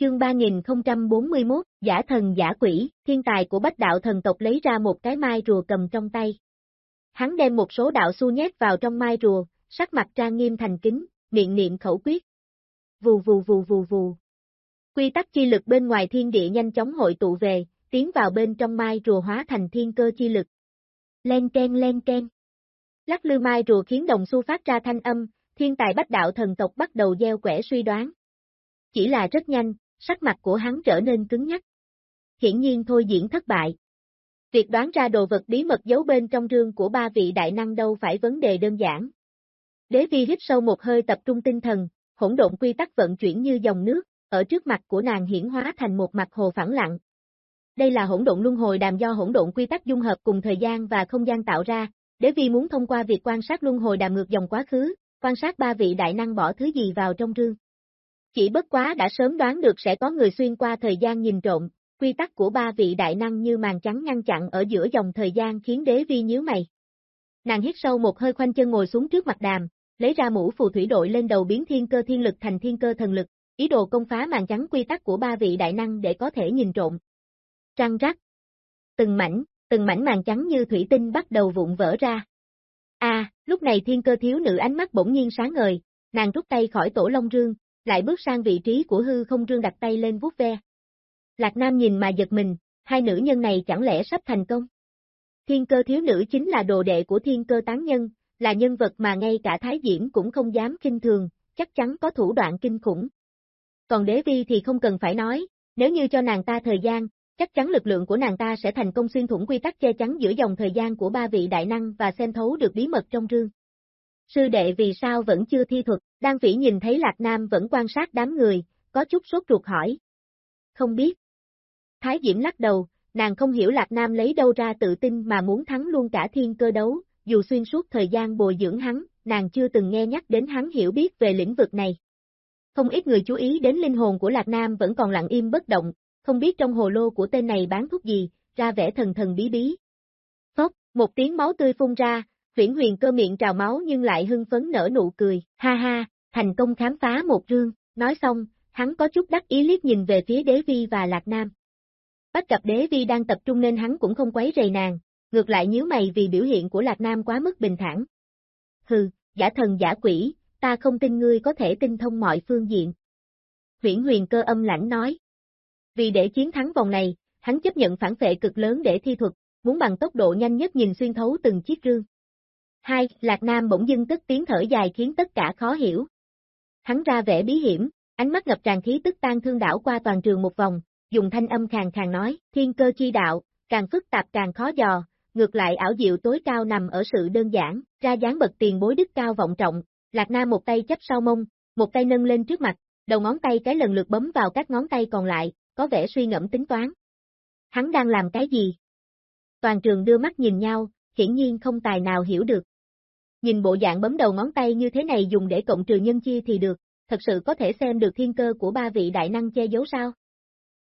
Chương 3041, Giả thần giả quỷ, thiên tài của bách đạo thần tộc lấy ra một cái mai rùa cầm trong tay. Hắn đem một số đạo su nhét vào trong mai rùa, sắc mặt trang nghiêm thành kính, miệng niệm khẩu quyết. Vù vù vù vù vù. Quy tắc chi lực bên ngoài thiên địa nhanh chóng hội tụ về, tiến vào bên trong mai rùa hóa thành thiên cơ chi lực. Len ken len ken. Lắc lư mai rùa khiến đồng xu phát ra thanh âm, thiên tài bách đạo thần tộc bắt đầu gieo quẻ suy đoán. Chỉ là rất nhanh, sắc mặt của hắn trở nên cứng nhắc. Hiển nhiên thôi diễn thất bại. Việc đoán ra đồ vật bí mật giấu bên trong rương của ba vị đại năng đâu phải vấn đề đơn giản. Đế vi hít sâu một hơi tập trung tinh thần, hỗn độn quy tắc vận chuyển như dòng nước, ở trước mặt của nàng hiển hóa thành một mặt hồ phẳng lặng. Đây là hỗn độn luân hồi đàm do hỗn độn quy tắc dung hợp cùng thời gian và không gian tạo ra, đế vi muốn thông qua việc quan sát luân hồi đàm ngược dòng quá khứ, quan sát ba vị đại năng bỏ thứ gì vào trong rương. Chỉ bất quá đã sớm đoán được sẽ có người xuyên qua thời gian nhìn trộm, quy tắc của ba vị đại năng như màn trắng ngăn chặn ở giữa dòng thời gian khiến đế vi nhíu mày. Nàng hít sâu một hơi khoanh chân ngồi xuống trước mặt đàm, lấy ra mũ phù thủy đội lên đầu biến thiên cơ thiên lực thành thiên cơ thần lực, ý đồ công phá màn trắng quy tắc của ba vị đại năng để có thể nhìn trộm. Trăng rắc. Từng mảnh, từng mảnh màn trắng như thủy tinh bắt đầu vụn vỡ ra. A, à, lúc này thiên cơ thiếu nữ ánh mắt bỗng nhiên sáng ngời, nàng rút tay khỏi tổ long rương, lại bước sang vị trí của hư không trương đặt tay lên vuốt ve. Lạc Nam nhìn mà giật mình, hai nữ nhân này chẳng lẽ sắp thành công? Thiên cơ thiếu nữ chính là đồ đệ của thiên cơ tán nhân, là nhân vật mà ngay cả Thái Diễm cũng không dám kinh thường, chắc chắn có thủ đoạn kinh khủng. Còn đế vi thì không cần phải nói, nếu như cho nàng ta thời gian, chắc chắn lực lượng của nàng ta sẽ thành công xuyên thủng quy tắc che chắn giữa dòng thời gian của ba vị đại năng và xem thấu được bí mật trong rương. Sư đệ vì sao vẫn chưa thi thuật, Đan Vĩ nhìn thấy Lạc Nam vẫn quan sát đám người, có chút sốt ruột hỏi. Không biết. Thái Diễm lắc đầu, nàng không hiểu Lạc Nam lấy đâu ra tự tin mà muốn thắng luôn cả thiên cơ đấu, dù xuyên suốt thời gian bồi dưỡng hắn, nàng chưa từng nghe nhắc đến hắn hiểu biết về lĩnh vực này. Không ít người chú ý đến linh hồn của Lạc Nam vẫn còn lặng im bất động, không biết trong hồ lô của tên này bán thuốc gì, ra vẻ thần thần bí bí. Phốc, một tiếng máu tươi phun ra, huyển huyền cơ miệng trào máu nhưng lại hưng phấn nở nụ cười, ha ha, thành công khám phá một rương, nói xong, hắn có chút đắc ý liếc nhìn về phía đế vi và lạc nam. Bắt gặp đế vi đang tập trung nên hắn cũng không quấy rầy nàng, ngược lại nhíu mày vì biểu hiện của lạc nam quá mức bình thản. Hừ, giả thần giả quỷ, ta không tin ngươi có thể tinh thông mọi phương diện. Huyển huyền cơ âm lãnh nói. Vì để chiến thắng vòng này, hắn chấp nhận phản phệ cực lớn để thi thuật, muốn bằng tốc độ nhanh nhất nhìn xuyên thấu từng chiếc rương. Hai, Lạc Nam bỗng dưng tức tiếng thở dài khiến tất cả khó hiểu. Hắn ra vẻ bí hiểm, ánh mắt ngập tràn khí tức tan thương đảo qua toàn trường một vòng, dùng thanh âm khàn khàn nói, thiên cơ chi đạo, càng phức tạp càng khó dò, ngược lại ảo diệu tối cao nằm ở sự đơn giản, ra dáng bậc tiền bối đức cao vọng trọng, Lạc Nam một tay chấp sau mông, một tay nâng lên trước mặt, đầu ngón tay cái lần lượt bấm vào các ngón tay còn lại, có vẻ suy ngẫm tính toán. Hắn đang làm cái gì? Toàn trường đưa mắt nhìn nhau, hiển nhiên không tài nào hiểu được. Nhìn bộ dạng bấm đầu ngón tay như thế này dùng để cộng trừ nhân chia thì được, thật sự có thể xem được thiên cơ của ba vị đại năng che giấu sao?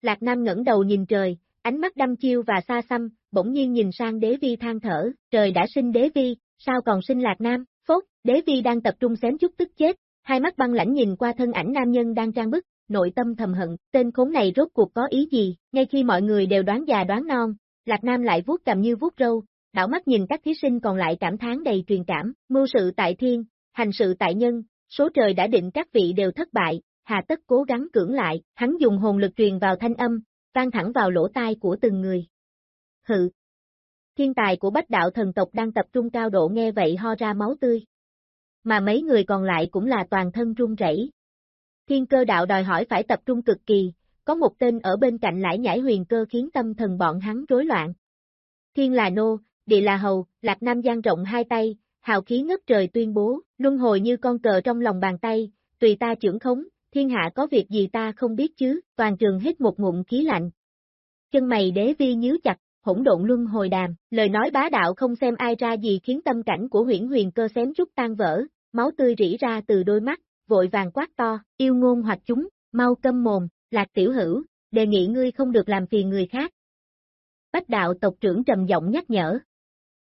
Lạc Nam ngẩng đầu nhìn trời, ánh mắt đăm chiêu và xa xăm, bỗng nhiên nhìn sang đế vi than thở, trời đã sinh đế vi, sao còn sinh Lạc Nam, phốt, đế vi đang tập trung xém chút tức chết, hai mắt băng lãnh nhìn qua thân ảnh nam nhân đang trang bức, nội tâm thầm hận, tên khốn này rốt cuộc có ý gì, ngay khi mọi người đều đoán già đoán non, Lạc Nam lại vuốt cầm như vuốt râu, đảo mắt nhìn các thí sinh còn lại cảm thán đầy truyền cảm, mưu sự tại thiên, hành sự tại nhân, số trời đã định các vị đều thất bại, hà tất cố gắng cưỡng lại, hắn dùng hồn lực truyền vào thanh âm, vang thẳng vào lỗ tai của từng người. Hự! Thiên tài của bách đạo thần tộc đang tập trung cao độ nghe vậy ho ra máu tươi. Mà mấy người còn lại cũng là toàn thân run rẩy. Thiên cơ đạo đòi hỏi phải tập trung cực kỳ, có một tên ở bên cạnh lại nhảy huyền cơ khiến tâm thần bọn hắn rối loạn. Thiên là nô, địa là hầu, lạc nam giang rộng hai tay, hào khí ngất trời tuyên bố, luân hồi như con cờ trong lòng bàn tay, tùy ta trưởng khống, thiên hạ có việc gì ta không biết chứ, toàn trường hít một ngụm khí lạnh. Chân mày đế vi nhíu chặt, hỗn độn luân hồi đàm, lời nói bá đạo không xem ai ra gì khiến tâm cảnh của huyển huyền cơ xém chút tan vỡ, máu tươi rỉ ra từ đôi mắt, vội vàng quát to, yêu ngôn hoặc chúng, mau câm mồm, lạc tiểu hữu, đề nghị ngươi không được làm phiền người khác. Bách đạo tộc trưởng trầm giọng nhắc nhở.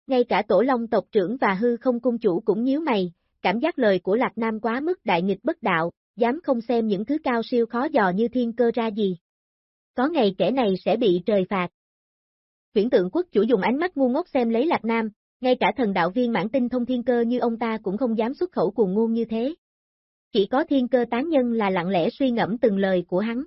Ngay cả tổ long tộc trưởng và hư không cung chủ cũng nhíu mày, cảm giác lời của Lạc Nam quá mức đại nghịch bất đạo, dám không xem những thứ cao siêu khó dò như thiên cơ ra gì. Có ngày kẻ này sẽ bị trời phạt. Huyển tượng quốc chủ dùng ánh mắt ngu ngốc xem lấy Lạc Nam, ngay cả thần đạo viên mãn tinh thông thiên cơ như ông ta cũng không dám xuất khẩu cuồng ngôn như thế. Chỉ có thiên cơ tán nhân là lặng lẽ suy ngẫm từng lời của hắn.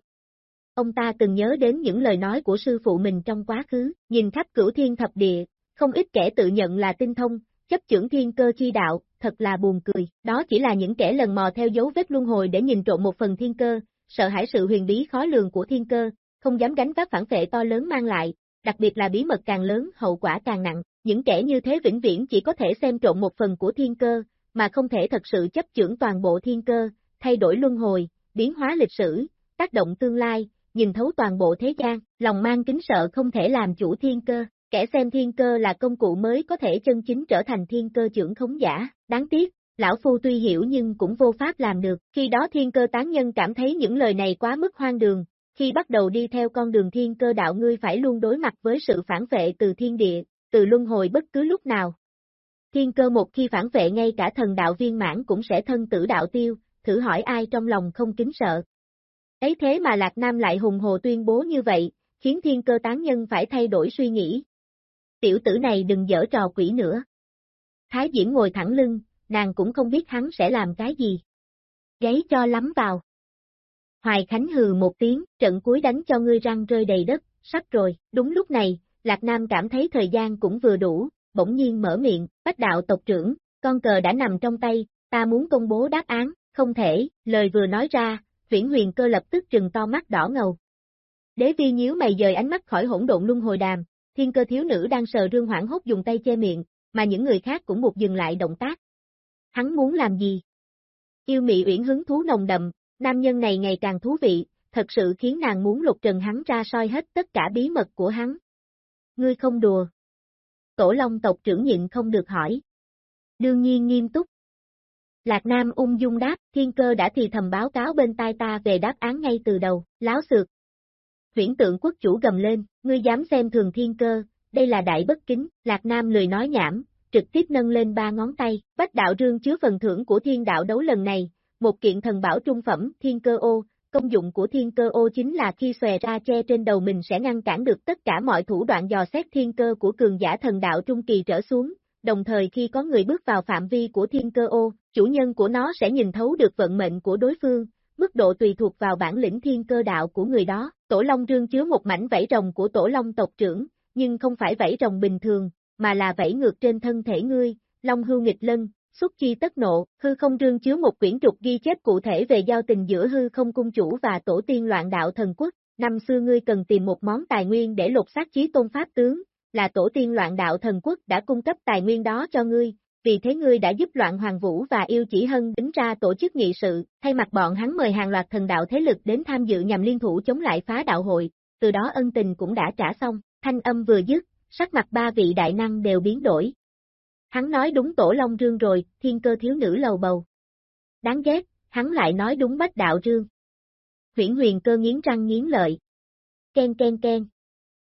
Ông ta từng nhớ đến những lời nói của sư phụ mình trong quá khứ, nhìn khắp cửu thiên thập địa, không ít kẻ tự nhận là tinh thông, chấp trưởng thiên cơ chi đạo, thật là buồn cười. Đó chỉ là những kẻ lần mò theo dấu vết luân hồi để nhìn trộm một phần thiên cơ, sợ hãi sự huyền bí khó lường của thiên cơ, không dám gánh vác phản vệ to lớn mang lại, đặc biệt là bí mật càng lớn, hậu quả càng nặng. Những kẻ như thế vĩnh viễn chỉ có thể xem trộm một phần của thiên cơ, mà không thể thật sự chấp trưởng toàn bộ thiên cơ, thay đổi luân hồi, biến hóa lịch sử, tác động tương lai, nhìn thấu toàn bộ thế gian, lòng mang kính sợ không thể làm chủ thiên cơ. Kẻ xem thiên cơ là công cụ mới có thể chân chính trở thành thiên cơ trưởng khống giả, đáng tiếc, lão phu tuy hiểu nhưng cũng vô pháp làm được, khi đó thiên cơ tán nhân cảm thấy những lời này quá mức hoang đường, khi bắt đầu đi theo con đường thiên cơ đạo ngươi phải luôn đối mặt với sự phản vệ từ thiên địa, từ luân hồi bất cứ lúc nào. Thiên cơ một khi phản vệ ngay cả thần đạo viên mãn cũng sẽ thân tử đạo tiêu, thử hỏi ai trong lòng không kính sợ. Ấy thế mà Lạc Nam lại hùng hồ tuyên bố như vậy, khiến thiên cơ tán nhân phải thay đổi suy nghĩ, tiểu tử này đừng dở trò quỷ nữa. Thái Diễm ngồi thẳng lưng, nàng cũng không biết hắn sẽ làm cái gì. Gáy cho lắm vào. Hoài Khánh hừ một tiếng, trận cuối đánh cho ngươi răng rơi đầy đất, sắp rồi, đúng lúc này, Lạc Nam cảm thấy thời gian cũng vừa đủ, bỗng nhiên mở miệng, bách đạo tộc trưởng, con cờ đã nằm trong tay, ta muốn công bố đáp án, không thể, lời vừa nói ra, huyển huyền cơ lập tức trừng to mắt đỏ ngầu. Đế vi nhíu mày dời ánh mắt khỏi hỗn độn luân hồi đàm, thiên cơ thiếu nữ đang sờ rương hoảng hốt dùng tay che miệng, mà những người khác cũng một dừng lại động tác. Hắn muốn làm gì? Yêu mị uyển hứng thú nồng đậm, nam nhân này ngày càng thú vị, thật sự khiến nàng muốn lục trần hắn ra soi hết tất cả bí mật của hắn. Ngươi không đùa. Tổ Long tộc trưởng nhịn không được hỏi. Đương nhiên nghiêm túc. Lạc Nam ung dung đáp, thiên cơ đã thì thầm báo cáo bên tai ta về đáp án ngay từ đầu, láo xược, Huyển tượng quốc chủ gầm lên, ngươi dám xem thường thiên cơ, đây là đại bất kính, Lạc Nam lười nói nhảm, trực tiếp nâng lên ba ngón tay, bách đạo rương chứa phần thưởng của thiên đạo đấu lần này, một kiện thần bảo trung phẩm, thiên cơ ô, công dụng của thiên cơ ô chính là khi xòe ra che trên đầu mình sẽ ngăn cản được tất cả mọi thủ đoạn dò xét thiên cơ của cường giả thần đạo trung kỳ trở xuống, đồng thời khi có người bước vào phạm vi của thiên cơ ô, chủ nhân của nó sẽ nhìn thấu được vận mệnh của đối phương, mức độ tùy thuộc vào bản lĩnh thiên cơ đạo của người đó. Tổ Long Rương chứa một mảnh vảy rồng của Tổ Long tộc trưởng, nhưng không phải vảy rồng bình thường, mà là vảy ngược trên thân thể ngươi, Long hưu nghịch lân, xuất chi tất nộ, hư không rương chứa một quyển trục ghi chép cụ thể về giao tình giữa hư không cung chủ và tổ tiên loạn đạo thần quốc. Năm xưa ngươi cần tìm một món tài nguyên để lột xác chí tôn pháp tướng, là tổ tiên loạn đạo thần quốc đã cung cấp tài nguyên đó cho ngươi, vì thế ngươi đã giúp loạn hoàng vũ và yêu chỉ hân đứng ra tổ chức nghị sự, thay mặt bọn hắn mời hàng loạt thần đạo thế lực đến tham dự nhằm liên thủ chống lại phá đạo hội, từ đó ân tình cũng đã trả xong, thanh âm vừa dứt, sắc mặt ba vị đại năng đều biến đổi. Hắn nói đúng tổ long rương rồi, thiên cơ thiếu nữ lầu bầu. Đáng ghét, hắn lại nói đúng bách đạo rương. Huyển huyền cơ nghiến răng nghiến lợi. Ken ken ken.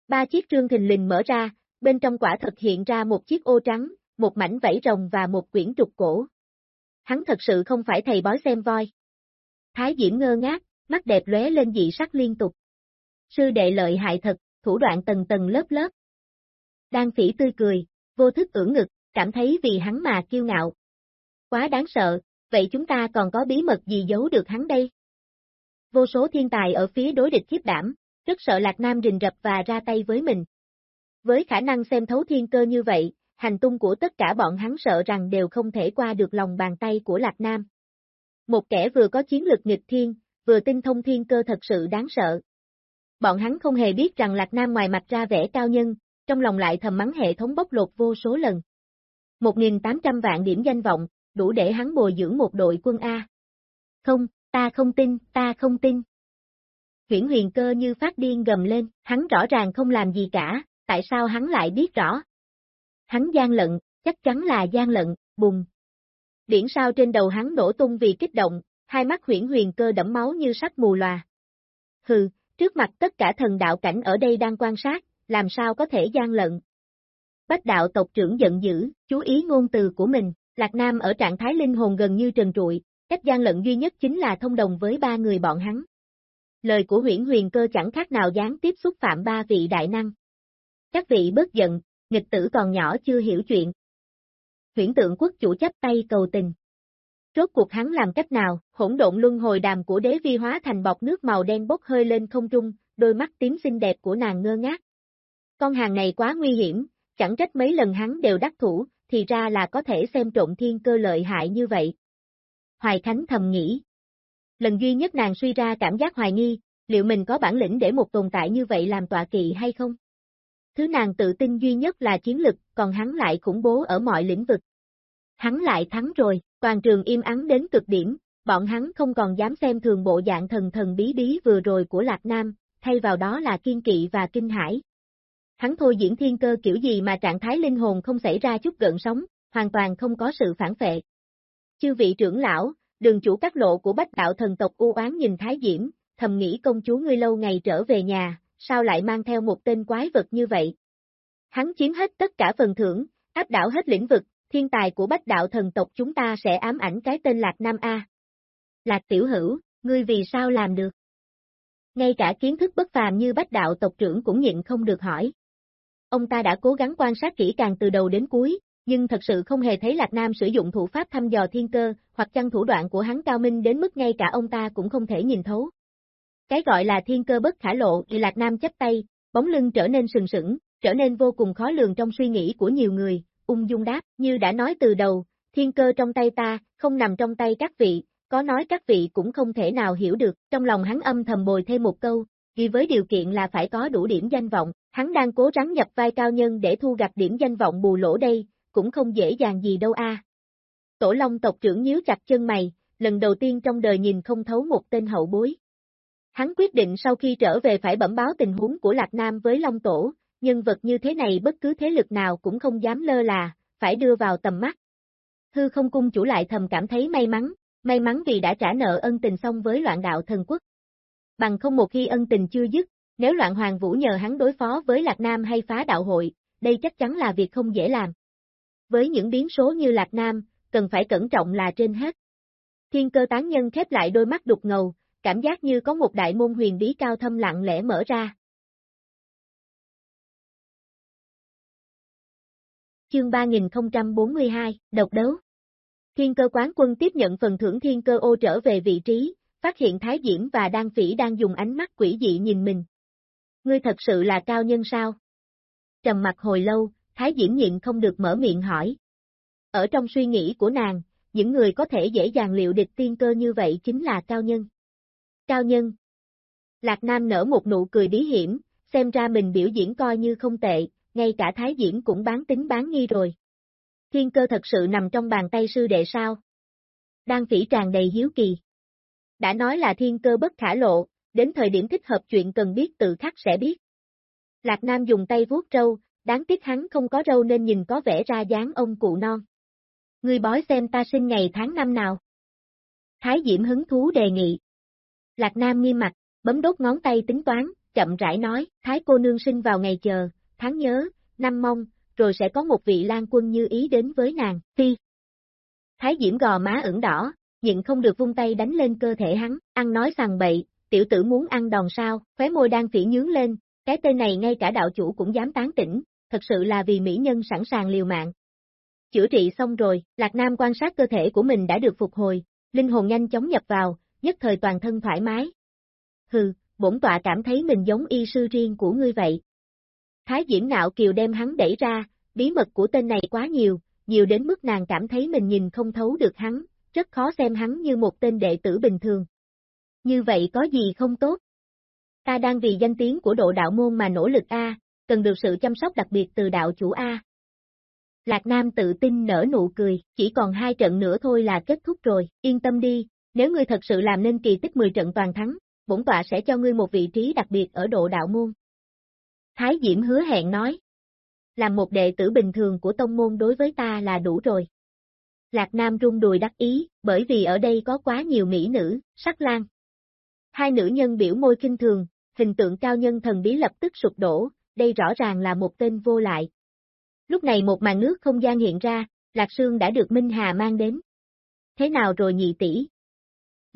Ba chiếc trương thình lình mở ra, bên trong quả thật hiện ra một chiếc ô trắng, một mảnh vảy rồng và một quyển trục cổ. Hắn thật sự không phải thầy bói xem voi. Thái Diễm ngơ ngác, mắt đẹp lóe lên dị sắc liên tục. Sư đệ lợi hại thật, thủ đoạn tầng tầng lớp lớp. Đang phỉ tươi cười, vô thức ưỡn ngực, cảm thấy vì hắn mà kiêu ngạo. Quá đáng sợ, vậy chúng ta còn có bí mật gì giấu được hắn đây? Vô số thiên tài ở phía đối địch khiếp đảm, rất sợ Lạc Nam rình rập và ra tay với mình. Với khả năng xem thấu thiên cơ như vậy, hành tung của tất cả bọn hắn sợ rằng đều không thể qua được lòng bàn tay của Lạc Nam. Một kẻ vừa có chiến lực nghịch thiên, vừa tinh thông thiên cơ thật sự đáng sợ. Bọn hắn không hề biết rằng Lạc Nam ngoài mặt ra vẻ cao nhân, trong lòng lại thầm mắng hệ thống bóc lột vô số lần. 1.800 vạn điểm danh vọng, đủ để hắn bồi dưỡng một đội quân A. Không, ta không tin, ta không tin. Huyển huyền cơ như phát điên gầm lên, hắn rõ ràng không làm gì cả, tại sao hắn lại biết rõ? Hắn gian lận, chắc chắn là gian lận, bùng. Điển sao trên đầu hắn nổ tung vì kích động, hai mắt huyển huyền cơ đẫm máu như sắc mù lòa. Hừ, trước mặt tất cả thần đạo cảnh ở đây đang quan sát, làm sao có thể gian lận. Bách đạo tộc trưởng giận dữ, chú ý ngôn từ của mình, Lạc Nam ở trạng thái linh hồn gần như trần trụi, cách gian lận duy nhất chính là thông đồng với ba người bọn hắn. Lời của huyển huyền cơ chẳng khác nào gián tiếp xúc phạm ba vị đại năng. Các vị bớt giận, nghịch tử còn nhỏ chưa hiểu chuyện. Huyển tượng quốc chủ chấp tay cầu tình. Rốt cuộc hắn làm cách nào, hỗn độn luân hồi đàm của đế vi hóa thành bọc nước màu đen bốc hơi lên không trung, đôi mắt tím xinh đẹp của nàng ngơ ngác. Con hàng này quá nguy hiểm, chẳng trách mấy lần hắn đều đắc thủ, thì ra là có thể xem trộn thiên cơ lợi hại như vậy. Hoài Khánh thầm nghĩ. Lần duy nhất nàng suy ra cảm giác hoài nghi, liệu mình có bản lĩnh để một tồn tại như vậy làm tọa kỵ hay không? Thứ nàng tự tin duy nhất là chiến lực, còn hắn lại khủng bố ở mọi lĩnh vực. Hắn lại thắng rồi, toàn trường im ắng đến cực điểm, bọn hắn không còn dám xem thường bộ dạng thần thần bí bí vừa rồi của Lạc Nam, thay vào đó là kiên kỵ và kinh hãi. Hắn thôi diễn thiên cơ kiểu gì mà trạng thái linh hồn không xảy ra chút gợn sóng, hoàn toàn không có sự phản phệ. Chư vị trưởng lão, đường chủ các lộ của bách đạo thần tộc u oán nhìn Thái Diễm, thầm nghĩ công chúa ngươi lâu ngày trở về nhà, sao lại mang theo một tên quái vật như vậy? Hắn chiếm hết tất cả phần thưởng, áp đảo hết lĩnh vực, thiên tài của bách đạo thần tộc chúng ta sẽ ám ảnh cái tên Lạc Nam A. Lạc tiểu hữu, ngươi vì sao làm được? Ngay cả kiến thức bất phàm như bách đạo tộc trưởng cũng nhịn không được hỏi. Ông ta đã cố gắng quan sát kỹ càng từ đầu đến cuối, nhưng thật sự không hề thấy Lạc Nam sử dụng thủ pháp thăm dò thiên cơ, hoặc chăng thủ đoạn của hắn cao minh đến mức ngay cả ông ta cũng không thể nhìn thấu. Cái gọi là thiên cơ bất khả lộ thì Lạc Nam chấp tay, bóng lưng trở nên sừng sững, trở nên vô cùng khó lường trong suy nghĩ của nhiều người, ung dung đáp, như đã nói từ đầu, thiên cơ trong tay ta, không nằm trong tay các vị, có nói các vị cũng không thể nào hiểu được, trong lòng hắn âm thầm bồi thêm một câu, vì với điều kiện là phải có đủ điểm danh vọng, hắn đang cố gắng nhập vai cao nhân để thu gặt điểm danh vọng bù lỗ đây, cũng không dễ dàng gì đâu a. Tổ Long tộc trưởng nhíu chặt chân mày, lần đầu tiên trong đời nhìn không thấu một tên hậu bối. Hắn quyết định sau khi trở về phải bẩm báo tình huống của Lạc Nam với Long Tổ, nhân vật như thế này bất cứ thế lực nào cũng không dám lơ là, phải đưa vào tầm mắt. Hư không cung chủ lại thầm cảm thấy may mắn, may mắn vì đã trả nợ ân tình xong với loạn đạo thần quốc. Bằng không một khi ân tình chưa dứt, nếu loạn hoàng vũ nhờ hắn đối phó với Lạc Nam hay phá đạo hội, đây chắc chắn là việc không dễ làm. Với những biến số như Lạc Nam, cần phải cẩn trọng là trên hết. Thiên cơ tán nhân khép lại đôi mắt đục ngầu, cảm giác như có một đại môn huyền bí cao thâm lặng lẽ mở ra. Chương 3042, Độc đấu Thiên cơ quán quân tiếp nhận phần thưởng thiên cơ ô trở về vị trí, phát hiện Thái Diễm và Đan Phỉ đang dùng ánh mắt quỷ dị nhìn mình. Ngươi thật sự là cao nhân sao? Trầm mặt hồi lâu, Thái Diễm nhịn không được mở miệng hỏi. Ở trong suy nghĩ của nàng, những người có thể dễ dàng liệu địch tiên cơ như vậy chính là cao nhân. Cao nhân. Lạc Nam nở một nụ cười bí hiểm, xem ra mình biểu diễn coi như không tệ, ngay cả Thái Diễm cũng bán tính bán nghi rồi. Thiên cơ thật sự nằm trong bàn tay sư đệ sao? Đang phỉ tràn đầy hiếu kỳ. Đã nói là thiên cơ bất khả lộ, đến thời điểm thích hợp chuyện cần biết tự khắc sẽ biết. Lạc Nam dùng tay vuốt râu, đáng tiếc hắn không có râu nên nhìn có vẻ ra dáng ông cụ non. Ngươi bói xem ta sinh ngày tháng năm nào. Thái Diễm hứng thú đề nghị. Lạc Nam nghiêm mặt, bấm đốt ngón tay tính toán, chậm rãi nói, Thái cô nương sinh vào ngày chờ, tháng nhớ, năm mong, rồi sẽ có một vị lan quân như ý đến với nàng, phi. Thái Diễm gò má ửng đỏ, nhịn không được vung tay đánh lên cơ thể hắn, ăn nói sằng bậy, tiểu tử muốn ăn đòn sao, khóe môi đang phỉ nhướng lên, cái tên này ngay cả đạo chủ cũng dám tán tỉnh, thật sự là vì mỹ nhân sẵn sàng liều mạng. Chữa trị xong rồi, Lạc Nam quan sát cơ thể của mình đã được phục hồi, linh hồn nhanh chóng nhập vào, nhất thời toàn thân thoải mái. Hừ, bổn tọa cảm thấy mình giống y sư riêng của ngươi vậy. Thái Diễm Nạo Kiều đem hắn đẩy ra, bí mật của tên này quá nhiều, nhiều đến mức nàng cảm thấy mình nhìn không thấu được hắn, rất khó xem hắn như một tên đệ tử bình thường. Như vậy có gì không tốt? Ta đang vì danh tiếng của độ đạo môn mà nỗ lực A, cần được sự chăm sóc đặc biệt từ đạo chủ A. Lạc Nam tự tin nở nụ cười, chỉ còn hai trận nữa thôi là kết thúc rồi, yên tâm đi, nếu ngươi thật sự làm nên kỳ tích 10 trận toàn thắng, bổn tọa sẽ cho ngươi một vị trí đặc biệt ở độ đạo môn. Thái Diễm hứa hẹn nói. Làm một đệ tử bình thường của tông môn đối với ta là đủ rồi. Lạc Nam rung đùi đắc ý, bởi vì ở đây có quá nhiều mỹ nữ, sắc lan. Hai nữ nhân biểu môi kinh thường, hình tượng cao nhân thần bí lập tức sụp đổ, đây rõ ràng là một tên vô lại. Lúc này một màn nước không gian hiện ra, Lạc Sương đã được Minh Hà mang đến. Thế nào rồi nhị tỷ,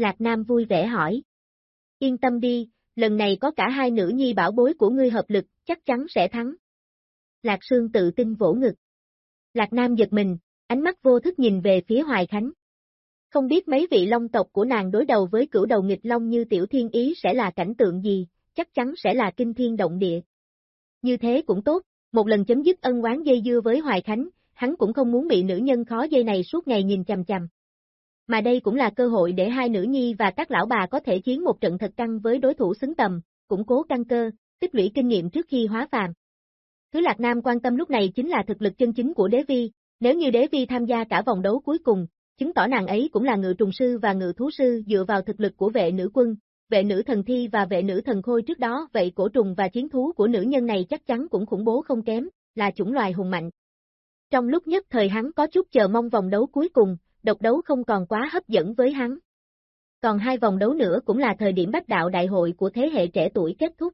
Lạc Nam vui vẻ hỏi. Yên tâm đi, lần này có cả hai nữ nhi bảo bối của ngươi hợp lực, chắc chắn sẽ thắng. Lạc Sương tự tin vỗ ngực. Lạc Nam giật mình, ánh mắt vô thức nhìn về phía Hoài Khánh. Không biết mấy vị long tộc của nàng đối đầu với cửu đầu nghịch long như tiểu thiên ý sẽ là cảnh tượng gì, chắc chắn sẽ là kinh thiên động địa. Như thế cũng tốt, một lần chấm dứt ân oán dây dưa với Hoài Khánh, hắn cũng không muốn bị nữ nhân khó dây này suốt ngày nhìn chằm chằm. Mà đây cũng là cơ hội để hai nữ nhi và các lão bà có thể chiến một trận thật căng với đối thủ xứng tầm, củng cố căn cơ, tích lũy kinh nghiệm trước khi hóa phàm. Thứ Lạc Nam quan tâm lúc này chính là thực lực chân chính của Đế Vi, nếu như Đế Vi tham gia cả vòng đấu cuối cùng, chứng tỏ nàng ấy cũng là ngự trùng sư và ngự thú sư dựa vào thực lực của vệ nữ quân, vệ nữ thần thi và vệ nữ thần khôi trước đó, vậy cổ trùng và chiến thú của nữ nhân này chắc chắn cũng khủng bố không kém, là chủng loài hùng mạnh. Trong lúc nhất thời hắn có chút chờ mong vòng đấu cuối cùng, độc đấu không còn quá hấp dẫn với hắn. Còn hai vòng đấu nữa cũng là thời điểm bách đạo đại hội của thế hệ trẻ tuổi kết thúc.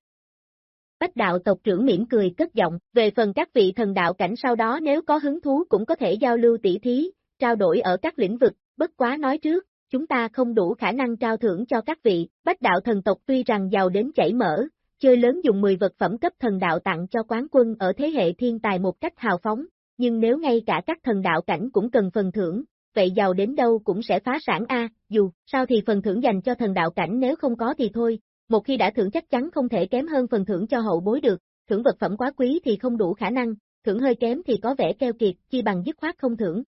Bách đạo tộc trưởng mỉm cười cất giọng, về phần các vị thần đạo cảnh sau đó nếu có hứng thú cũng có thể giao lưu tỉ thí, trao đổi ở các lĩnh vực, bất quá nói trước, chúng ta không đủ khả năng trao thưởng cho các vị, bách đạo thần tộc tuy rằng giàu đến chảy mỡ, chơi lớn dùng 10 vật phẩm cấp thần đạo tặng cho quán quân ở thế hệ thiên tài một cách hào phóng, nhưng nếu ngay cả các thần đạo cảnh cũng cần phần thưởng, vậy giàu đến đâu cũng sẽ phá sản A, dù, sao thì phần thưởng dành cho thần đạo cảnh nếu không có thì thôi, một khi đã thưởng chắc chắn không thể kém hơn phần thưởng cho hậu bối được, thưởng vật phẩm quá quý thì không đủ khả năng, thưởng hơi kém thì có vẻ keo kiệt, chi bằng dứt khoát không thưởng.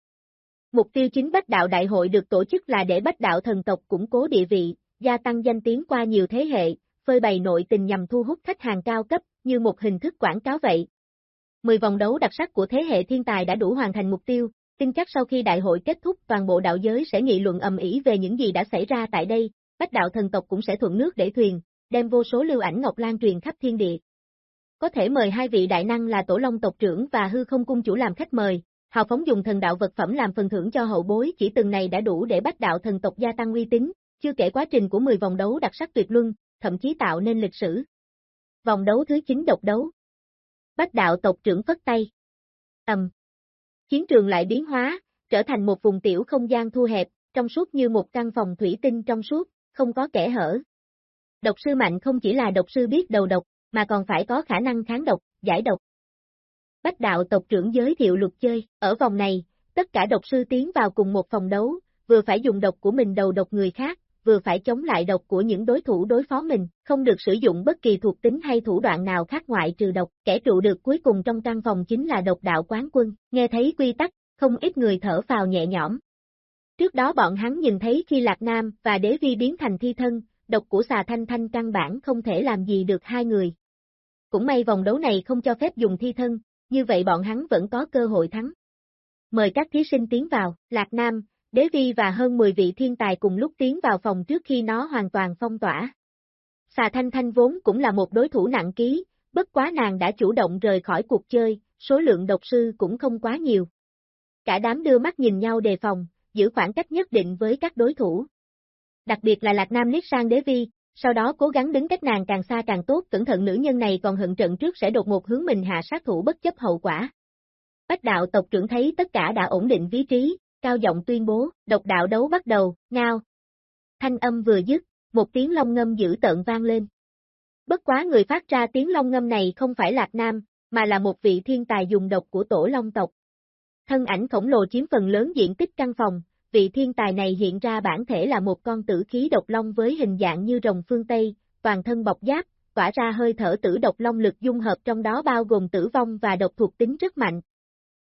Mục tiêu chính Bách Đạo Đại hội được tổ chức là để Bách Đạo thần tộc củng cố địa vị, gia tăng danh tiếng qua nhiều thế hệ, phơi bày nội tình nhằm thu hút khách hàng cao cấp, như một hình thức quảng cáo vậy. 10 vòng đấu đặc sắc của thế hệ thiên tài đã đủ hoàn thành mục tiêu, tin chắc sau khi đại hội kết thúc toàn bộ đạo giới sẽ nghị luận ầm ĩ về những gì đã xảy ra tại đây, Bách Đạo thần tộc cũng sẽ thuận nước để thuyền, đem vô số lưu ảnh ngọc lan truyền khắp thiên địa. Có thể mời hai vị đại năng là Tổ Long tộc trưởng và Hư Không cung chủ làm khách mời, hào phóng dùng thần đạo vật phẩm làm phần thưởng cho hậu bối chỉ từng này đã đủ để bách đạo thần tộc gia tăng uy tín, chưa kể quá trình của 10 vòng đấu đặc sắc tuyệt luân, thậm chí tạo nên lịch sử. Vòng đấu thứ 9 độc đấu. Bách đạo tộc trưởng phất tay. Ầm. Chiến trường lại biến hóa, trở thành một vùng tiểu không gian thu hẹp, trong suốt như một căn phòng thủy tinh trong suốt, không có kẻ hở. Độc sư mạnh không chỉ là độc sư biết đầu độc, mà còn phải có khả năng kháng độc, giải độc. Bách đạo tộc trưởng giới thiệu luật chơi, ở vòng này, tất cả độc sư tiến vào cùng một phòng đấu, vừa phải dùng độc của mình đầu độc người khác, vừa phải chống lại độc của những đối thủ đối phó mình, không được sử dụng bất kỳ thuộc tính hay thủ đoạn nào khác ngoại trừ độc, kẻ trụ được cuối cùng trong căn phòng chính là độc đạo quán quân, nghe thấy quy tắc, không ít người thở vào nhẹ nhõm. Trước đó bọn hắn nhìn thấy khi Lạc Nam và Đế Vi biến thành thi thân, độc của xà thanh thanh căn bản không thể làm gì được hai người. Cũng may vòng đấu này không cho phép dùng thi thân, như vậy bọn hắn vẫn có cơ hội thắng. Mời các thí sinh tiến vào, Lạc Nam, Đế Vi và hơn 10 vị thiên tài cùng lúc tiến vào phòng trước khi nó hoàn toàn phong tỏa. Xà Thanh Thanh vốn cũng là một đối thủ nặng ký, bất quá nàng đã chủ động rời khỏi cuộc chơi, số lượng độc sư cũng không quá nhiều. Cả đám đưa mắt nhìn nhau đề phòng, giữ khoảng cách nhất định với các đối thủ. Đặc biệt là Lạc Nam liếc sang Đế Vi, sau đó cố gắng đứng cách nàng càng xa càng tốt, cẩn thận nữ nhân này còn hận trận trước sẽ đột ngột hướng mình hạ sát thủ bất chấp hậu quả. Bách đạo tộc trưởng thấy tất cả đã ổn định vị trí, cao giọng tuyên bố, độc đạo đấu bắt đầu, ngao. Thanh âm vừa dứt, một tiếng long ngâm dữ tợn vang lên. Bất quá người phát ra tiếng long ngâm này không phải Lạc Nam, mà là một vị thiên tài dùng độc của tổ long tộc. Thân ảnh khổng lồ chiếm phần lớn diện tích căn phòng, vị thiên tài này hiện ra bản thể là một con tử khí độc long với hình dạng như rồng phương Tây, toàn thân bọc giáp, tỏa ra hơi thở tử độc long lực dung hợp trong đó bao gồm tử vong và độc thuộc tính rất mạnh.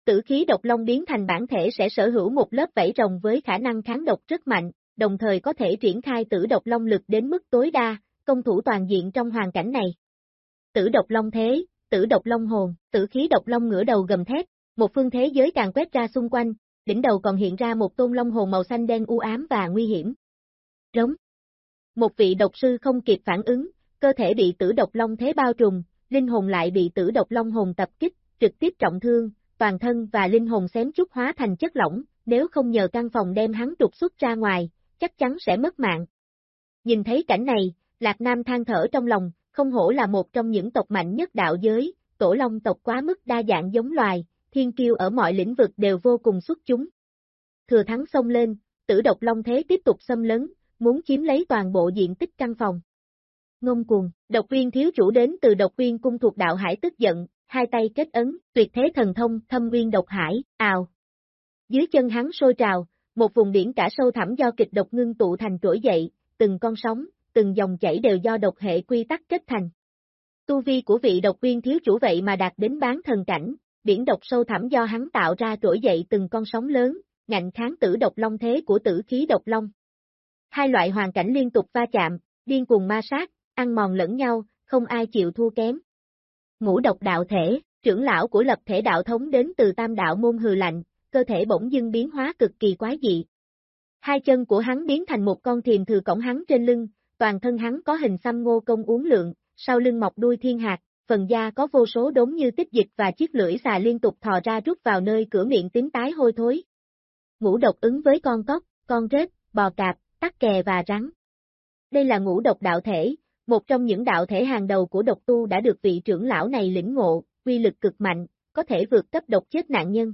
Tử khí độc long biến thành bản thể sẽ sở hữu một lớp vảy rồng với khả năng kháng độc rất mạnh, đồng thời có thể triển khai tử độc long lực đến mức tối đa, công thủ toàn diện trong hoàn cảnh này. Tử độc long thế, tử độc long hồn, tử khí độc long ngửa đầu gầm thét, một phương thế giới càng quét ra xung quanh, đỉnh đầu còn hiện ra một tôn long hồn màu xanh đen u ám và nguy hiểm. Rống. Một vị độc sư không kịp phản ứng, cơ thể bị tử độc long thế bao trùm, linh hồn lại bị tử độc long hồn tập kích, trực tiếp trọng thương, toàn thân và linh hồn xém chút hóa thành chất lỏng, nếu không nhờ căn phòng đem hắn trục xuất ra ngoài, chắc chắn sẽ mất mạng. Nhìn thấy cảnh này, Lạc Nam than thở trong lòng, không hổ là một trong những tộc mạnh nhất đạo giới, tổ long tộc quá mức đa dạng giống loài, thiên kiêu ở mọi lĩnh vực đều vô cùng xuất chúng. Thừa thắng xông lên, tử độc long thế tiếp tục xâm lấn, muốn chiếm lấy toàn bộ diện tích căn phòng. Ngông cuồng, độc viên thiếu chủ đến từ độc viên cung thuộc đạo hải tức giận, hai tay kết ấn, tuyệt thế thần thông, thâm nguyên độc hải, ào. Dưới chân hắn sôi trào, một vùng biển cả sâu thẳm do kịch độc ngưng tụ thành trỗi dậy, từng con sóng, từng dòng chảy đều do độc hệ quy tắc kết thành. Tu vi của vị độc viên thiếu chủ vậy mà đạt đến bán thần cảnh, biển độc sâu thẳm do hắn tạo ra trỗi dậy từng con sóng lớn, ngạnh kháng tử độc long thế của tử khí độc long. Hai loại hoàn cảnh liên tục va chạm, điên cuồng ma sát, ăn mòn lẫn nhau, không ai chịu thua kém. Ngũ độc đạo thể, trưởng lão của lập thể đạo thống đến từ tam đạo môn hừ lạnh, cơ thể bỗng dưng biến hóa cực kỳ quái dị. Hai chân của hắn biến thành một con thiềm thừa cổng hắn trên lưng, toàn thân hắn có hình xăm ngô công uốn lượng, sau lưng mọc đuôi thiên hạt, phần da có vô số đốm như tích dịch và chiếc lưỡi xà liên tục thò ra rút vào nơi cửa miệng tím tái hôi thối. Ngũ độc ứng với con cóc, con rết, bò cạp, tắc kè và rắn. Đây là ngũ độc đạo thể, một trong những đạo thể hàng đầu của độc tu đã được vị trưởng lão này lĩnh ngộ, quy lực cực mạnh, có thể vượt cấp độc chết nạn nhân.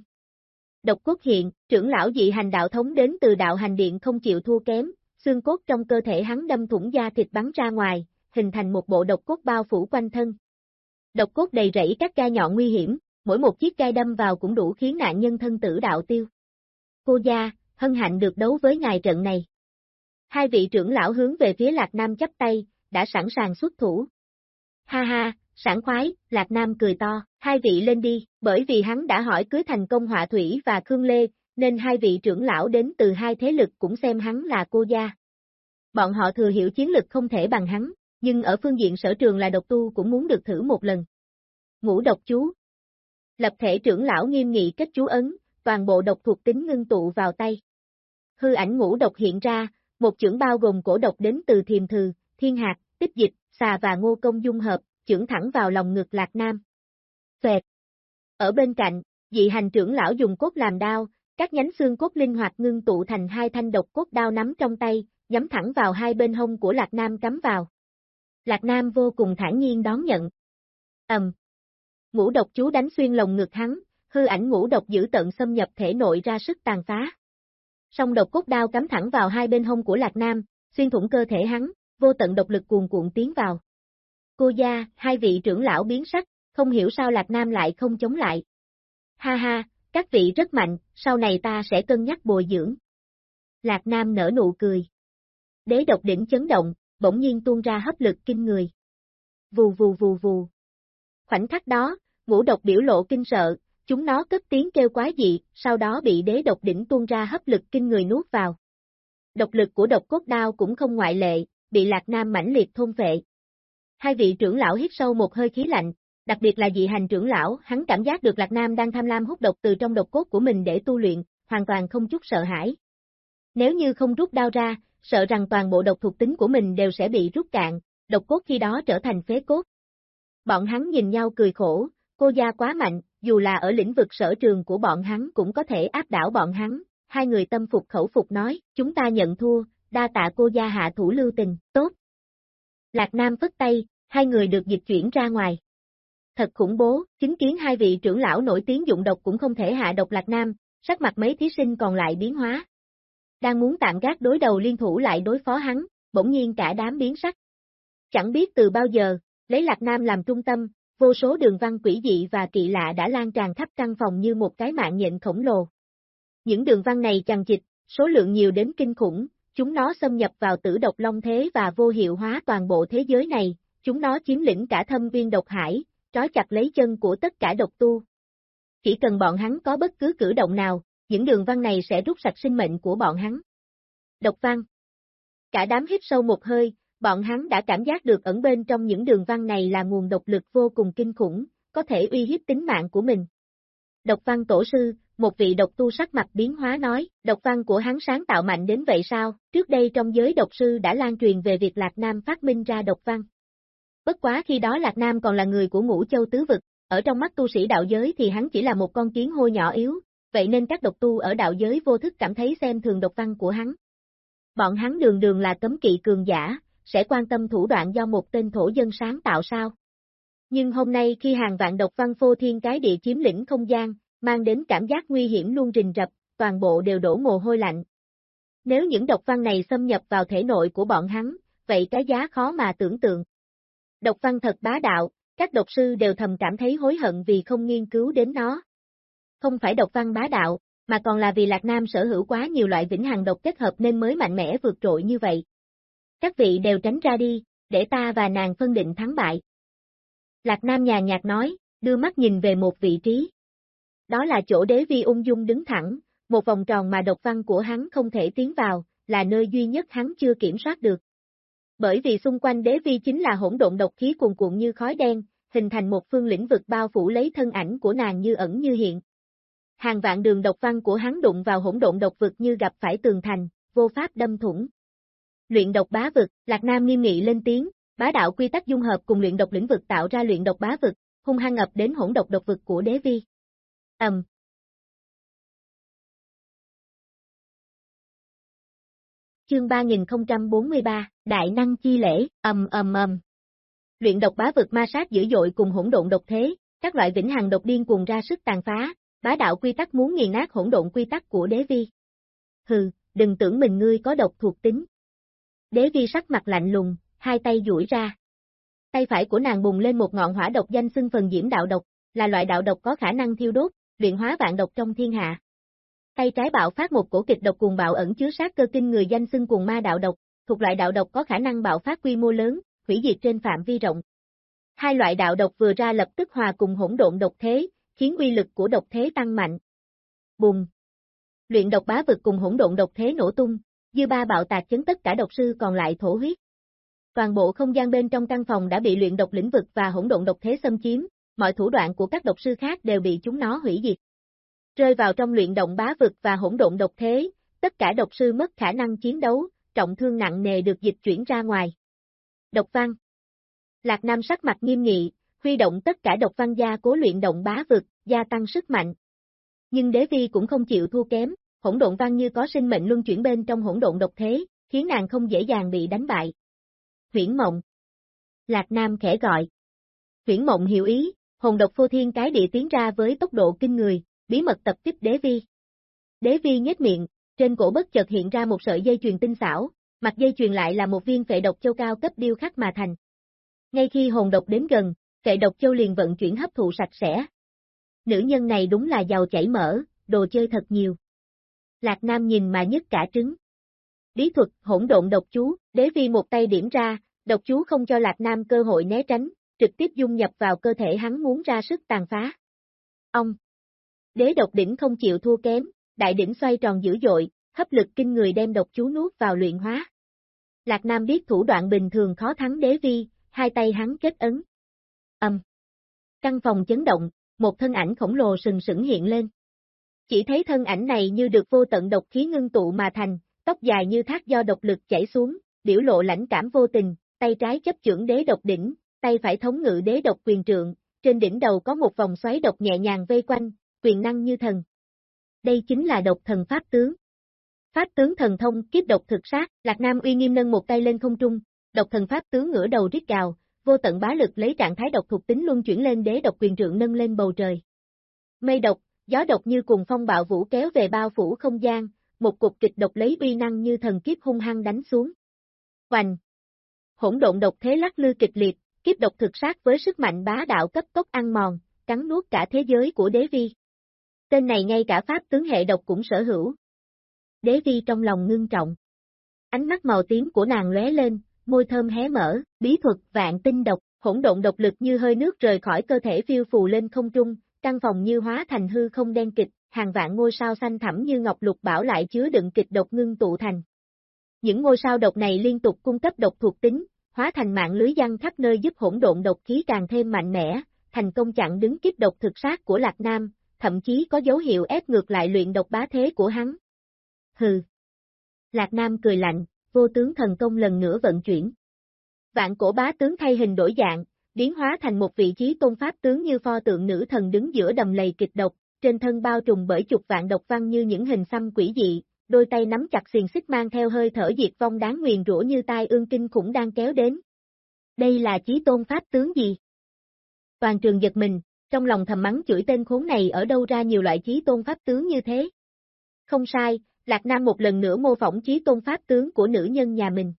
Độc cốt hiện, trưởng lão dị hành đạo thống đến từ đạo hành điện không chịu thua kém, xương cốt trong cơ thể hắn đâm thủng da thịt bắn ra ngoài, hình thành một bộ độc cốt bao phủ quanh thân. Độc cốt đầy rẫy các gai nhọn nguy hiểm, mỗi một chiếc gai đâm vào cũng đủ khiến nạn nhân thân tử đạo tiêu. Cô gia, hân hạnh được đấu với ngài trận này. Hai vị trưởng lão hướng về phía Lạc Nam chấp tay, đã sẵn sàng xuất thủ. Ha ha, sảng khoái, Lạc Nam cười to, hai vị lên đi, bởi vì hắn đã hỏi cưới thành công họa thủy và Khương Lê, nên hai vị trưởng lão đến từ hai thế lực cũng xem hắn là cô gia. Bọn họ thừa hiểu chiến lực không thể bằng hắn, nhưng ở phương diện sở trường là độc tu cũng muốn được thử một lần. Ngũ độc chú Lập thể trưởng lão nghiêm nghị kết chú ấn, toàn bộ độc thuộc tính ngưng tụ vào tay. Hư ảnh ngũ độc hiện ra, một chưởng bao gồm cổ độc đến từ thiềm thừa thiên hạt, tích dịch, xà và ngô công dung hợp, trưởng thẳng vào lòng ngực Lạc Nam. Xoẹt. Ở bên cạnh, dị hành trưởng lão dùng cốt làm đao, các nhánh xương cốt linh hoạt ngưng tụ thành hai thanh độc cốt đao nắm trong tay, nhắm thẳng vào hai bên hông của Lạc Nam cắm vào. Lạc Nam vô cùng thản nhiên đón nhận. Ầm. Ngũ độc chú đánh xuyên lồng ngực hắn, hư ảnh ngũ độc giữ tận xâm nhập thể nội ra sức tàn phá. Song độc cốt đao cắm thẳng vào hai bên hông của Lạc Nam, xuyên thủng cơ thể hắn, vô tận độc lực cuồn cuộn tiến vào. Cô gia, hai vị trưởng lão biến sắc, không hiểu sao Lạc Nam lại không chống lại. Ha ha, các vị rất mạnh, sau này ta sẽ cân nhắc bồi dưỡng. Lạc Nam nở nụ cười. Đế độc đỉnh chấn động, bỗng nhiên tuôn ra hấp lực kinh người. Vù vù vù vù. Khoảnh khắc đó, ngũ độc biểu lộ kinh sợ, chúng nó cất tiếng kêu quá dị, sau đó bị đế độc đỉnh tuôn ra hấp lực kinh người nuốt vào. Độc lực của độc cốt đao cũng không ngoại lệ, bị Lạc Nam mãnh liệt thôn vệ. Hai vị trưởng lão hít sâu một hơi khí lạnh, đặc biệt là dị hành trưởng lão, hắn cảm giác được Lạc Nam đang tham lam hút độc từ trong độc cốt của mình để tu luyện, hoàn toàn không chút sợ hãi. Nếu như không rút đao ra, sợ rằng toàn bộ độc thuộc tính của mình đều sẽ bị rút cạn, độc cốt khi đó trở thành phế cốt. Bọn hắn nhìn nhau cười khổ, cô gia quá mạnh, dù là ở lĩnh vực sở trường của bọn hắn cũng có thể áp đảo bọn hắn. Hai người tâm phục khẩu phục nói, chúng ta nhận thua, đa tạ cô gia hạ thủ lưu tình, tốt. Lạc Nam phất tay, hai người được dịch chuyển ra ngoài. Thật khủng bố, chứng kiến hai vị trưởng lão nổi tiếng dụng độc cũng không thể hạ độc Lạc Nam, sắc mặt mấy thí sinh còn lại biến hóa. Đang muốn tạm gác đối đầu liên thủ lại đối phó hắn, bỗng nhiên cả đám biến sắc. Chẳng biết từ bao giờ, lấy Lạc Nam làm trung tâm, vô số đường văn quỷ dị và kỳ lạ đã lan tràn khắp căn phòng như một cái mạng nhện khổng lồ. Những đường văn này chằng chịt, số lượng nhiều đến kinh khủng, chúng nó xâm nhập vào tử độc long thế và vô hiệu hóa toàn bộ thế giới này, chúng nó chiếm lĩnh cả thâm viên độc hải, trói chặt lấy chân của tất cả độc tu. Chỉ cần bọn hắn có bất cứ cử động nào, những đường văn này sẽ rút sạch sinh mệnh của bọn hắn. Độc văn Cả đám hít sâu một hơi, bọn hắn đã cảm giác được ẩn bên trong những đường văn này là nguồn độc lực vô cùng kinh khủng, có thể uy hiếp tính mạng của mình. Độc văn tổ sư, một vị độc tu sắc mặt biến hóa nói, độc văn của hắn sáng tạo mạnh đến vậy sao, trước đây trong giới độc sư đã lan truyền về việc Lạc Nam phát minh ra độc văn. Bất quá khi đó Lạc Nam còn là người của ngũ châu tứ vực, ở trong mắt tu sĩ đạo giới thì hắn chỉ là một con kiến hôi nhỏ yếu, vậy nên các độc tu ở đạo giới vô thức cảm thấy xem thường độc văn của hắn. Bọn hắn đường đường là cấm kỵ cường giả, sẽ quan tâm thủ đoạn do một tên thổ dân sáng tạo sao? Nhưng hôm nay khi hàng vạn độc văn phô thiên cái địa chiếm lĩnh không gian, mang đến cảm giác nguy hiểm luôn rình rập, toàn bộ đều đổ mồ hôi lạnh. Nếu những độc văn này xâm nhập vào thể nội của bọn hắn, vậy cái giá khó mà tưởng tượng. Độc văn thật bá đạo, các độc sư đều thầm cảm thấy hối hận vì không nghiên cứu đến nó. Không phải độc văn bá đạo, mà còn là vì Lạc Nam sở hữu quá nhiều loại vĩnh hằng độc kết hợp nên mới mạnh mẽ vượt trội như vậy. Các vị đều tránh ra đi, để ta và nàng phân định thắng bại. Lạc Nam nhàn nhạt nói, đưa mắt nhìn về một vị trí. Đó là chỗ đế vi ung dung đứng thẳng, một vòng tròn mà độc văn của hắn không thể tiến vào, là nơi duy nhất hắn chưa kiểm soát được. Bởi vì xung quanh đế vi chính là hỗn độn độc khí cuồn cuộn như khói đen, hình thành một phương lĩnh vực bao phủ lấy thân ảnh của nàng như ẩn như hiện. Hàng vạn đường độc văn của hắn đụng vào hỗn độn độc vực như gặp phải tường thành, vô pháp đâm thủng. Luyện độc bá vực, Lạc Nam nghiêm nghị lên tiếng, bá đạo quy tắc dung hợp cùng luyện độc lĩnh vực tạo ra luyện độc bá vực, hung hăng ngập đến hỗn độc độc vực của đế vi. Ầm. Chương 3043, Đại năng chi lễ, ầm ầm ầm. Luyện độc bá vực ma sát dữ dội cùng hỗn độn độc thế, các loại vĩnh hằng độc điên cuồng ra sức tàn phá, bá đạo quy tắc muốn nghiền nát hỗn độn quy tắc của đế vi. Hừ, đừng tưởng mình ngươi có độc thuộc tính. Đế vi sắc mặt lạnh lùng, hai tay duỗi ra. Tay phải của nàng bùng lên một ngọn hỏa độc danh xưng phần diễm đạo độc, là loại đạo độc có khả năng thiêu đốt, luyện hóa vạn độc trong thiên hạ. Tay trái bạo phát một cổ kịch độc cuồng bạo ẩn chứa sát cơ kinh người danh xưng cuồng ma đạo độc, thuộc loại đạo độc có khả năng bạo phát quy mô lớn, hủy diệt trên phạm vi rộng. Hai loại đạo độc vừa ra lập tức hòa cùng hỗn độn độc thế, khiến uy lực của độc thế tăng mạnh. Bùng! Luyện độc bá vực cùng hỗn độn độc thế nổ tung, dư ba bạo tạc chấn tất cả độc sư còn lại thổ huyết. Toàn bộ không gian bên trong căn phòng đã bị luyện độc lĩnh vực và hỗn độn độc thế xâm chiếm, mọi thủ đoạn của các độc sư khác đều bị chúng nó hủy diệt. Rơi vào trong luyện động bá vực và hỗn độn độc thế, tất cả độc sư mất khả năng chiến đấu, trọng thương nặng nề được dịch chuyển ra ngoài. Độc văn Lạc Nam sắc mặt nghiêm nghị, huy động tất cả độc văn gia cố luyện động bá vực, gia tăng sức mạnh. Nhưng đế vi cũng không chịu thua kém, hỗn độn văn như có sinh mệnh luân chuyển bên trong hỗn độn độc thế, khiến nàng không dễ dàng bị đánh bại. Huyễn mộng Lạc Nam khẽ gọi. Huyễn mộng hiểu ý, hồn độc phô thiên cái địa tiến ra với tốc độ kinh người, bí mật tập kích đế vi. Đế vi nhếch miệng, trên cổ bất chợt hiện ra một sợi dây chuyền tinh xảo, mặt dây chuyền lại là một viên phệ độc châu cao cấp điêu khắc mà thành. Ngay khi hồn độc đến gần, phệ độc châu liền vận chuyển hấp thụ sạch sẽ. Nữ nhân này đúng là giàu chảy mỡ, đồ chơi thật nhiều. Lạc Nam nhìn mà nhức cả trứng. Bí thuật hỗn độn độc chú, đế vi một tay điểm ra, độc chú không cho Lạc Nam cơ hội né tránh, trực tiếp dung nhập vào cơ thể hắn muốn ra sức tàn phá. Ông! Đế độc đỉnh không chịu thua kém, đại đỉnh xoay tròn dữ dội, hấp lực kinh người đem độc chú nuốt vào luyện hóa. Lạc Nam biết thủ đoạn bình thường khó thắng đế vi, hai tay hắn kết ấn. Âm. Căn phòng chấn động, một thân ảnh khổng lồ sừng sững hiện lên. Chỉ thấy thân ảnh này như được vô tận độc khí ngưng tụ mà thành, tóc dài như thác do độc lực chảy xuống, biểu lộ lãnh cảm vô tình, tay trái chấp chưởng đế độc đỉnh, tay phải thống ngự đế độc quyền trượng, trên đỉnh đầu có một vòng xoáy độc nhẹ nhàng vây quanh, quyền năng như thần. Đây chính là độc thần pháp tướng. Pháp tướng thần thông kiếp độc thực sát, Lạc Nam uy nghiêm nâng một tay lên không trung, độc thần pháp tướng ngửa đầu rít gào, vô tận bá lực lấy trạng thái độc thuộc tính luân chuyển lên đế độc quyền trượng nâng lên bầu trời. Mây độc, gió độc như cùng phong bạo vũ kéo về bao phủ không gian, một cục kịch độc lấy uy năng như thần kiếp hung hăng đánh xuống. Hoành! Hỗn độn độc thế lắc lư kịch liệt, kiếp độc thực sát với sức mạnh bá đạo cấp tốc ăn mòn, cắn nuốt cả thế giới của đế vi. Tên này ngay cả pháp tướng hệ độc cũng sở hữu. Đế vi trong lòng ngưng trọng. Ánh mắt màu tím của nàng lóe lên, môi thơm hé mở, bí thuật vạn tinh độc, hỗn độn độc lực như hơi nước rời khỏi cơ thể phiêu phù lên không trung, căn phòng như hóa thành hư không đen kịch, hàng vạn ngôi sao xanh thẳm như ngọc lục bảo lại chứa đựng kịch độc ngưng tụ thành. Những ngôi sao độc này liên tục cung cấp độc thuộc tính, hóa thành mạng lưới giăng khắp nơi giúp hỗn độn độc khí càng thêm mạnh mẽ, thành công chặn đứng kiếp độc thực sát của Lạc Nam, thậm chí có dấu hiệu ép ngược lại luyện độc bá thế của hắn. Hừ. Lạc Nam cười lạnh, vô tướng thần công lần nữa vận chuyển. Vạn cổ bá tướng thay hình đổi dạng, biến hóa thành một vị trí tôn pháp tướng như pho tượng nữ thần đứng giữa đầm lầy kịch độc, trên thân bao trùm bởi chục vạn độc văn như những hình xăm quỷ dị, đôi tay nắm chặt xiềng xích mang theo hơi thở diệt vong đáng nguyền rủa như tai ương kinh khủng đang kéo đến. Đây là chí tôn pháp tướng gì? Toàn trường giật mình, trong lòng thầm mắng chửi tên khốn này ở đâu ra nhiều loại chí tôn pháp tướng như thế. Không sai, Lạc Nam một lần nữa mô phỏng chí tôn pháp tướng của nữ nhân nhà mình.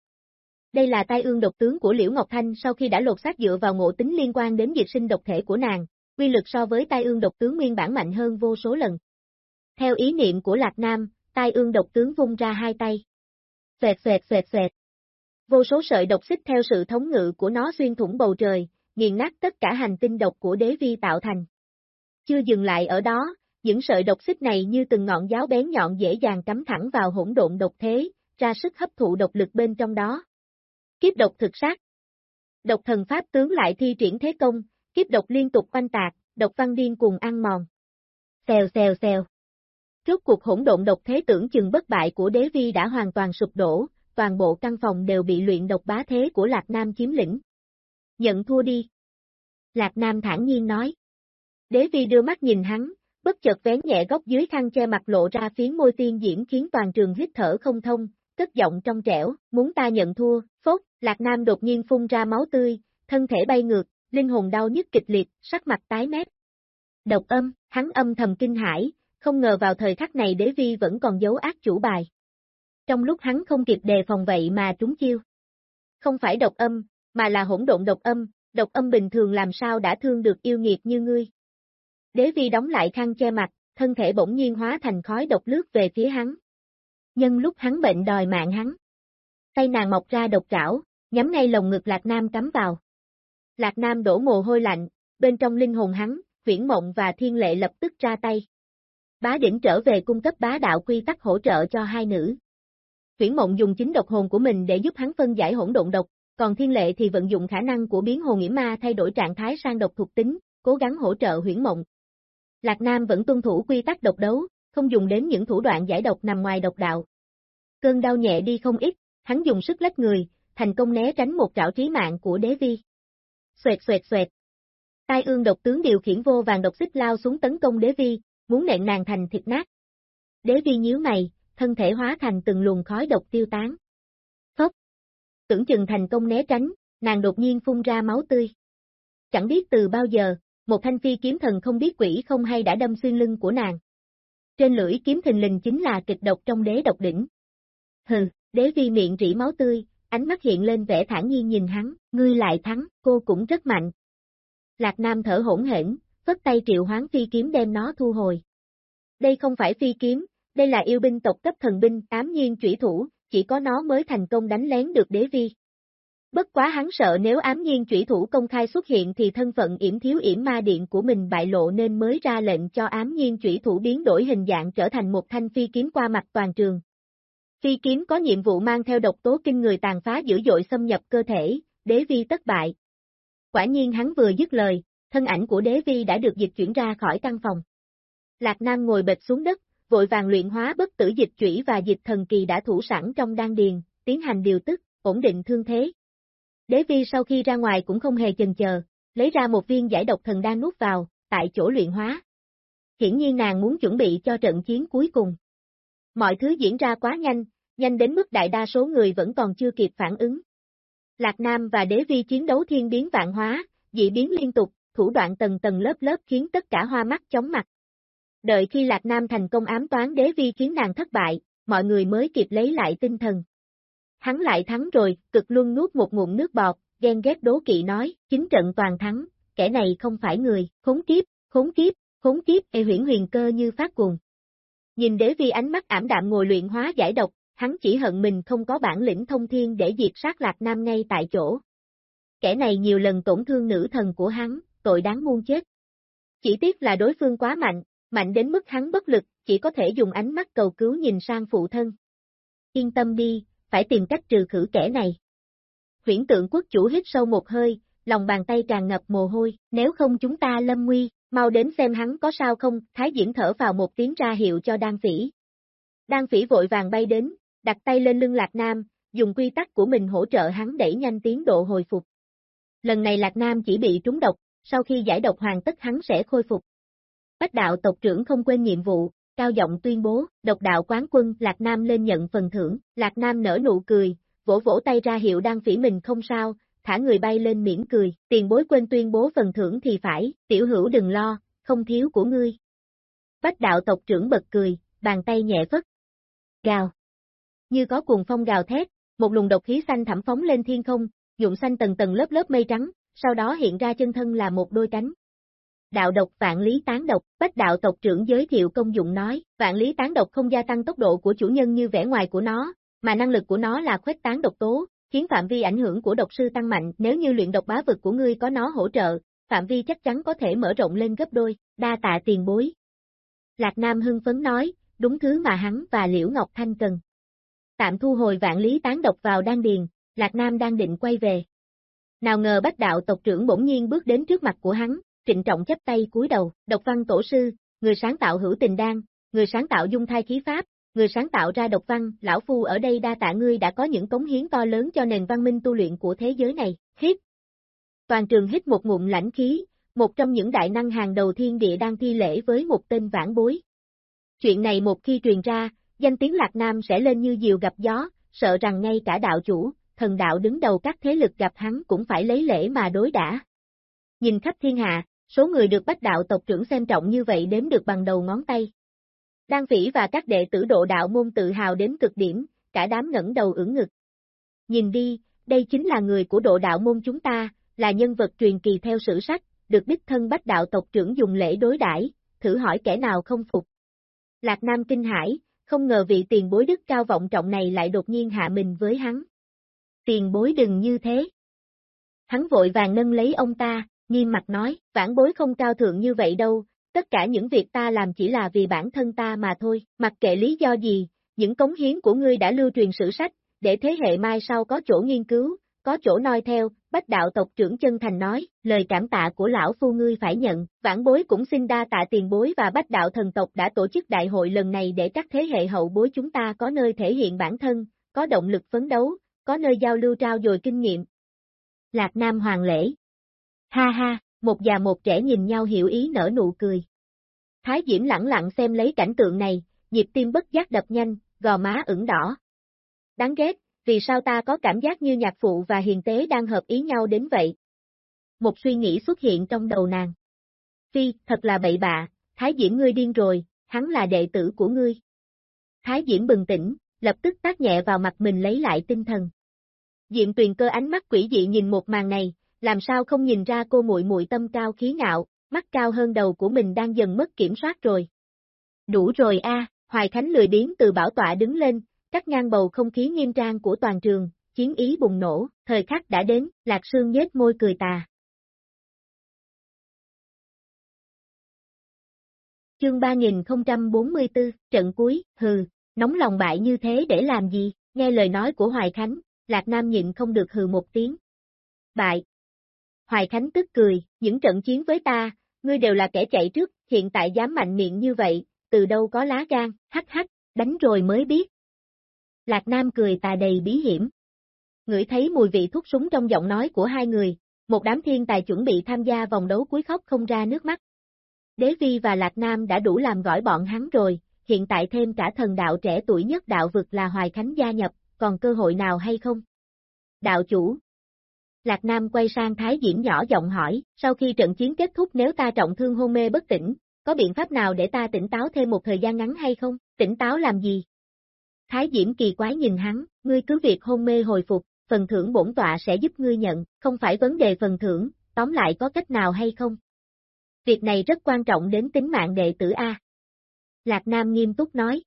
Đây là tai ương độc tướng của Liễu Ngọc Thanh sau khi đã lột xác dựa vào ngộ tính liên quan đến dịch sinh độc thể của nàng, quy lực so với tai ương độc tướng nguyên bản mạnh hơn vô số lần. Theo ý niệm của Lạc Nam, tai ương độc tướng vung ra hai tay. Xoẹt xoẹt xoẹt xoẹt. Vô số sợi độc xích theo sự thống ngự của nó xuyên thủng bầu trời, nghiền nát tất cả hành tinh độc của đế vi tạo thành. Chưa dừng lại ở đó, những sợi độc xích này như từng ngọn giáo bén nhọn dễ dàng cắm thẳng vào hỗn độn độc thế, ra sức hấp thụ độc lực bên trong đó. Kiếp độc thực sát. Độc thần pháp tướng lại thi triển thế công, kiếp độc liên tục quanh tạc, độc văn điên cùng ăn mòn. Xèo xèo xèo. Rốt cuộc hỗn độn độc thế tưởng chừng bất bại của đế vi đã hoàn toàn sụp đổ, toàn bộ căn phòng đều bị luyện độc bá thế của Lạc Nam chiếm lĩnh. Nhận thua đi. Lạc Nam thản nhiên nói. Đế vi đưa mắt nhìn hắn, bất chợt vén nhẹ góc dưới khăn che mặt lộ ra phiến môi tiên diễn khiến toàn trường hít thở không thông, cất giọng trong trẻo, muốn ta nhận thua, phốt, Lạc Nam đột nhiên phun ra máu tươi, thân thể bay ngược, linh hồn đau nhức kịch liệt, sắc mặt tái mét. Độc âm, hắn âm thầm kinh hãi, không ngờ vào thời khắc này đế vi vẫn còn giấu ác chủ bài. Trong lúc hắn không kịp đề phòng vậy mà trúng chiêu. Không phải độc âm, mà là hỗn độn độc âm, độc âm bình thường làm sao đã thương được yêu nghiệt như ngươi. Đế vi đóng lại khăn che mặt, thân thể bỗng nhiên hóa thành khói độc lướt về phía hắn. Nhân lúc hắn bệnh đòi mạng hắn. Tay nàng mọc ra độc trảo, nhắm ngay lồng ngực Lạc Nam cắm vào. Lạc Nam đổ mồ hôi lạnh, bên trong linh hồn hắn, Viễn Mộng và Thiên Lệ lập tức ra tay. Bá đỉnh trở về cung cấp bá đạo quy tắc hỗ trợ cho hai nữ. Tuyển Mộng dùng chính độc hồn của mình để giúp hắn phân giải hỗn độn độc, còn Thiên Lệ thì vận dụng khả năng của biến hồn nghiễm ma thay đổi trạng thái sang độc thuộc tính, cố gắng hỗ trợ Huyễn Mộng. Lạc Nam vẫn tuân thủ quy tắc độc đấu, không dùng đến những thủ đoạn giải độc nằm ngoài độc đạo. Cơn đau nhẹ đi không ít, hắn dùng sức lách người, thành công né tránh một trảo trí mạng của đế vi. Xoẹt xoẹt xoẹt. Tai ương độc tướng điều khiển vô vàng độc xích lao xuống tấn công đế vi, muốn nện nàng thành thịt nát. Đế vi nhíu mày, thân thể hóa thành từng luồng khói độc tiêu tán. Phốc. Tưởng chừng thành công né tránh, nàng đột nhiên phun ra máu tươi. Chẳng biết từ bao giờ, một thanh phi kiếm thần không biết quỷ không hay đã đâm xuyên lưng của nàng. Trên lưỡi kiếm thình lình chính là kịch độc trong đế độc đỉnh. Hừ, đế vi miệng rỉ máu tươi, ánh mắt hiện lên vẻ thản nhiên nhìn hắn, ngươi lại thắng, cô cũng rất mạnh. Lạc Nam thở hỗn hển, phất tay triệu hoán phi kiếm đem nó thu hồi. Đây không phải phi kiếm, đây là yêu binh tộc cấp thần binh, ám nhiên chủy thủ, chỉ có nó mới thành công đánh lén được đế vi. Bất quá hắn sợ nếu ám nhiên chủy thủ công khai xuất hiện thì thân phận yểm thiếu yểm ma điện của mình bại lộ nên mới ra lệnh cho ám nhiên chủy thủ biến đổi hình dạng trở thành một thanh phi kiếm qua mặt toàn trường. Phi kiếm có nhiệm vụ mang theo độc tố kinh người tàn phá dữ dội xâm nhập cơ thể, đế vi tất bại. Quả nhiên hắn vừa dứt lời, thân ảnh của đế vi đã được dịch chuyển ra khỏi căn phòng. Lạc Nam ngồi bệt xuống đất, vội vàng luyện hóa bất tử dịch chủy và dịch thần kỳ đã thủ sẵn trong đan điền, tiến hành điều tức, ổn định thương thế. Đế vi sau khi ra ngoài cũng không hề chần chờ, lấy ra một viên giải độc thần đan nuốt vào, tại chỗ luyện hóa. Hiển nhiên nàng muốn chuẩn bị cho trận chiến cuối cùng. Mọi thứ diễn ra quá nhanh, nhanh đến mức đại đa số người vẫn còn chưa kịp phản ứng. Lạc Nam và đế vi chiến đấu thiên biến vạn hóa, dị biến liên tục, thủ đoạn tầng tầng lớp lớp khiến tất cả hoa mắt chóng mặt. Đợi khi Lạc Nam thành công ám toán đế vi khiến nàng thất bại, mọi người mới kịp lấy lại tinh thần. Hắn lại thắng rồi, cực luôn nuốt một ngụm nước bọt, ghen ghét đố kỵ nói, chính trận toàn thắng, kẻ này không phải người, khốn kiếp, khốn kiếp, khốn kiếp, e huyển huyền cơ như phát cuồng. Nhìn đế vi ánh mắt ảm đạm ngồi luyện hóa giải độc, hắn chỉ hận mình không có bản lĩnh thông thiên để diệt sát lạc nam ngay tại chỗ. Kẻ này nhiều lần tổn thương nữ thần của hắn, tội đáng muôn chết. Chỉ tiếc là đối phương quá mạnh, mạnh đến mức hắn bất lực, chỉ có thể dùng ánh mắt cầu cứu nhìn sang phụ thân. Yên tâm đi, phải tìm cách trừ khử kẻ này. Huyển tượng quốc chủ hít sâu một hơi, lòng bàn tay tràn ngập mồ hôi, nếu không chúng ta lâm nguy, mau đến xem hắn có sao không, thái diễn thở vào một tiếng ra hiệu cho đan phỉ. Đan phỉ vội vàng bay đến, đặt tay lên lưng Lạc Nam, dùng quy tắc của mình hỗ trợ hắn đẩy nhanh tiến độ hồi phục. Lần này Lạc Nam chỉ bị trúng độc, sau khi giải độc hoàn tất hắn sẽ khôi phục. Bách đạo tộc trưởng không quên nhiệm vụ, cao giọng tuyên bố, độc đạo quán quân Lạc Nam lên nhận phần thưởng, Lạc Nam nở nụ cười, vỗ vỗ tay ra hiệu đang phỉ mình không sao, thả người bay lên miễn cười, tiền bối quên tuyên bố phần thưởng thì phải, tiểu hữu đừng lo, không thiếu của ngươi. Bách đạo tộc trưởng bật cười, bàn tay nhẹ phất. Gào. Như có cuồng phong gào thét, một luồng độc khí xanh thẳm phóng lên thiên không, dụng xanh tầng tầng lớp lớp mây trắng, sau đó hiện ra chân thân là một đôi cánh. Đạo độc vạn lý tán độc, bách đạo tộc trưởng giới thiệu công dụng nói, vạn lý tán độc không gia tăng tốc độ của chủ nhân như vẻ ngoài của nó, mà năng lực của nó là khuếch tán độc tố, khiến phạm vi ảnh hưởng của độc sư tăng mạnh, nếu như luyện độc bá vực của ngươi có nó hỗ trợ, phạm vi chắc chắn có thể mở rộng lên gấp đôi, đa tạ tiền bối. Lạc Nam hưng phấn nói, đúng thứ mà hắn và Liễu Ngọc Thanh cần. Tạm thu hồi vạn lý tán độc vào đan điền, Lạc Nam đang định quay về. Nào ngờ bách đạo tộc trưởng bỗng nhiên bước đến trước mặt của hắn, trịnh trọng chấp tay cúi đầu, độc văn tổ sư, người sáng tạo hữu tình đan, người sáng tạo dung thai khí pháp, người sáng tạo ra độc văn, lão phu ở đây đa tạ ngươi đã có những cống hiến to lớn cho nền văn minh tu luyện của thế giới này, hít. Toàn trường hít một ngụm lãnh khí, một trong những đại năng hàng đầu thiên địa đang thi lễ với một tên vãn bối. Chuyện này một khi truyền ra, danh tiếng Lạc Nam sẽ lên như diều gặp gió, sợ rằng ngay cả đạo chủ, thần đạo đứng đầu các thế lực gặp hắn cũng phải lấy lễ mà đối đã. Nhìn khắp thiên hạ, số người được bách đạo tộc trưởng xem trọng như vậy đếm được bằng đầu ngón tay. Đan Phỉ và các đệ tử độ đạo môn tự hào đến cực điểm, cả đám ngẩng đầu ưỡn ngực. Nhìn đi, đây chính là người của độ đạo môn chúng ta, là nhân vật truyền kỳ theo sử sách, được đích thân bách đạo tộc trưởng dùng lễ đối đãi, thử hỏi kẻ nào không phục. Lạc Nam kinh hải, không ngờ vị tiền bối đức cao vọng trọng này lại đột nhiên hạ mình với hắn. Tiền bối đừng như thế. Hắn vội vàng nâng lấy ông ta, nghiêm mặt nói, vãn bối không cao thượng như vậy đâu, tất cả những việc ta làm chỉ là vì bản thân ta mà thôi, mặc kệ lý do gì, những cống hiến của ngươi đã lưu truyền sử sách, để thế hệ mai sau có chỗ nghiên cứu, có chỗ noi theo, bách đạo tộc trưởng chân thành nói, lời cảm tạ của lão phu ngươi phải nhận, vãn bối cũng xin đa tạ tiền bối và bách đạo thần tộc đã tổ chức đại hội lần này để các thế hệ hậu bối chúng ta có nơi thể hiện bản thân, có động lực phấn đấu, có nơi giao lưu trao dồi kinh nghiệm. Lạc Nam Hoàng Lễ Ha ha, một già một trẻ nhìn nhau hiểu ý nở nụ cười. Thái Diễm lặng lặng xem lấy cảnh tượng này, nhịp tim bất giác đập nhanh, gò má ửng đỏ. Đáng ghét, vì sao ta có cảm giác như nhạc phụ và hiền tế đang hợp ý nhau đến vậy? Một suy nghĩ xuất hiện trong đầu nàng. Phi, thật là bậy bạ, Thái Diễm ngươi điên rồi, hắn là đệ tử của ngươi. Thái Diễm bừng tỉnh, lập tức tác nhẹ vào mặt mình lấy lại tinh thần. Diệm tuyền cơ ánh mắt quỷ dị nhìn một màn này, làm sao không nhìn ra cô muội muội tâm cao khí ngạo, mắt cao hơn đầu của mình đang dần mất kiểm soát rồi. Đủ rồi a, Hoài Khánh lười biến từ bảo tọa đứng lên, cắt ngang bầu không khí nghiêm trang của toàn trường, chiến ý bùng nổ, thời khắc đã đến, Lạc Sương nhếch môi cười tà. Chương 3044, trận cuối, hừ, nóng lòng bại như thế để làm gì, nghe lời nói của Hoài Khánh, Lạc Nam nhịn không được hừ một tiếng. Bại. Hoài Khánh tức cười, những trận chiến với ta, ngươi đều là kẻ chạy trước, hiện tại dám mạnh miệng như vậy, từ đâu có lá gan, hắc hắc, đánh rồi mới biết. Lạc Nam cười tà đầy bí hiểm. Ngửi thấy mùi vị thuốc súng trong giọng nói của hai người, một đám thiên tài chuẩn bị tham gia vòng đấu cuối khóc không ra nước mắt. Đế Vi và Lạc Nam đã đủ làm gỏi bọn hắn rồi, hiện tại thêm cả thần đạo trẻ tuổi nhất đạo vực là Hoài Khánh gia nhập, còn cơ hội nào hay không? Đạo chủ. Lạc Nam quay sang Thái Diễm nhỏ giọng hỏi, sau khi trận chiến kết thúc nếu ta trọng thương hôn mê bất tỉnh, có biện pháp nào để ta tỉnh táo thêm một thời gian ngắn hay không? Tỉnh táo làm gì? Thái Diễm kỳ quái nhìn hắn, ngươi cứ việc hôn mê hồi phục, phần thưởng bổn tọa sẽ giúp ngươi nhận, không phải vấn đề phần thưởng, tóm lại có cách nào hay không? Việc này rất quan trọng đến tính mạng đệ tử A. Lạc Nam nghiêm túc nói.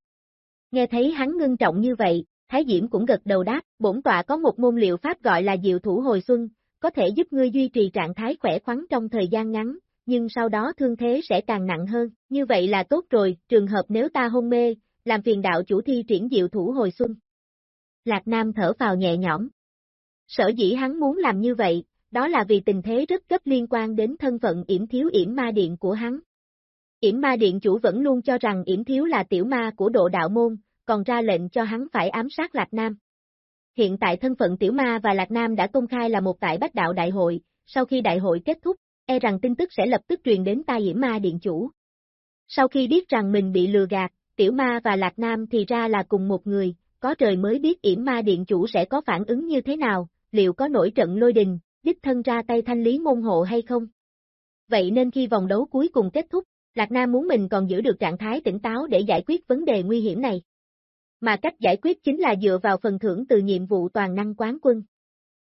Nghe thấy hắn ngưng trọng như vậy, Thái Diễm cũng gật đầu đáp, bổn tọa có một môn liệu pháp gọi là diệu thủ hồi xuân, có thể giúp ngươi duy trì trạng thái khỏe khoắn trong thời gian ngắn, nhưng sau đó thương thế sẽ càng nặng hơn, như vậy là tốt rồi, trường hợp nếu ta hôn mê, làm phiền đạo chủ thi triển diệu thủ hồi xuân. Lạc Nam thở vào nhẹ nhõm. Sở dĩ hắn muốn làm như vậy, đó là vì tình thế rất gấp liên quan đến thân phận yểm thiếu yểm ma điện của hắn. Yểm ma điện chủ vẫn luôn cho rằng yểm thiếu là tiểu ma của độ đạo môn, còn ra lệnh cho hắn phải ám sát Lạc Nam. Hiện tại thân phận tiểu ma và Lạc Nam đã công khai là một tại bách đạo đại hội, sau khi đại hội kết thúc, e rằng tin tức sẽ lập tức truyền đến tai yểm ma điện chủ. Sau khi biết rằng mình bị lừa gạt, Tiểu Ma và Lạc Nam thì ra là cùng một người, có trời mới biết yểm ma điện chủ sẽ có phản ứng như thế nào, liệu có nổi trận lôi đình, đích thân ra tay thanh lý môn hộ hay không? Vậy nên khi vòng đấu cuối cùng kết thúc, Lạc Nam muốn mình còn giữ được trạng thái tỉnh táo để giải quyết vấn đề nguy hiểm này. mà cách giải quyết chính là dựa vào phần thưởng từ nhiệm vụ toàn năng quán quân.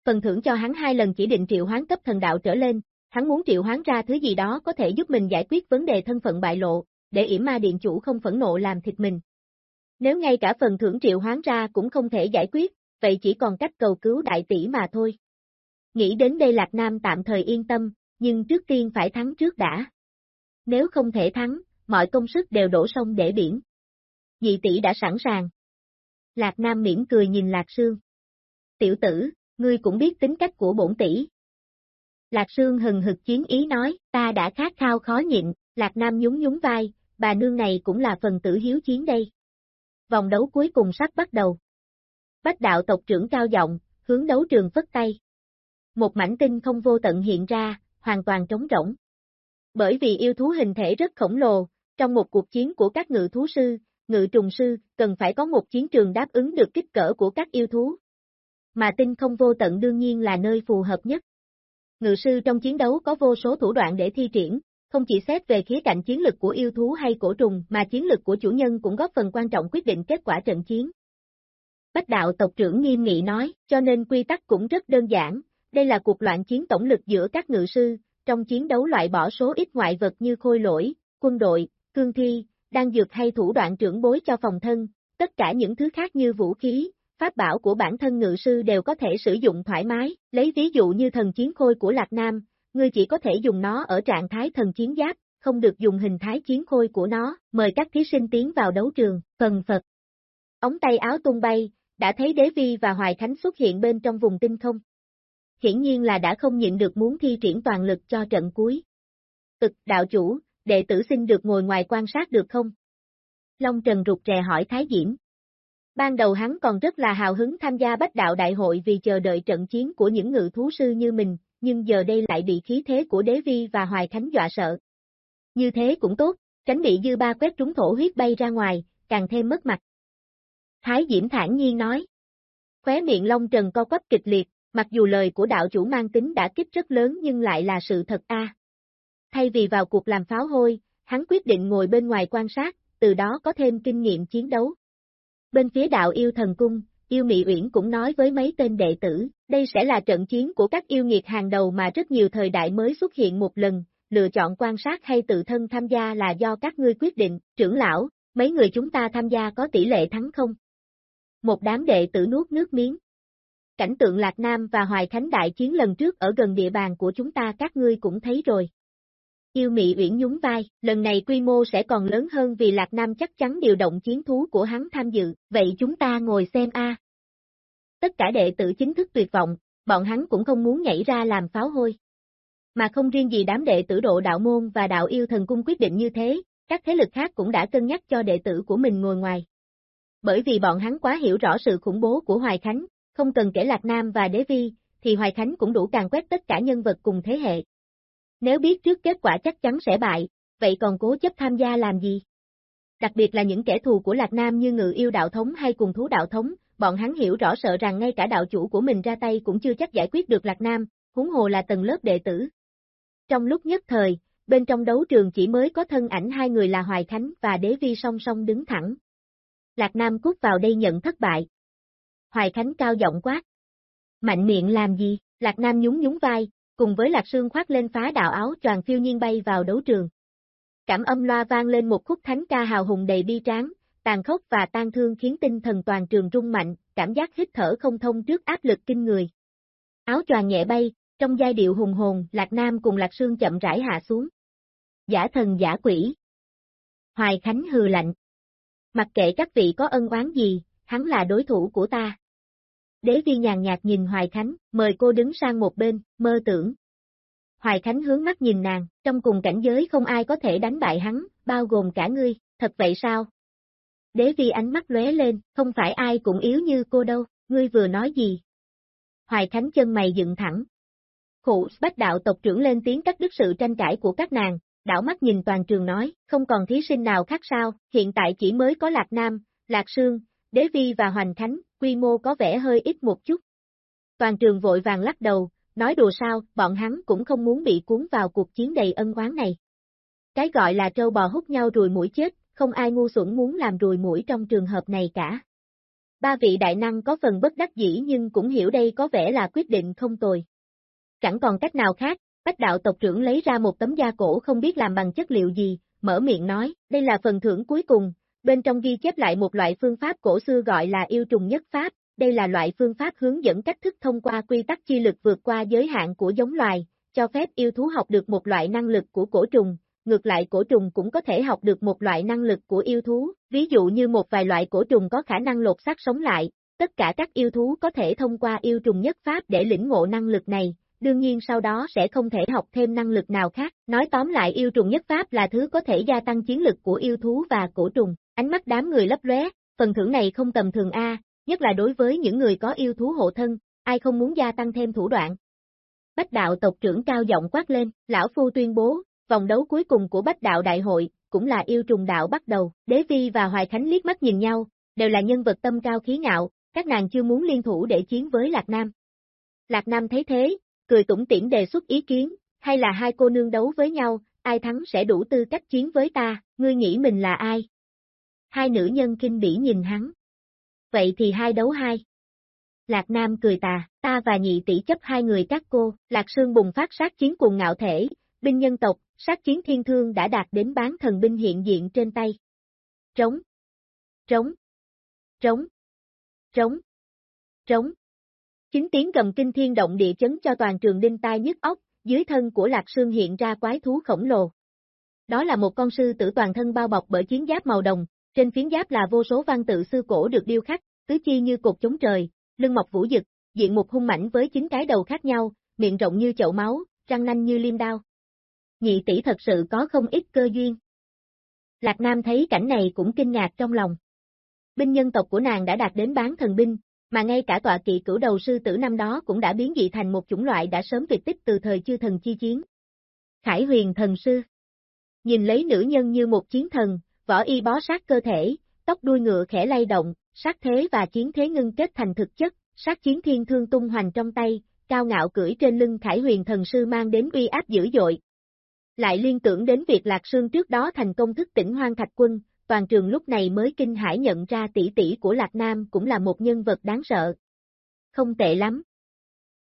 Phần thưởng cho hắn hai lần chỉ định triệu hoán cấp thần đạo trở lên, hắn muốn triệu hoán ra thứ gì đó có thể giúp mình giải quyết vấn đề thân phận bại lộ, để yểm ma điện chủ không phẫn nộ làm thịt mình. Nếu ngay cả phần thưởng triệu hoán ra cũng không thể giải quyết, vậy chỉ còn cách cầu cứu đại tỷ mà thôi. Nghĩ đến đây Lạc Nam tạm thời yên tâm, nhưng trước tiên phải thắng trước đã. Nếu không thể thắng, mọi công sức đều đổ sông để biển. Dị tỷ đã sẵn sàng. Lạc Nam mỉm cười nhìn Lạc Sương. Tiểu tử, ngươi cũng biết tính cách của bổn tỷ. Lạc Sương hừng hực chiến ý nói, ta đã khát khao khó nhịn, Lạc Nam nhún nhún vai, bà nương này cũng là phần tử hiếu chiến đây. Vòng đấu cuối cùng sắp bắt đầu. Bách đạo tộc trưởng cao giọng, hướng đấu trường phất tay. Một mảnh tinh không vô tận hiện ra, hoàn toàn trống rỗng. Bởi vì yêu thú hình thể rất khổng lồ, trong một cuộc chiến của các ngự thú sư, ngự trùng sư, cần phải có một chiến trường đáp ứng được kích cỡ của các yêu thú. Mà tinh không vô tận đương nhiên là nơi phù hợp nhất. Ngự sư trong chiến đấu có vô số thủ đoạn để thi triển, không chỉ xét về khía cạnh chiến lực của yêu thú hay cổ trùng mà chiến lực của chủ nhân cũng góp phần quan trọng quyết định kết quả trận chiến. Bách đạo tộc trưởng nghiêm nghị nói, cho nên quy tắc cũng rất đơn giản, đây là cuộc loạn chiến tổng lực giữa các ngự sư, trong chiến đấu loại bỏ số ít ngoại vật như khôi lỗi, quân đội, cương thi, đang dược hay thủ đoạn trưởng bối cho phòng thân, tất cả những thứ khác như vũ khí, pháp bảo của bản thân ngự sư đều có thể sử dụng thoải mái, lấy ví dụ như thần chiến khôi của Lạc Nam, ngươi chỉ có thể dùng nó ở trạng thái thần chiến giáp, không được dùng hình thái chiến khôi của nó, mời các thí sinh tiến vào đấu trường, phần Phật. Ống tay áo tung bay, đã thấy Đế Vi và Hoài Khánh xuất hiện bên trong vùng tinh không. Hiển nhiên là đã không nhịn được muốn thi triển toàn lực cho trận cuối. Tực, đạo chủ, đệ tử xin được ngồi ngoài quan sát được không? Long Trần rụt rè hỏi Thái Diễm. Ban đầu hắn còn rất là hào hứng tham gia bách đạo đại hội vì chờ đợi trận chiến của những ngự thú sư như mình, nhưng giờ đây lại bị khí thế của đế vi và hoài thánh dọa sợ. Như thế cũng tốt, tránh bị dư ba quét trúng thổ huyết bay ra ngoài, càng thêm mất mặt. Thái Diễm thản nhiên nói. Khóe miệng Long Trần co quắp kịch liệt, mặc dù lời của đạo chủ mang tính đã kích rất lớn nhưng lại là sự thật a. Thay vì vào cuộc làm pháo hôi, hắn quyết định ngồi bên ngoài quan sát, từ đó có thêm kinh nghiệm chiến đấu. Bên phía đạo yêu thần cung, yêu mị uyển cũng nói với mấy tên đệ tử, đây sẽ là trận chiến của các yêu nghiệt hàng đầu mà rất nhiều thời đại mới xuất hiện một lần, lựa chọn quan sát hay tự thân tham gia là do các ngươi quyết định, trưởng lão, mấy người chúng ta tham gia có tỷ lệ thắng không? Một đám đệ tử nuốt nước miếng. Cảnh tượng Lạc Nam và Hoài Khánh đại chiến lần trước ở gần địa bàn của chúng ta các ngươi cũng thấy rồi. Yêu Mị Uyển nhún vai, lần này quy mô sẽ còn lớn hơn vì Lạc Nam chắc chắn điều động chiến thú của hắn tham dự, vậy chúng ta ngồi xem a. Tất cả đệ tử chính thức tuyệt vọng, bọn hắn cũng không muốn nhảy ra làm pháo hôi. Mà không riêng gì đám đệ tử độ đạo môn và đạo yêu thần cung quyết định như thế, các thế lực khác cũng đã cân nhắc cho đệ tử của mình ngồi ngoài. Bởi vì bọn hắn quá hiểu rõ sự khủng bố của Hoài Khánh, không cần kể Lạc Nam và Đế Vi, thì Hoài Khánh cũng đủ càng quét tất cả nhân vật cùng thế hệ. Nếu biết trước kết quả chắc chắn sẽ bại, vậy còn cố chấp tham gia làm gì? Đặc biệt là những kẻ thù của Lạc Nam như ngự yêu đạo thống hay cùng thú đạo thống, bọn hắn hiểu rõ sợ rằng ngay cả đạo chủ của mình ra tay cũng chưa chắc giải quyết được Lạc Nam, huống hồ là tầng lớp đệ tử. Trong lúc nhất thời, bên trong đấu trường chỉ mới có thân ảnh hai người là Hoài Khánh và Đế Vi song song đứng thẳng. Lạc Nam cút vào đây nhận thất bại. Hoài Khánh cao giọng quát. Mạnh miệng làm gì? Lạc Nam nhún nhún vai, cùng với Lạc Sương khoác lên phá đạo áo choàng phiêu nhiên bay vào đấu trường. Cảm âm loa vang lên một khúc thánh ca hào hùng đầy bi tráng, tàn khốc và tan thương khiến tinh thần toàn trường rung mạnh, cảm giác hít thở không thông trước áp lực kinh người. Áo choàng nhẹ bay, trong giai điệu hùng hồn, Lạc Nam cùng Lạc Sương chậm rãi hạ xuống. Giả thần giả quỷ. Hoài Khánh hừ lạnh. Mặc kệ các vị có ân oán gì, hắn là đối thủ của ta. Đế vi nhàn nhạt nhìn Hoài Khánh, mời cô đứng sang một bên, mơ tưởng. Hoài Khánh hướng mắt nhìn nàng, trong cùng cảnh giới không ai có thể đánh bại hắn, bao gồm cả ngươi, thật vậy sao? Đế vi ánh mắt lóe lên, không phải ai cũng yếu như cô đâu, ngươi vừa nói gì? Hoài Khánh chân mày dựng thẳng. Khụ, bách đạo tộc trưởng lên tiếng cắt đứt sự tranh cãi của các nàng, đảo mắt nhìn toàn trường nói, không còn thí sinh nào khác sao, hiện tại chỉ mới có Lạc Nam, Lạc Sương, Đế Vi và Hoành Khánh, quy mô có vẻ hơi ít một chút. Toàn trường vội vàng lắc đầu, nói đùa sao, bọn hắn cũng không muốn bị cuốn vào cuộc chiến đầy ân oán này. Cái gọi là trâu bò hút nhau rùi mũi chết, không ai ngu xuẩn muốn làm rùi mũi trong trường hợp này cả. ba vị đại năng có phần bất đắc dĩ nhưng cũng hiểu đây có vẻ là quyết định không tồi. Chẳng còn cách nào khác, bách đạo tộc trưởng lấy ra một tấm da cổ không biết làm bằng chất liệu gì, mở miệng nói, đây là phần thưởng cuối cùng, bên trong ghi chép lại một loại phương pháp cổ xưa gọi là yêu trùng nhất pháp, đây là loại phương pháp hướng dẫn cách thức thông qua quy tắc chi lực vượt qua giới hạn của giống loài, cho phép yêu thú học được một loại năng lực của cổ trùng, ngược lại cổ trùng cũng có thể học được một loại năng lực của yêu thú, ví dụ như một vài loại cổ trùng có khả năng lột xác sống lại, tất cả các yêu thú có thể thông qua yêu trùng nhất pháp để lĩnh ngộ năng lực này, đương nhiên sau đó sẽ không thể học thêm năng lực nào khác. Nói tóm lại yêu trùng nhất pháp là thứ có thể gia tăng chiến lực của yêu thú và cổ trùng. Ánh mắt đám người lấp lóe, phần thưởng này không tầm thường A, nhất là đối với những người có yêu thú hộ thân, ai không muốn gia tăng thêm thủ đoạn. Bách đạo tộc trưởng cao giọng quát lên, lão phu tuyên bố, vòng đấu cuối cùng của bách đạo đại hội, cũng là yêu trùng đạo bắt đầu, đế vi và Hoài Khánh liếc mắt nhìn nhau, đều là nhân vật tâm cao khí ngạo, các nàng chưa muốn liên thủ để chiến với Lạc Nam. Lạc Nam thấy thế, cười tủm tỉm đề xuất ý kiến, hay là hai cô nương đấu với nhau, ai thắng sẽ đủ tư cách chiến với ta, ngươi nghĩ mình là ai? Hai nữ nhân kinh bỉ nhìn hắn. Vậy thì hai đấu hai. Lạc Nam cười tà, ta và nhị tỷ chấp hai người các cô, Lạc Sương bùng phát sát chiến cùng ngạo thể, binh nhân tộc, sát chiến thiên thương đã đạt đến bán thần binh hiện diện trên tay. Trống, trống, trống, trống, trống. Chính tiếng gầm kinh thiên động địa chấn cho toàn trường đinh tai nhức óc, dưới thân của Lạc Sương hiện ra quái thú khổng lồ. Đó là một con sư tử toàn thân bao bọc bởi chiến giáp màu đồng, trên phiến giáp là vô số văn tự sư cổ được điêu khắc, tứ chi như cột chống trời, lưng mọc vũ dực, diện một hung mảnh với chín cái đầu khác nhau, miệng rộng như chậu máu, răng nanh như liêm đao. Nhị tỷ thật sự có không ít cơ duyên. Lạc Nam thấy cảnh này cũng kinh ngạc trong lòng. Binh nhân tộc của nàng đã đạt đến bán thần binh, mà ngay cả tọa kỵ cửu đầu sư tử năm đó cũng đã biến dị thành một chủng loại đã sớm tuyệt tích từ thời chư thần chi chiến. Khải huyền thần sư Nhìn lấy nữ nhân như một chiến thần, võ y bó sát cơ thể, tóc đuôi ngựa khẽ lay động, sát thế và chiến thế ngưng kết thành thực chất, sát chiến thiên thương tung hoành trong tay, cao ngạo cưỡi trên lưng Khải huyền thần sư mang đến uy áp dữ dội. Lại liên tưởng đến việc Lạc Sương trước đó thành công thức tỉnh hoang thạch quân, toàn trường lúc này mới kinh hãi nhận ra tỷ tỷ của Lạc Nam cũng là một nhân vật đáng sợ. Không tệ lắm.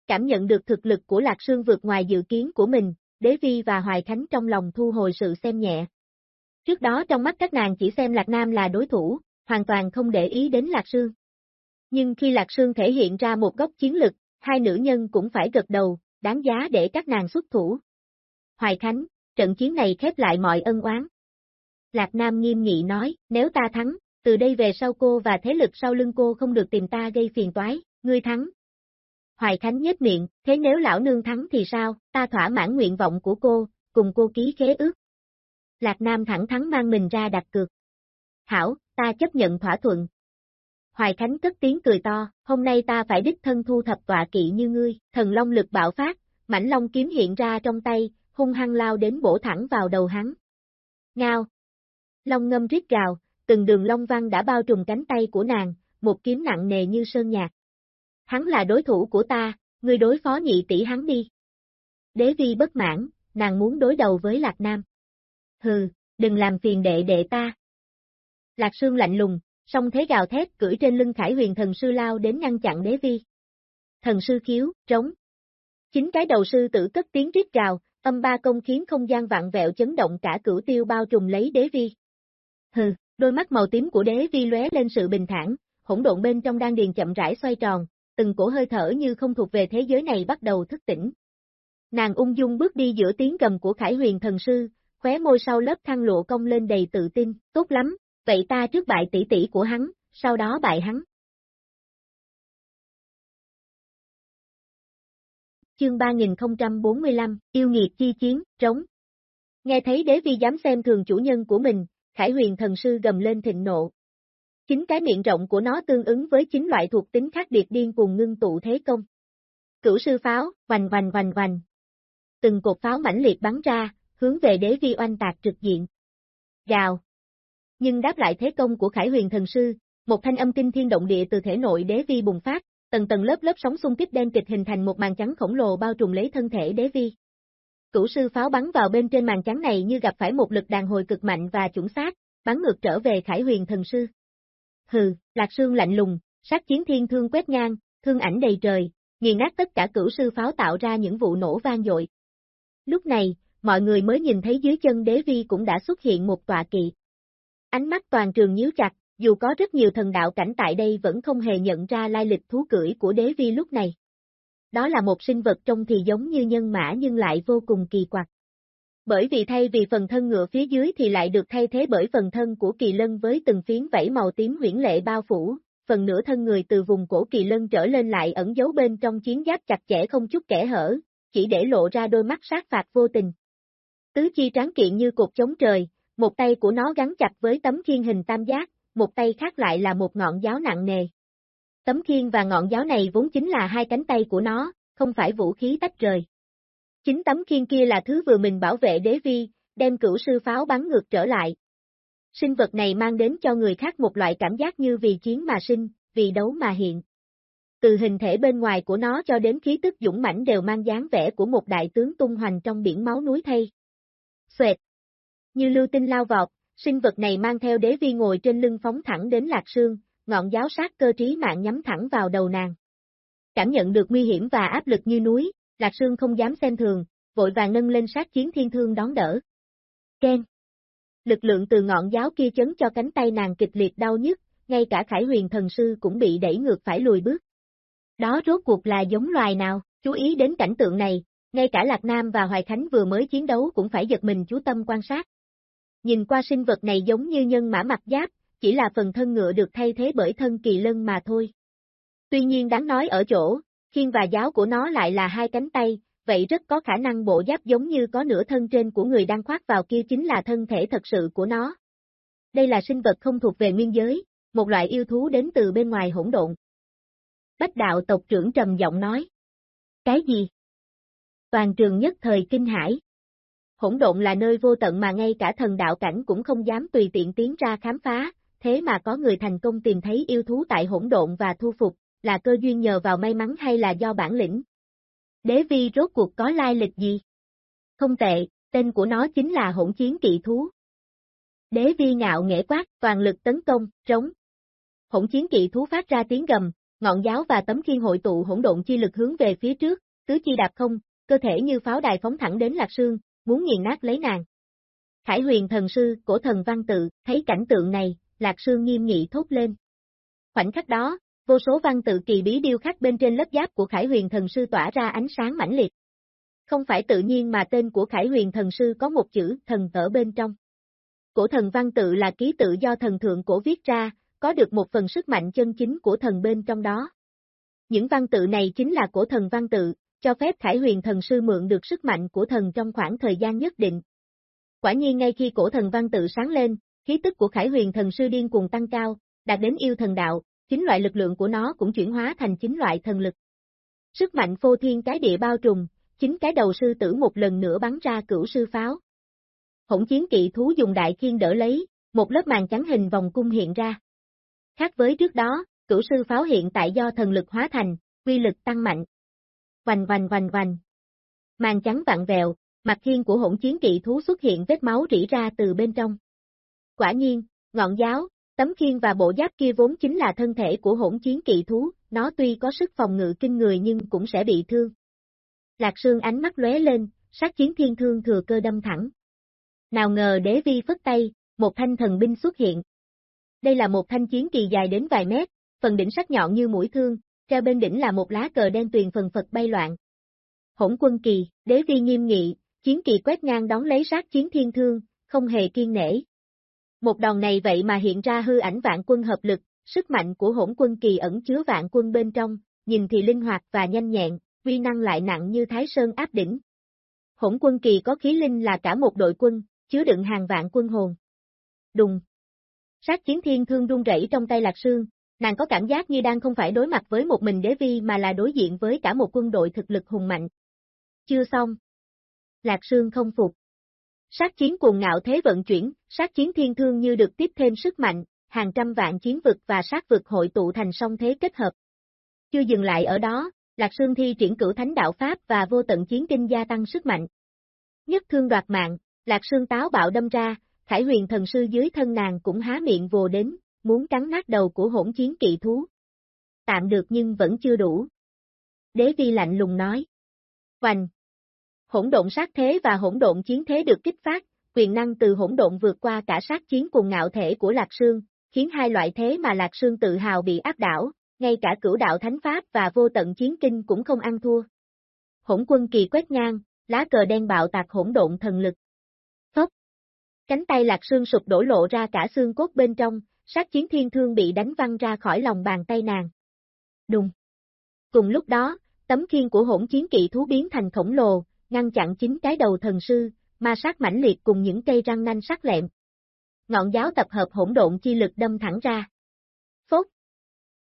Cảm nhận được thực lực của Lạc Sương vượt ngoài dự kiến của mình, Đế Vi và Hoài Khánh trong lòng thu hồi sự xem nhẹ. Trước đó trong mắt các nàng chỉ xem Lạc Nam là đối thủ, hoàn toàn không để ý đến Lạc Sương. Nhưng khi Lạc Sương thể hiện ra một góc chiến lực, hai nữ nhân cũng phải gật đầu, đáng giá để các nàng xuất thủ. Hoài Khánh, trận chiến này khép lại mọi ân oán. Lạc Nam nghiêm nghị nói, nếu ta thắng, từ đây về sau cô và thế lực sau lưng cô không được tìm ta gây phiền toái, ngươi thắng. Hoài Khánh nhếch miệng, thế nếu lão nương thắng thì sao, ta thỏa mãn nguyện vọng của cô, cùng cô ký khế ước. Lạc Nam thẳng thắn mang mình ra đặt cược. Hảo, ta chấp nhận thỏa thuận. Hoài Khánh cất tiếng cười to, hôm nay ta phải đích thân thu thập tọa kỵ như ngươi, thần long lực bạo phát, mảnh long kiếm hiện ra trong tay, hung hăng lao đến bổ thẳng vào đầu hắn. Ngao, Long ngâm rít gào, từng đường long văn đã bao trùm cánh tay của nàng, một kiếm nặng nề như sơn nhạc. Hắn là đối thủ của ta, ngươi đối phó nhị tỷ hắn đi. Đế vi bất mãn, nàng muốn đối đầu với Lạc Nam. Hừ, đừng làm phiền đệ đệ ta. Lạc Sương lạnh lùng, song thế gào thét cưỡi trên lưng Khải huyền thần sư lao đến ngăn chặn đế vi. Thần sư khiếu, trống. Chính cái đầu sư tử cất tiếng rít gào, âm ba công khiến không gian vạn vẹo chấn động cả cửu tiêu bao trùm lấy đế vi. Hừ, đôi mắt màu tím của đế vi lóe lên sự bình thản, hỗn độn bên trong đan điền chậm rãi xoay tròn, từng cổ hơi thở như không thuộc về thế giới này bắt đầu thức tỉnh. Nàng ung dung bước đi giữa tiếng gầm của Khải Huyền thần sư, khóe môi sau lớp khăn lụa cong lên đầy tự tin, tốt lắm, vậy ta trước bại tỷ tỷ của hắn, sau đó bại hắn. Chương 3045, yêu nghiệt chi chiến, trống. Nghe thấy đế vi dám xem thường chủ nhân của mình, Khải huyền thần sư gầm lên thịnh nộ. Chính cái miệng rộng của nó tương ứng với chính loại thuộc tính khác biệt điên cùng ngưng tụ thế công. Cửu sư pháo, vành vành vành vành. Từng cột pháo mãnh liệt bắn ra, hướng về đế vi oanh tạc trực diện. Gào. Nhưng đáp lại thế công của Khải huyền thần sư, một thanh âm kinh thiên động địa từ thể nội đế vi bùng phát, tầng tầng lớp lớp sóng xung kích đen kịch hình thành một màn trắng khổng lồ bao trùm lấy thân thể đế vi. Cửu sư pháo bắn vào bên trên màn trắng này như gặp phải một lực đàn hồi cực mạnh và chuẩn xác, bắn ngược trở về Khải Huyền thần sư. Hừ, Lạc Sương lạnh lùng, Sát chiến thiên thương quét ngang, thương ảnh đầy trời, nghiền nát tất cả cửu sư pháo tạo ra những vụ nổ vang dội. Lúc này, mọi người mới nhìn thấy dưới chân đế vi cũng đã xuất hiện một tọa kỵ. Ánh mắt toàn trường nhíu chặt, dù có rất nhiều thần đạo cảnh tại đây vẫn không hề nhận ra lai lịch thú cưỡi của đế vi lúc này. Đó là một sinh vật trông thì giống như nhân mã nhưng lại vô cùng kỳ quặc. Bởi vì thay vì phần thân ngựa phía dưới thì lại được thay thế bởi phần thân của kỳ lân với từng phiến vảy màu tím huyển lệ bao phủ, phần nửa thân người từ vùng cổ kỳ lân trở lên lại ẩn giấu bên trong chiến giáp chặt chẽ không chút kẻ hở, chỉ để lộ ra đôi mắt sát phạt vô tình. Tứ chi tráng kiện như cột chống trời, một tay của nó gắn chặt với tấm khiên hình tam giác, một tay khác lại là một ngọn giáo nặng nề. Tấm khiên và ngọn giáo này vốn chính là hai cánh tay của nó, không phải vũ khí tách rời. Chính tấm khiên kia là thứ vừa mình bảo vệ đế vi, đem cửu sư pháo bắn ngược trở lại. Sinh vật này mang đến cho người khác một loại cảm giác như vì chiến mà sinh, vì đấu mà hiện. Từ hình thể bên ngoài của nó cho đến khí tức dũng mãnh đều mang dáng vẻ của một đại tướng tung hoành trong biển máu núi thay. Xoẹt! Như lưu tinh lao vọt, sinh vật này mang theo đế vi ngồi trên lưng phóng thẳng đến lạc sương, ngọn giáo sát cơ trí mạng nhắm thẳng vào đầu nàng. Cảm nhận được nguy hiểm và áp lực như núi, Lạc Sương không dám xem thường, vội vàng nâng lên sát chiến thiên thương đón đỡ. Ken. Lực lượng từ ngọn giáo kia chấn cho cánh tay nàng kịch liệt đau nhức, ngay cả Khải Huyền thần sư cũng bị đẩy ngược phải lùi bước. Đó rốt cuộc là giống loài nào, chú ý đến cảnh tượng này, ngay cả Lạc Nam và Hoài Khánh vừa mới chiến đấu cũng phải giật mình chú tâm quan sát. Nhìn qua sinh vật này giống như nhân mã mặt giáp, chỉ là phần thân ngựa được thay thế bởi thân kỳ lân mà thôi. Tuy nhiên đáng nói ở chỗ, khiên và giáo của nó lại là hai cánh tay, vậy rất có khả năng bộ giáp giống như có nửa thân trên của người đang khoác vào kia chính là thân thể thật sự của nó. Đây là sinh vật không thuộc về nguyên giới, một loại yêu thú đến từ bên ngoài hỗn độn. Bách đạo tộc trưởng trầm giọng nói. Cái gì? Toàn trường nhất thời kinh hải. Hỗn độn là nơi vô tận mà ngay cả thần đạo cảnh cũng không dám tùy tiện tiến ra khám phá, thế mà có người thành công tìm thấy yêu thú tại hỗn độn và thu phục, là cơ duyên nhờ vào may mắn hay là do bản lĩnh? Đế vi rốt cuộc có lai lịch gì? Không tệ, tên của nó chính là hỗn chiến kỵ thú. Đế vi ngạo nghệ quát, toàn lực tấn công, trống. Hỗn chiến kỵ thú phát ra tiếng gầm, ngọn giáo và tấm khiên hội tụ hỗn độn chi lực hướng về phía trước, tứ chi đạp không, cơ thể như pháo đài phóng thẳng đến Lạc Sương, muốn nghiền nát lấy nàng. Khải huyền thần sư, cổ thần văn tự, thấy cảnh tượng này, Lạc Sương nghiêm nghị thốt lên. Khoảnh khắc đó, vô số văn tự kỳ bí điêu khắc bên trên lớp giáp của Khải huyền thần sư tỏa ra ánh sáng mãnh liệt. Không phải tự nhiên mà tên của Khải huyền thần sư có một chữ thần ở bên trong. Cổ thần văn tự là ký tự do thần thượng cổ viết ra, có được một phần sức mạnh chân chính của thần bên trong đó. Những văn tự này chính là cổ thần văn tự, cho phép Khải huyền thần sư mượn được sức mạnh của thần trong khoảng thời gian nhất định. Quả nhiên ngay khi cổ thần văn tự sáng lên, khí tức của Khải huyền thần sư điên cuồng tăng cao, đạt đến yêu thần đạo, chính loại lực lượng của nó cũng chuyển hóa thành chính loại thần lực. Sức mạnh phô thiên cái địa bao trùm, chính cái đầu sư tử một lần nữa bắn ra cửu sư pháo. Hỗn chiến kỵ thú dùng đại khiên đỡ lấy, một lớp màn trắng hình vòng cung hiện ra. Khác với trước đó, cửu sư pháo hiện tại do thần lực hóa thành, quy lực tăng mạnh. Vành vành vành vành. Màn trắng vặn vẹo, mặt khiên của hỗn chiến kỵ thú xuất hiện vết máu rỉ ra từ bên trong. Quả nhiên, ngọn giáo, tấm khiên và bộ giáp kia vốn chính là thân thể của hỗn chiến kỵ thú, nó tuy có sức phòng ngự kinh người nhưng cũng sẽ bị thương. Lạc Sương ánh mắt lóe lên, sát chiến thiên thương thừa cơ đâm thẳng. Nào ngờ đế vi phất tay, một thanh thần binh xuất hiện. Đây là một thanh chiến kỳ dài đến vài mét, phần đỉnh sắc nhọn như mũi thương, treo bên đỉnh là một lá cờ đen tuyền phần phật bay loạn. Hỗn quân kỳ, đế vi nghiêm nghị, chiến kỳ quét ngang đón lấy sát chiến thiên thương, không hề kiên nể. Một đòn này vậy mà hiện ra hư ảnh vạn quân hợp lực, sức mạnh của hỗn quân kỳ ẩn chứa vạn quân bên trong, nhìn thì linh hoạt và nhanh nhẹn, uy năng lại nặng như thái sơn áp đỉnh. Hỗn quân kỳ có khí linh là cả một đội quân, chứa đựng hàng vạn quân hồn. Đùng. Sát chiến thiên thương rung rẩy trong tay lạc sương, nàng có cảm giác như đang không phải đối mặt với một mình đế vi mà là đối diện với cả một quân đội thực lực hùng mạnh. Chưa xong. Lạc sương không phục. Sát chiến cuồng ngạo thế vận chuyển, sát chiến thiên thương như được tiếp thêm sức mạnh, hàng trăm vạn chiến vực và sát vực hội tụ thành song thế kết hợp. Chưa dừng lại ở đó, Lạc Sương Thi triển cửu thánh đạo Pháp và vô tận chiến kinh gia tăng sức mạnh. Nhất thương đoạt mạng, Lạc Sương táo bạo đâm ra, Khải huyền thần sư dưới thân nàng cũng há miệng vồ đến, muốn cắn nát đầu của hỗn chiến kỵ thú. tạm được nhưng vẫn chưa đủ. Đế vi lạnh lùng nói. Hoành! Hỗn độn sát thế và hỗn độn chiến thế được kích phát, quyền năng từ hỗn độn vượt qua cả sát chiến cùng ngạo thể của Lạc Sương, khiến hai loại thế mà Lạc Sương tự hào bị áp đảo, ngay cả cửu đạo thánh pháp và vô tận chiến kinh cũng không ăn thua. Hỗn quân kỳ quét ngang, lá cờ đen bạo tạc hỗn độn thần lực. Phốc! Cánh tay Lạc Sương sụp đổ lộ ra cả xương cốt bên trong, sát chiến thiên thương bị đánh văng ra khỏi lòng bàn tay nàng. Đùng! Cùng lúc đó, tấm khiên của hỗn chiến kỵ thú biến thành khổng lồ, ngăn chặn chính cái đầu thần sư, ma sát mãnh liệt cùng những cây răng nanh sắc lẹm. Ngọn giáo tập hợp hỗn độn chi lực đâm thẳng ra. Phốt!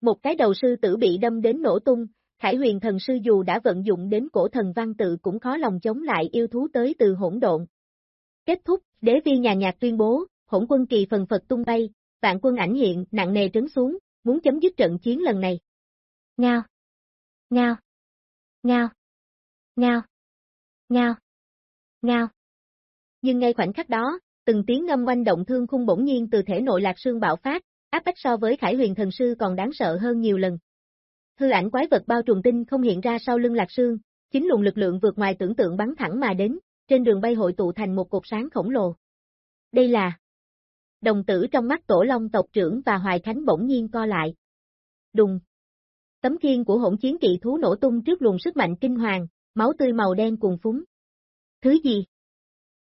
Một cái đầu sư tử bị đâm đến nổ tung, Khải huyền thần sư dù đã vận dụng đến cổ thần văn tự cũng khó lòng chống lại yêu thú tới từ hỗn độn. Kết thúc, đế vi nhà nhạc tuyên bố, hỗn quân kỳ phần phật tung bay, vạn quân ảnh hiện nặng nề trấn xuống, muốn chấm dứt trận chiến lần này. Ngao! Ngao! Ngao! Ngao! Ngao! Ngao! Nhưng ngay khoảnh khắc đó, từng tiếng ngâm quanh động thương khung bỗng nhiên từ thể nội lạc sương bạo phát, áp bách so với Khải Huyền thần sư còn đáng sợ hơn nhiều lần. Hư ảnh quái vật bao trùm tinh không hiện ra sau lưng Lạc Sương, chính luồng lực lượng vượt ngoài tưởng tượng bắn thẳng mà đến, trên đường bay hội tụ thành một cột sáng khổng lồ. Đây là Đồng tử trong mắt tổ long tộc trưởng và Hoài Khánh bỗng nhiên co lại. Đùng. Tấm khiên của hỗn chiến kỵ thú nổ tung trước luồng sức mạnh kinh hoàng, máu tươi màu đen cuồn phúng. Thứ gì?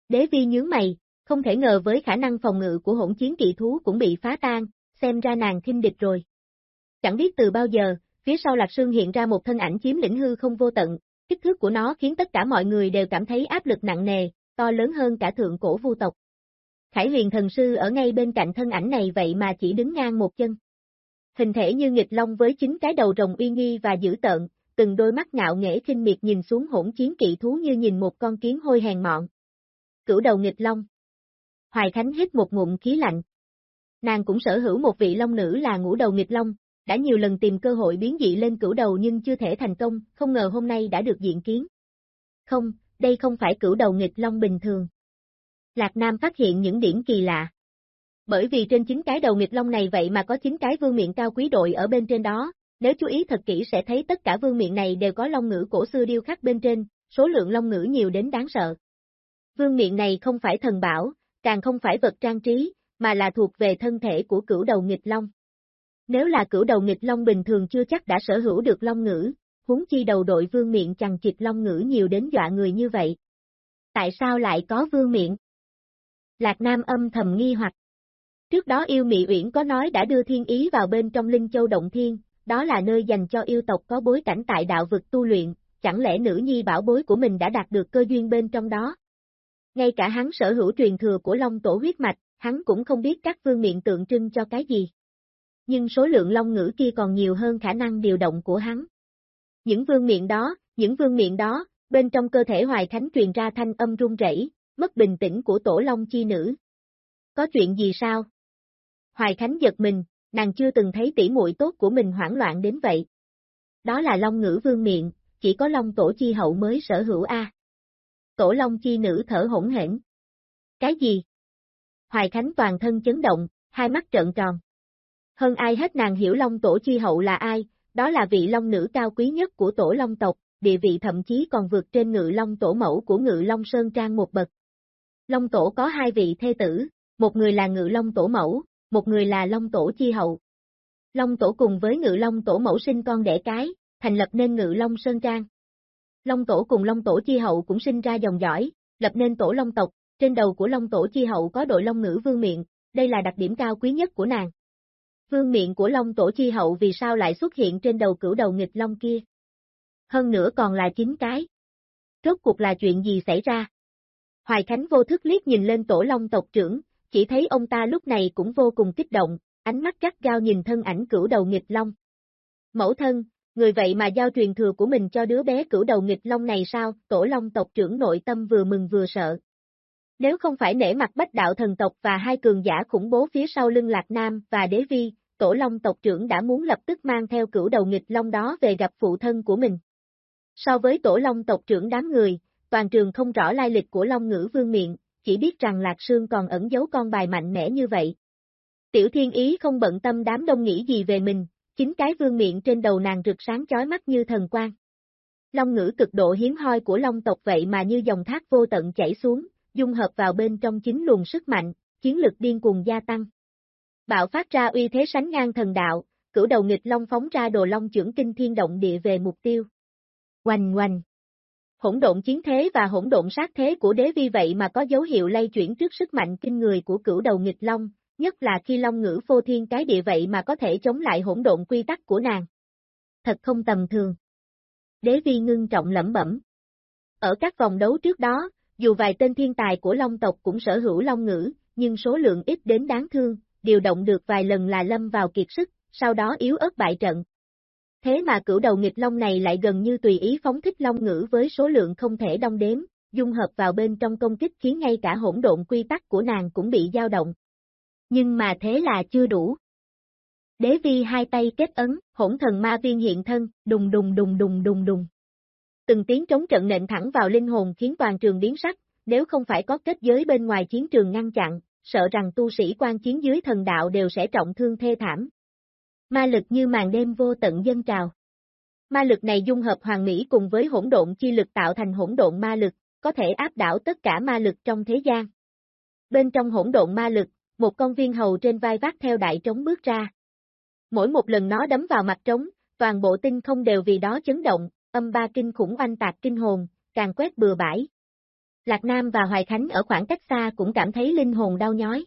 Đế vi nhướng mày, không thể ngờ với khả năng phòng ngự của hỗn chiến kỵ thú cũng bị phá tan, xem ra nàng khinh địch rồi. Chẳng biết từ bao giờ, phía sau Lạc Sương hiện ra một thân ảnh chiếm lĩnh hư không vô tận, kích thước của nó khiến tất cả mọi người đều cảm thấy áp lực nặng nề, to lớn hơn cả thượng cổ vu tộc. Khải huyền thần sư ở ngay bên cạnh thân ảnh này vậy mà chỉ đứng ngang một chân. Hình thể như nghịch long với chính cái đầu rồng uy nghi và dữ tợn, từng đôi mắt ngạo nghễ khinh miệt nhìn xuống hỗn chiến kỵ thú như nhìn một con kiến hôi hèn mọn. Cửu đầu nghịch long. Hoài Khánh hít một ngụm khí lạnh. Nàng cũng sở hữu một vị long nữ là ngũ đầu nghịch long, đã nhiều lần tìm cơ hội biến dị lên cửu đầu nhưng chưa thể thành công, không ngờ hôm nay đã được diện kiến. Không, đây không phải cửu đầu nghịch long bình thường. Lạc Nam phát hiện những điểm kỳ lạ. Bởi vì trên chính cái đầu nghịch long này vậy mà có chính cái vương miệng cao quý đội ở bên trên đó, nếu chú ý thật kỹ sẽ thấy tất cả vương miệng này đều có long ngữ cổ xưa điêu khắc bên trên, số lượng long ngữ nhiều đến đáng sợ. Vương miệng này không phải thần bảo, càng không phải vật trang trí, mà là thuộc về thân thể của cửu đầu nghịch long. Nếu là cửu đầu nghịch long bình thường chưa chắc đã sở hữu được long ngữ, huống chi đầu đội vương miệng chằng chịt long ngữ nhiều đến dọa người như vậy. Tại sao lại có vương miệng? Lạc Nam âm thầm nghi hoặc. Trước đó yêu mị uyển có nói đã đưa thiên ý vào bên trong linh châu động thiên, đó là nơi dành cho yêu tộc có bối cảnh tại đạo vực tu luyện, chẳng lẽ nữ nhi bảo bối của mình đã đạt được cơ duyên bên trong đó? Ngay cả hắn sở hữu truyền thừa của Long Tổ huyết mạch, hắn cũng không biết các vương miệng tượng trưng cho cái gì nhưng số lượng long ngữ kia còn nhiều hơn khả năng điều động của hắn. Những vương miệng đó, những vương miệng đó, bên trong cơ thể Hoài Thánh truyền ra thanh âm run rẩy, mất bình tĩnh của tổ long chi nữ. Có chuyện gì sao? Hoài Khánh giật mình, nàng chưa từng thấy tỷ muội tốt của mình hoảng loạn đến vậy. Đó là long ngữ vương miệng, chỉ có long tổ chi hậu mới sở hữu A. Tổ long chi nữ thở hỗn hển. Cái gì? Hoài Khánh toàn thân chấn động, hai mắt trợn tròn. Hơn ai hết nàng hiểu Long Tổ Chi Hậu là ai, đó là vị Long nữ cao quý nhất của Tổ Long tộc, địa vị thậm chí còn vượt trên ngự Long Tổ mẫu của ngự Long Sơn Trang một bậc. Long Tổ có hai vị thê tử, một người là ngự Long Tổ mẫu, một người là Long Tổ Chi Hậu. Long Tổ cùng với ngự Long Tổ mẫu sinh con đẻ cái, thành lập nên ngự Long Sơn Trang. Long Tổ cùng Long Tổ Chi Hậu cũng sinh ra dòng dõi, lập nên Tổ Long tộc, trên đầu của Long Tổ Chi Hậu có đội Long ngữ vương Miện, đây là đặc điểm cao quý nhất của nàng. Vương Miện của Long Tổ Chi Hậu vì sao lại xuất hiện trên đầu cửu đầu nghịch Long kia? Hơn nữa còn là chín cái. Rốt cuộc là chuyện gì xảy ra? Hoài Khánh vô thức liếc nhìn lên Tổ Long tộc trưởng, chỉ thấy ông ta lúc này cũng vô cùng kích động, ánh mắt gắt gao nhìn thân ảnh cửu đầu nghịch Long. Mẫu thân, người vậy mà giao truyền thừa của mình cho đứa bé cửu đầu nghịch Long này sao? Tổ Long tộc trưởng nội tâm vừa mừng vừa sợ. Nếu không phải nể mặt bách đạo thần tộc và hai cường giả khủng bố phía sau lưng Lạc Nam và Đế Vi, Tổ Long tộc trưởng đã muốn lập tức mang theo cửu đầu nghịch Long đó về gặp phụ thân của mình. So với Tổ Long tộc trưởng đám người, toàn trường không rõ lai lịch của Long ngữ vương miệng, chỉ biết rằng Lạc Sương còn ẩn giấu con bài mạnh mẽ như vậy. Tiểu Thiên Ý không bận tâm đám đông nghĩ gì về mình, chính cái vương miệng trên đầu nàng rực sáng chói mắt như thần quang. Long ngữ cực độ hiếm hoi của long tộc vậy mà như dòng thác vô tận chảy xuống, dung hợp vào bên trong chính luồng sức mạnh, chiến lực điên cuồng gia tăng. Bạo phát ra uy thế sánh ngang thần đạo, cửu đầu nghịch long phóng ra đồ long trưởng kinh thiên động địa về mục tiêu. Oanh oanh. Hỗn độn chiến thế và hỗn độn sát thế của đế vi vậy mà có dấu hiệu lay chuyển trước sức mạnh kinh người của cửu đầu nghịch long, nhất là khi long ngữ phô thiên cái địa vậy mà có thể chống lại hỗn độn quy tắc của nàng. Thật không tầm thường. Đế vi ngưng trọng lẩm bẩm. Ở các vòng đấu trước đó, dù vài tên thiên tài của long tộc cũng sở hữu long ngữ, nhưng số lượng ít đến đáng thương, điều động được vài lần là lâm vào kiệt sức, sau đó yếu ớt bại trận. Thế mà cửu đầu nghịch long này lại gần như tùy ý phóng thích long ngữ với số lượng không thể đong đếm, dung hợp vào bên trong công kích khiến ngay cả hỗn độn quy tắc của nàng cũng bị dao động. Nhưng mà thế là chưa đủ. Đế vi hai tay kết ấn, hỗn thần ma viên hiện thân, đùng đùng đùng đùng đùng đùng. Từng tiếng trống trận nện thẳng vào linh hồn khiến toàn trường biến sắc, nếu không phải có kết giới bên ngoài chiến trường ngăn chặn, sợ rằng tu sĩ quan chiến dưới thần đạo đều sẽ trọng thương thê thảm. Ma lực như màn đêm vô tận dân trào. Ma lực này dung hợp hoàng mỹ cùng với hỗn độn chi lực tạo thành hỗn độn ma lực, có thể áp đảo tất cả ma lực trong thế gian. Bên trong hỗn độn ma lực, một con viên hầu trên vai vác theo đại trống bước ra. Mỗi một lần nó đấm vào mặt trống, toàn bộ tinh không đều vì đó chấn động, âm ba kinh khủng oanh tạc kinh hồn, càng quét bừa bãi. Lạc Nam và Hoài Khánh ở khoảng cách xa cũng cảm thấy linh hồn đau nhói.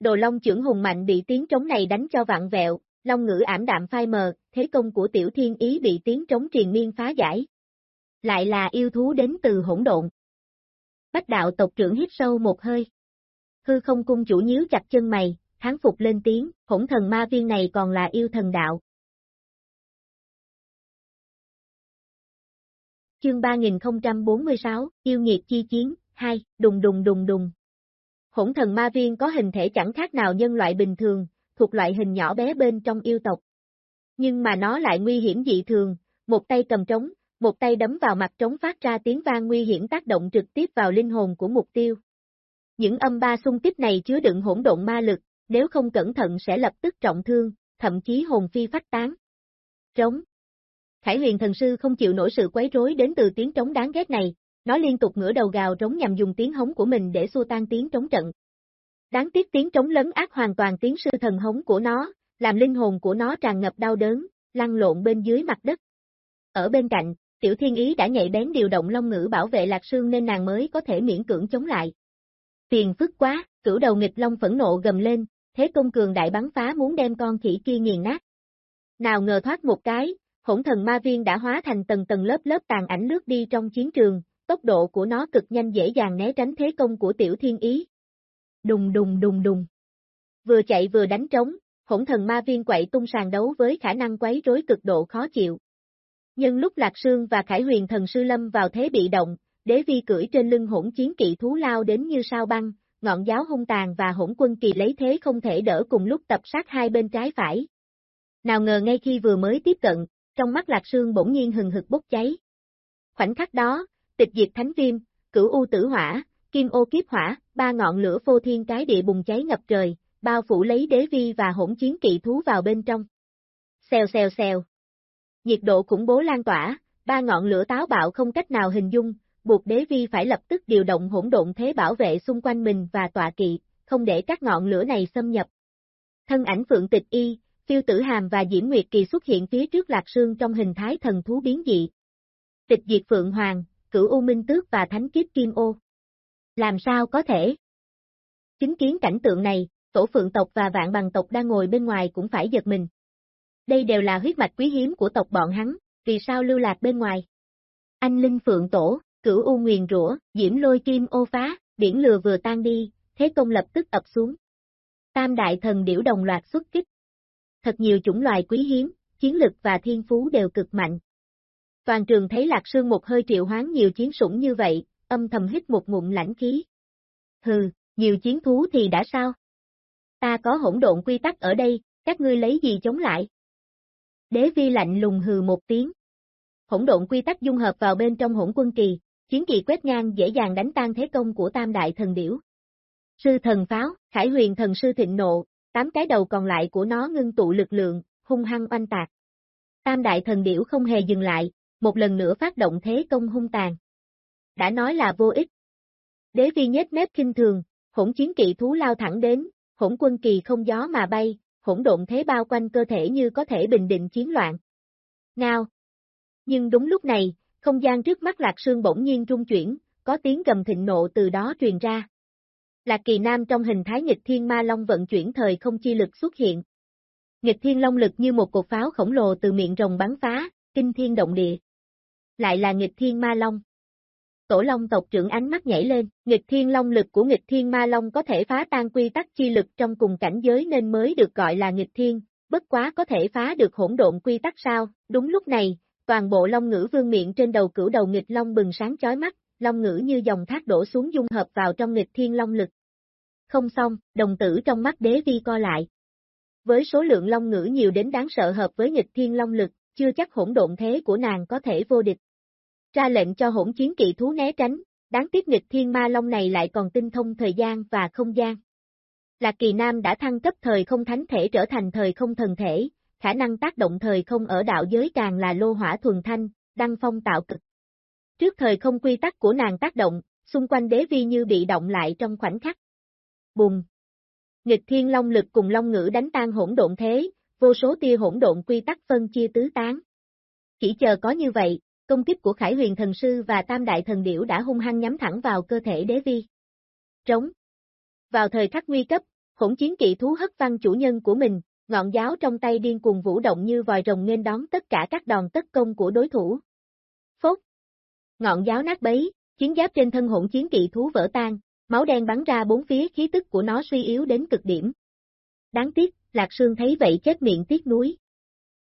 Đồ Long trưởng hùng mạnh bị tiếng trống này đánh cho vạn vẹo, Long ngữ ảm đạm phai mờ, thế công của tiểu thiên ý bị tiếng trống triền miên phá giải. Lại là yêu thú đến từ hỗn độn. Bách đạo tộc trưởng hít sâu một hơi. Hư không cung chủ nhíu chặt chân mày, hán phục lên tiếng, hỗn thần ma viên này còn là yêu thần đạo. Chương 3046, Yêu nghiệt chi chiến, 2, đùng đùng đùng đùng. Hỗn thần ma viên có hình thể chẳng khác nào nhân loại bình thường, thuộc loại hình nhỏ bé bên trong yêu tộc. Nhưng mà nó lại nguy hiểm dị thường, một tay cầm trống, một tay đấm vào mặt trống phát ra tiếng vang nguy hiểm tác động trực tiếp vào linh hồn của mục tiêu. Những âm ba xung kích này chứa đựng hỗn độn ma lực, nếu không cẩn thận sẽ lập tức trọng thương, thậm chí hồn phi phách tán. Trống Khải huyền thần sư không chịu nổi sự quấy rối đến từ tiếng trống đáng ghét này, nó liên tục ngửa đầu gào trống nhằm dùng tiếng hống của mình để xua tan tiếng trống trận. Đáng tiếc tiếng trống lấn ác hoàn toàn tiếng sư thần hống của nó, làm linh hồn của nó tràn ngập đau đớn, lăn lộn bên dưới mặt đất. Ở bên cạnh, tiểu thiên ý đã nhạy bén điều động long ngữ bảo vệ lạc sương nên nàng mới có thể miễn cưỡng chống lại. Tiền phức quá, cửu đầu nghịch long phẫn nộ gầm lên, thế công cường đại bắn phá muốn đem con khỉ kia nghiền nát. Nào ngờ thoát một cái, hỗn thần ma viên đã hóa thành tầng tầng lớp lớp tàn ảnh lướt đi trong chiến trường, tốc độ của nó cực nhanh dễ dàng né tránh thế công của tiểu thiên ý, Đùng đùng đùng đùng. Vừa chạy vừa đánh trống, hỗn thần ma viên quậy tung sàn đấu với khả năng quấy rối cực độ khó chịu. Nhưng lúc Lạc Sương và Khải Huyền thần sư lâm vào thế bị động, đế vi cưỡi trên lưng hỗn chiến kỵ thú lao đến như sao băng, ngọn giáo hung tàn và hỗn quân kỳ lấy thế không thể đỡ cùng lúc tập sát hai bên trái phải. Nào ngờ ngay khi vừa mới tiếp cận, trong mắt Lạc Sương bỗng nhiên hừng hực bốc cháy. Khoảnh khắc đó, tịch diệt thánh viêm, cửu u tử hỏa, kim ô kiếp hỏa, ba ngọn lửa phô thiên cái địa bùng cháy ngập trời, bao phủ lấy đế vi và hỗn chiến kỵ thú vào bên trong. Xèo xèo xèo. Nhiệt độ khủng bố lan tỏa, ba ngọn lửa táo bạo không cách nào hình dung, buộc đế vi phải lập tức điều động hỗn độn thế bảo vệ xung quanh mình và tọa kỵ, không để các ngọn lửa này xâm nhập. Thân ảnh Phượng Tịch Y, Phiêu Tử Hàm và Diễm Nguyệt Kỳ xuất hiện phía trước Lạc Sương trong hình thái thần thú biến dị. Tịch diệt Phượng Hoàng, Cửu U Minh Tước và Thánh Kiếp Kim Ô. Làm sao có thể? Chứng kiến cảnh tượng này, tổ phượng tộc và vạn bằng tộc đang ngồi bên ngoài cũng phải giật mình. Đây đều là huyết mạch quý hiếm của tộc bọn hắn, vì sao lưu lạc bên ngoài? Anh Linh Phượng Tổ, cửu U Nguyền Rủa, Diễm Lôi Kim ô phá, biển lừa vừa tan đi, thế công lập tức ập xuống. Tam đại thần điểu đồng loạt xuất kích. Thật nhiều chủng loài quý hiếm, chiến lực và thiên phú đều cực mạnh. Toàn trường thấy Lạc Sương một hơi triệu hoán nhiều chiến sủng như vậy, âm thầm hít một ngụm lãnh khí. Hừ, nhiều chiến thú thì đã sao? Ta có hỗn độn quy tắc ở đây, các ngươi lấy gì chống lại? Đế vi lạnh lùng hừ một tiếng. Hỗn độn quy tắc dung hợp vào bên trong hỗn quân kỳ, chiến kỳ quét ngang dễ dàng đánh tan thế công của tam đại thần điểu. Sư thần pháo, khải huyền thần sư thịnh nộ, tám cái đầu còn lại của nó ngưng tụ lực lượng, hung hăng oanh tạc. Tam đại thần điểu không hề dừng lại, một lần nữa phát động thế công hung tàn. Đã nói là vô ích. Đế vi nhếch mép kinh thường, hỗn chiến kỵ thú lao thẳng đến, hỗn quân kỳ không gió mà bay, hỗn độn thế bao quanh cơ thể như có thể bình định chiến loạn. Ngao. Nhưng đúng lúc này, không gian trước mắt Lạc Sương bỗng nhiên trung chuyển, có tiếng gầm thịnh nộ từ đó truyền ra. Lạc Kỳ Nam trong hình thái nghịch thiên ma long vận chuyển thời không chi lực xuất hiện. Nghịch thiên long lực như một cột pháo khổng lồ từ miệng rồng bắn phá, kinh thiên động địa. Lại là nghịch thiên ma long. Tổ long tộc trưởng ánh mắt nhảy lên, nghịch thiên long lực của nghịch thiên ma long có thể phá tan quy tắc chi lực trong cùng cảnh giới nên mới được gọi là nghịch thiên, bất quá có thể phá được hỗn độn quy tắc sao, đúng lúc này, toàn bộ long ngữ vương miệng trên đầu cửu đầu nghịch long bừng sáng chói mắt, long ngữ như dòng thác đổ xuống dung hợp vào trong nghịch thiên long lực. Không xong, đồng tử trong mắt đế vi co lại. Với số lượng long ngữ nhiều đến đáng sợ hợp với nghịch thiên long lực, chưa chắc hỗn độn thế của nàng có thể vô địch. Ra lệnh cho hỗn chiến kỵ thú né tránh, đáng tiếc nghịch thiên ma long này lại còn tinh thông thời gian và không gian. Lạc Kỳ Nam đã thăng cấp thời không thánh thể trở thành thời không thần thể, khả năng tác động thời không ở đạo giới càng là lô hỏa thuần thanh, đăng phong tạo cực. Trước thời không quy tắc của nàng tác động, xung quanh đế vi như bị động lại trong khoảnh khắc. Bùng! Nghịch thiên long lực cùng long ngữ đánh tan hỗn độn thế, vô số tia hỗn độn quy tắc phân chia tứ tán. Chỉ chờ có như vậy, công kích của Khải Huyền Thần Sư và Tam Đại Thần Điểu đã hung hăng nhắm thẳng vào cơ thể đế vi. Trống. Vào thời khắc nguy cấp, hỗn chiến kỵ thú hất văng chủ nhân của mình, ngọn giáo trong tay điên cuồng vũ động như vòi rồng nghênh đón tất cả các đòn tất công của đối thủ. Phốt. Ngọn giáo nát bấy, chiến giáp trên thân hỗn chiến kỵ thú vỡ tan, máu đen bắn ra bốn phía khí tức của nó suy yếu đến cực điểm. Đáng tiếc, Lạc Sương thấy vậy chết miệng tiếc núi.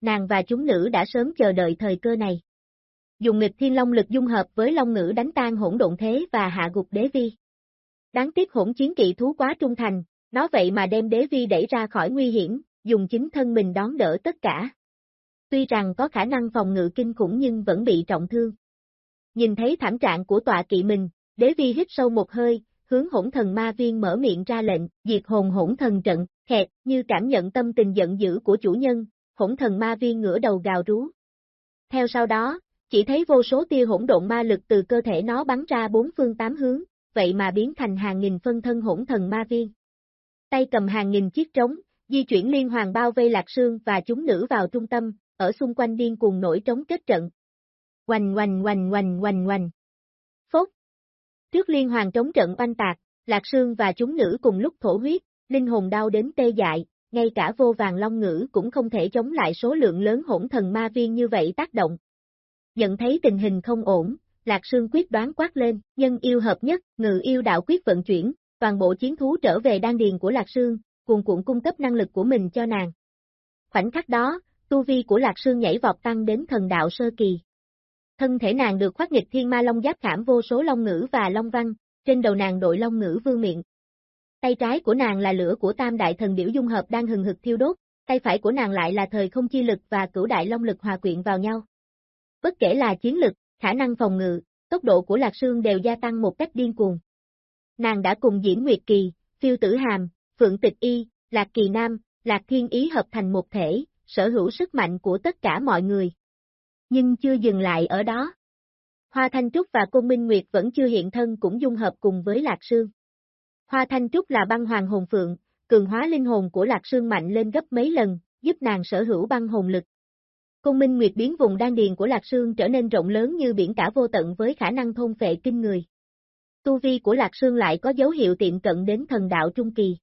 Nàng và chúng nữ đã sớm chờ đợi thời cơ này. Dùng nghịch thiên long lực dung hợp với long ngữ đánh tan hỗn độn thế và hạ gục đế vi. Đáng tiếc hỗn chiến kỵ thú quá trung thành, nó vậy mà đem đế vi đẩy ra khỏi nguy hiểm, dùng chính thân mình đón đỡ tất cả. Tuy rằng có khả năng phòng ngự kinh khủng nhưng vẫn bị trọng thương. Nhìn thấy thảm trạng của tọa kỵ mình, đế vi hít sâu một hơi, hướng hỗn thần ma viên mở miệng ra lệnh, diệt hồn hỗn thần trận, khẹt, như cảm nhận tâm tình giận dữ của chủ nhân, hỗn thần ma viên ngửa đầu gào rú. Theo sau đó, chỉ thấy vô số tia hỗn độn ma lực từ cơ thể nó bắn ra bốn phương tám hướng, vậy mà biến thành hàng nghìn phân thân hỗn thần ma viên. Tay cầm hàng nghìn chiếc trống, di chuyển liên hoàn bao vây lạc sương và chúng nữ vào trung tâm, ở xung quanh điên cuồng nổi trống kết trận. Oanh oanh oanh oanh oanh oanh. Phốt. Trước liên hoàn trống trận oanh tạc, lạc sương và chúng nữ cùng lúc thổ huyết, linh hồn đau đến tê dại, ngay cả vô vàng long ngữ cũng không thể chống lại số lượng lớn hỗn thần ma viên như vậy tác động. Nhận thấy tình hình không ổn, Lạc Sương quyết đoán quát lên, nhân yêu hợp nhất, ngự yêu đạo quyết vận chuyển, toàn bộ chiến thú trở về đan điền của Lạc Sương, cuồn cuộn cung cấp năng lực của mình cho nàng. Khoảnh khắc đó, tu vi của Lạc Sương nhảy vọt tăng đến thần đạo sơ kỳ. Thân thể nàng được khoác nghịch thiên ma long giáp khảm vô số long ngữ và long văn, trên đầu nàng đội long ngữ vương miệng. Tay trái của nàng là lửa của tam đại thần điểu dung hợp đang hừng hực thiêu đốt, tay phải của nàng lại là thời không chi lực và cửu đại long lực hòa quyện vào nhau. Bất kể là chiến lực, khả năng phòng ngự, tốc độ của Lạc Sương đều gia tăng một cách điên cuồng. Nàng đã cùng Diễn Nguyệt Kỳ, Phiêu Tử Hàm, Phượng Tịch Y, Lạc Kỳ Nam, Lạc Thiên Ý hợp thành một thể, sở hữu sức mạnh của tất cả mọi người. Nhưng chưa dừng lại ở đó. Hoa Thanh Trúc và Côn Minh Nguyệt vẫn chưa hiện thân cũng dung hợp cùng với Lạc Sương. Hoa Thanh Trúc là băng hoàng hồn phượng, cường hóa linh hồn của Lạc Sương mạnh lên gấp mấy lần, giúp nàng sở hữu băng hồn lực. Công Minh Nguyệt biến vùng đan điền của Lạc Sương trở nên rộng lớn như biển cả vô tận với khả năng thôn phệ kinh người. Tu vi của Lạc Sương lại có dấu hiệu tiệm cận đến thần đạo trung kỳ.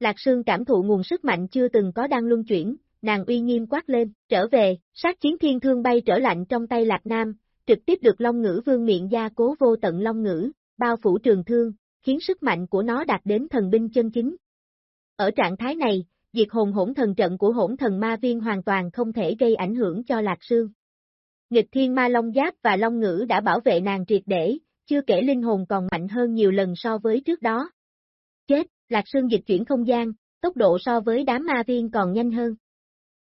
Lạc Sương cảm thụ nguồn sức mạnh chưa từng có đang luân chuyển, nàng uy nghiêm quát lên, trở về, sát chiến thiên thương bay trở lạnh trong tay Lạc Nam, trực tiếp được Long Ngữ Vương miệng gia cố vô tận Long Ngữ, bao phủ trường thương, khiến sức mạnh của nó đạt đến thần binh chân chính. Ở trạng thái này, diệt hồn hỗn thần trận của hỗn thần ma viên hoàn toàn không thể gây ảnh hưởng cho Lạc Sương. Nghịch thiên ma long giáp và long ngữ đã bảo vệ nàng triệt để, chưa kể linh hồn còn mạnh hơn nhiều lần so với trước đó. Chết, Lạc Sương dịch chuyển không gian, tốc độ so với đám ma viên còn nhanh hơn.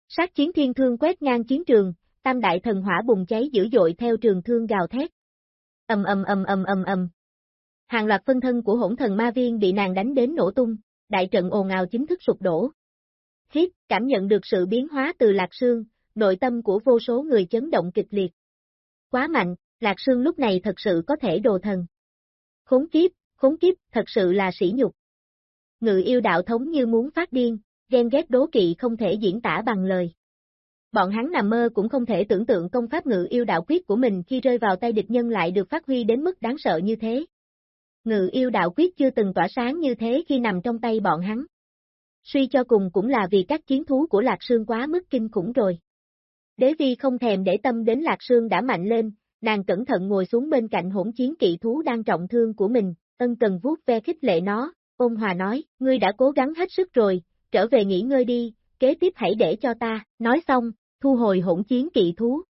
Sát chiến thiên thương quét ngang chiến trường, tam đại thần hỏa bùng cháy dữ dội theo trường thương gào thét. Ầm ầm ầm ầm ầm ầm. Hàng loạt phân thân của hỗn thần ma viên bị nàng đánh đến nổ tung, đại trận ồn ào chính thức sụp đổ hít, cảm nhận được sự biến hóa từ Lạc Sương, nội tâm của vô số người chấn động kịch liệt. Quá mạnh, Lạc Sương lúc này thật sự có thể đồ thần. Khốn kiếp, khốn kiếp, thật sự là sỉ nhục. Ngự yêu đạo thống như muốn phát điên, ghen ghét đố kỵ không thể diễn tả bằng lời. Bọn hắn nằm mơ cũng không thể tưởng tượng công pháp ngự yêu đạo quyết của mình khi rơi vào tay địch nhân lại được phát huy đến mức đáng sợ như thế. Ngự yêu đạo quyết chưa từng tỏa sáng như thế khi nằm trong tay bọn hắn. Suy cho cùng cũng là vì các chiến thú của Lạc Sương quá mức kinh khủng rồi. Đế vi không thèm để tâm đến Lạc Sương đã mạnh lên, nàng cẩn thận ngồi xuống bên cạnh hỗn chiến kỵ thú đang trọng thương của mình, ân cần vuốt ve khích lệ nó, ôn hòa nói, ngươi đã cố gắng hết sức rồi, trở về nghỉ ngơi đi, kế tiếp hãy để cho ta, nói xong, thu hồi hỗn chiến kỵ thú.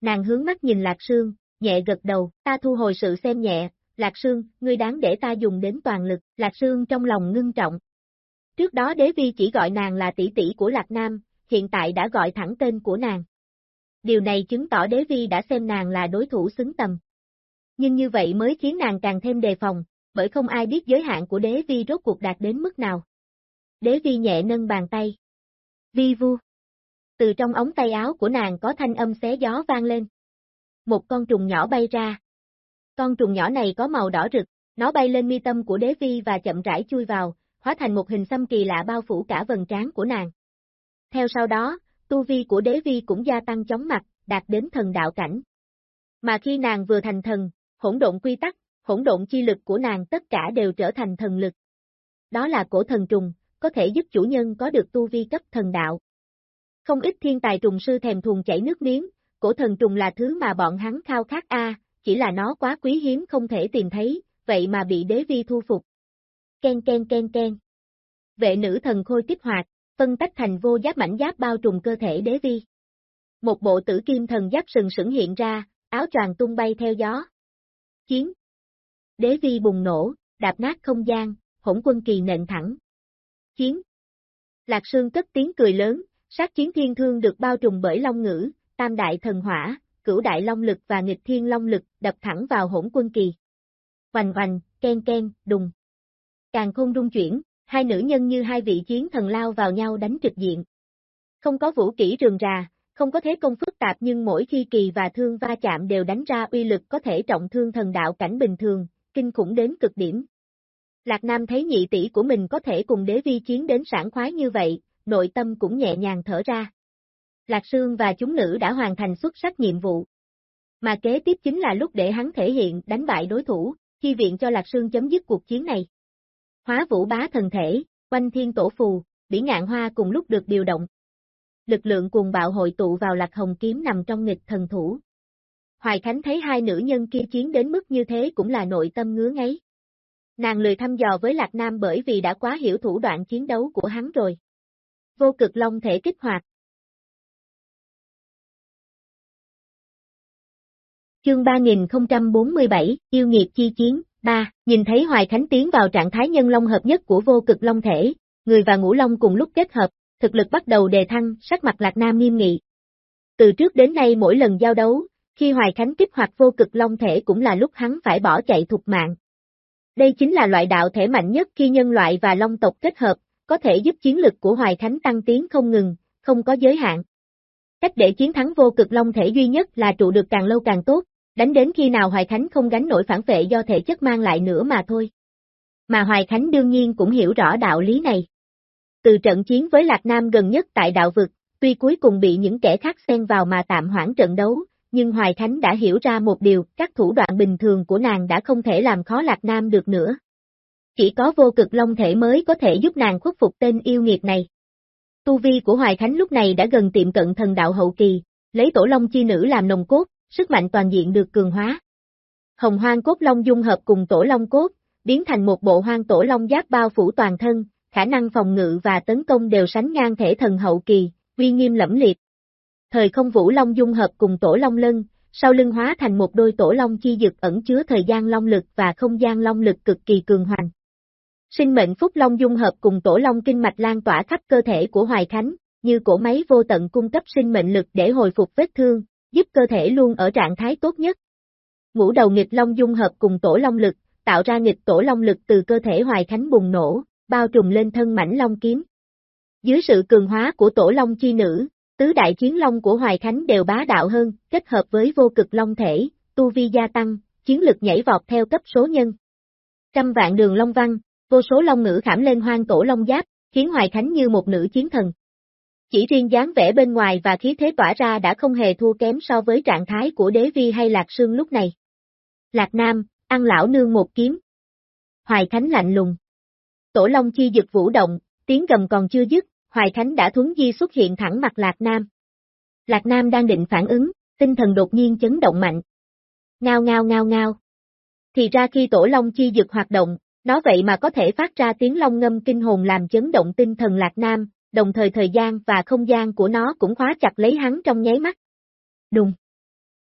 Nàng hướng mắt nhìn Lạc Sương, nhẹ gật đầu, ta thu hồi sự xem nhẹ, Lạc Sương, ngươi đáng để ta dùng đến toàn lực, Lạc Sương trong lòng ngưng trọng. Trước đó đế vi chỉ gọi nàng là tỷ tỷ của Lạc Nam, hiện tại đã gọi thẳng tên của nàng. Điều này chứng tỏ đế vi đã xem nàng là đối thủ xứng tầm. Nhưng như vậy mới khiến nàng càng thêm đề phòng, bởi không ai biết giới hạn của đế vi rốt cuộc đạt đến mức nào. Đế vi nhẹ nâng bàn tay. Vi vu. Từ trong ống tay áo của nàng có thanh âm xé gió vang lên. Một con trùng nhỏ bay ra. Con trùng nhỏ này có màu đỏ rực, nó bay lên mi tâm của đế vi và chậm rãi chui vào, hóa thành một hình xăm kỳ lạ bao phủ cả vần trán của nàng. Theo sau đó, tu vi của đế vi cũng gia tăng chóng mặt, đạt đến thần đạo cảnh. Mà khi nàng vừa thành thần, hỗn độn quy tắc, hỗn độn chi lực của nàng tất cả đều trở thành thần lực. Đó là cổ thần trùng, có thể giúp chủ nhân có được tu vi cấp thần đạo. Không ít thiên tài trùng sư thèm thuồng chảy nước miếng, cổ thần trùng là thứ mà bọn hắn khao khát a, chỉ là nó quá quý hiếm không thể tìm thấy, vậy mà bị đế vi thu phục. Ken ken ken ken. Vệ nữ thần khôi kích hoạt, phân tách thành vô giáp mảnh giáp bao trùm cơ thể đế vi. Một bộ tử kim thần giáp sừng sững hiện ra, áo choàng tung bay theo gió. Chiến. Đế vi bùng nổ, đạp nát không gian, hỗn quân kỳ nện thẳng. Chiến. Lạc Sương cất tiếng cười lớn, sát chiến thiên thương được bao trùm bởi long ngữ, tam đại thần hỏa, cửu đại long lực và nghịch thiên long lực đập thẳng vào hỗn quân kỳ. Hoành hoành, ken ken, đùng. Càng không rung chuyển, hai nữ nhân như hai vị chiến thần lao vào nhau đánh trực diện. Không có vũ kỹ rườm rà, không có thế công phức tạp nhưng mỗi khi kỳ và thương va chạm đều đánh ra uy lực có thể trọng thương thần đạo cảnh bình thường, kinh khủng đến cực điểm. Lạc Nam thấy nhị tỷ của mình có thể cùng đế vi chiến đến sản khoái như vậy, nội tâm cũng nhẹ nhàng thở ra. Lạc Sương và chúng nữ đã hoàn thành xuất sắc nhiệm vụ. Mà kế tiếp chính là lúc để hắn thể hiện đánh bại đối thủ, chi viện cho Lạc Sương chấm dứt cuộc chiến này. Hóa vũ bá thần thể, quanh thiên tổ phù, bỉ ngạn hoa cùng lúc được điều động. Lực lượng cuồng bạo hội tụ vào lạc hồng kiếm nằm trong nghịch thần thủ. Hoài Khánh thấy hai nữ nhân kia chiến đến mức như thế cũng là nội tâm ngứa ngáy. Nàng lười thăm dò với Lạc Nam bởi vì đã quá hiểu thủ đoạn chiến đấu của hắn rồi. Vô cực long thể kích hoạt. Chương 3047, Yêu nghiệt chi chiến, 3. Nhìn thấy Hoài Khánh tiến vào trạng thái nhân long hợp nhất của vô cực long thể, người và ngũ long cùng lúc kết hợp, thực lực bắt đầu đề thăng, sắc mặt Lạc Nam nghiêm nghị. Từ trước đến nay mỗi lần giao đấu, khi Hoài Khánh kích hoạt vô cực long thể cũng là lúc hắn phải bỏ chạy thục mạng. Đây chính là loại đạo thể mạnh nhất khi nhân loại và long tộc kết hợp, có thể giúp chiến lực của Hoài Khánh tăng tiến không ngừng, không có giới hạn. Cách để chiến thắng vô cực long thể duy nhất là trụ được càng lâu càng tốt, đánh đến khi nào Hoài Khánh không gánh nổi phản vệ do thể chất mang lại nữa mà thôi. Mà Hoài Khánh đương nhiên cũng hiểu rõ đạo lý này. Từ trận chiến với Lạc Nam gần nhất tại đạo vực, tuy cuối cùng bị những kẻ khác xen vào mà tạm hoãn trận đấu, nhưng Hoài Khánh đã hiểu ra một điều, các thủ đoạn bình thường của nàng đã không thể làm khó Lạc Nam được nữa. Chỉ có vô cực long thể mới có thể giúp nàng khuất phục tên yêu nghiệt này. Tu vi của Hoài Khánh lúc này đã gần tiệm cận thần đạo hậu kỳ, lấy tổ long chi nữ làm nồng cốt, sức mạnh toàn diện được cường hóa. Hồng hoang cốt long dung hợp cùng tổ long cốt, biến thành một bộ hoang tổ long giáp bao phủ toàn thân, khả năng phòng ngự và tấn công đều sánh ngang thể thần hậu kỳ, uy nghiêm lẫm liệt. Thời không vũ long dung hợp cùng tổ long lân, sau lưng hóa thành một đôi tổ long chi dực ẩn chứa thời gian long lực và không gian long lực cực kỳ cường hoành. Sinh mệnh phúc long dung hợp cùng tổ long kinh mạch lan tỏa khắp cơ thể của Hoài Khánh, như cổ máy vô tận cung cấp sinh mệnh lực để hồi phục vết thương, giúp cơ thể luôn ở trạng thái tốt nhất. Ngũ đầu nghịch long dung hợp cùng tổ long lực, tạo ra nghịch tổ long lực từ cơ thể Hoài Khánh bùng nổ, bao trùm lên thân mảnh long kiếm. Dưới sự cường hóa của tổ long chi nữ, tứ đại chiến long của Hoài Khánh đều bá đạo hơn, kết hợp với vô cực long thể, tu vi gia tăng, chiến lực nhảy vọt theo cấp số nhân. Trăm vạn đường long văn, vô số long ngữ khảm lên hoang tổ long giáp, khiến Hoài Khánh như một nữ chiến thần. Chỉ riêng dáng vẻ bên ngoài và khí thế tỏa ra đã không hề thua kém so với trạng thái của đế vi hay Lạc Sương lúc này. Lạc Nam, ăn lão nương một kiếm. Hoài Khánh lạnh lùng. Tổ Long chi dực vũ động, tiếng gầm còn chưa dứt, Hoài Khánh đã thuấn di xuất hiện thẳng mặt Lạc Nam. Lạc Nam đang định phản ứng, tinh thần đột nhiên chấn động mạnh. Ngao ngao ngao ngao. Thì ra khi tổ Long chi dực hoạt động, nó vậy mà có thể phát ra tiếng long ngâm kinh hồn làm chấn động tinh thần Lạc Nam, đồng thời thời gian và không gian của nó cũng khóa chặt lấy hắn trong nháy mắt. Đùng.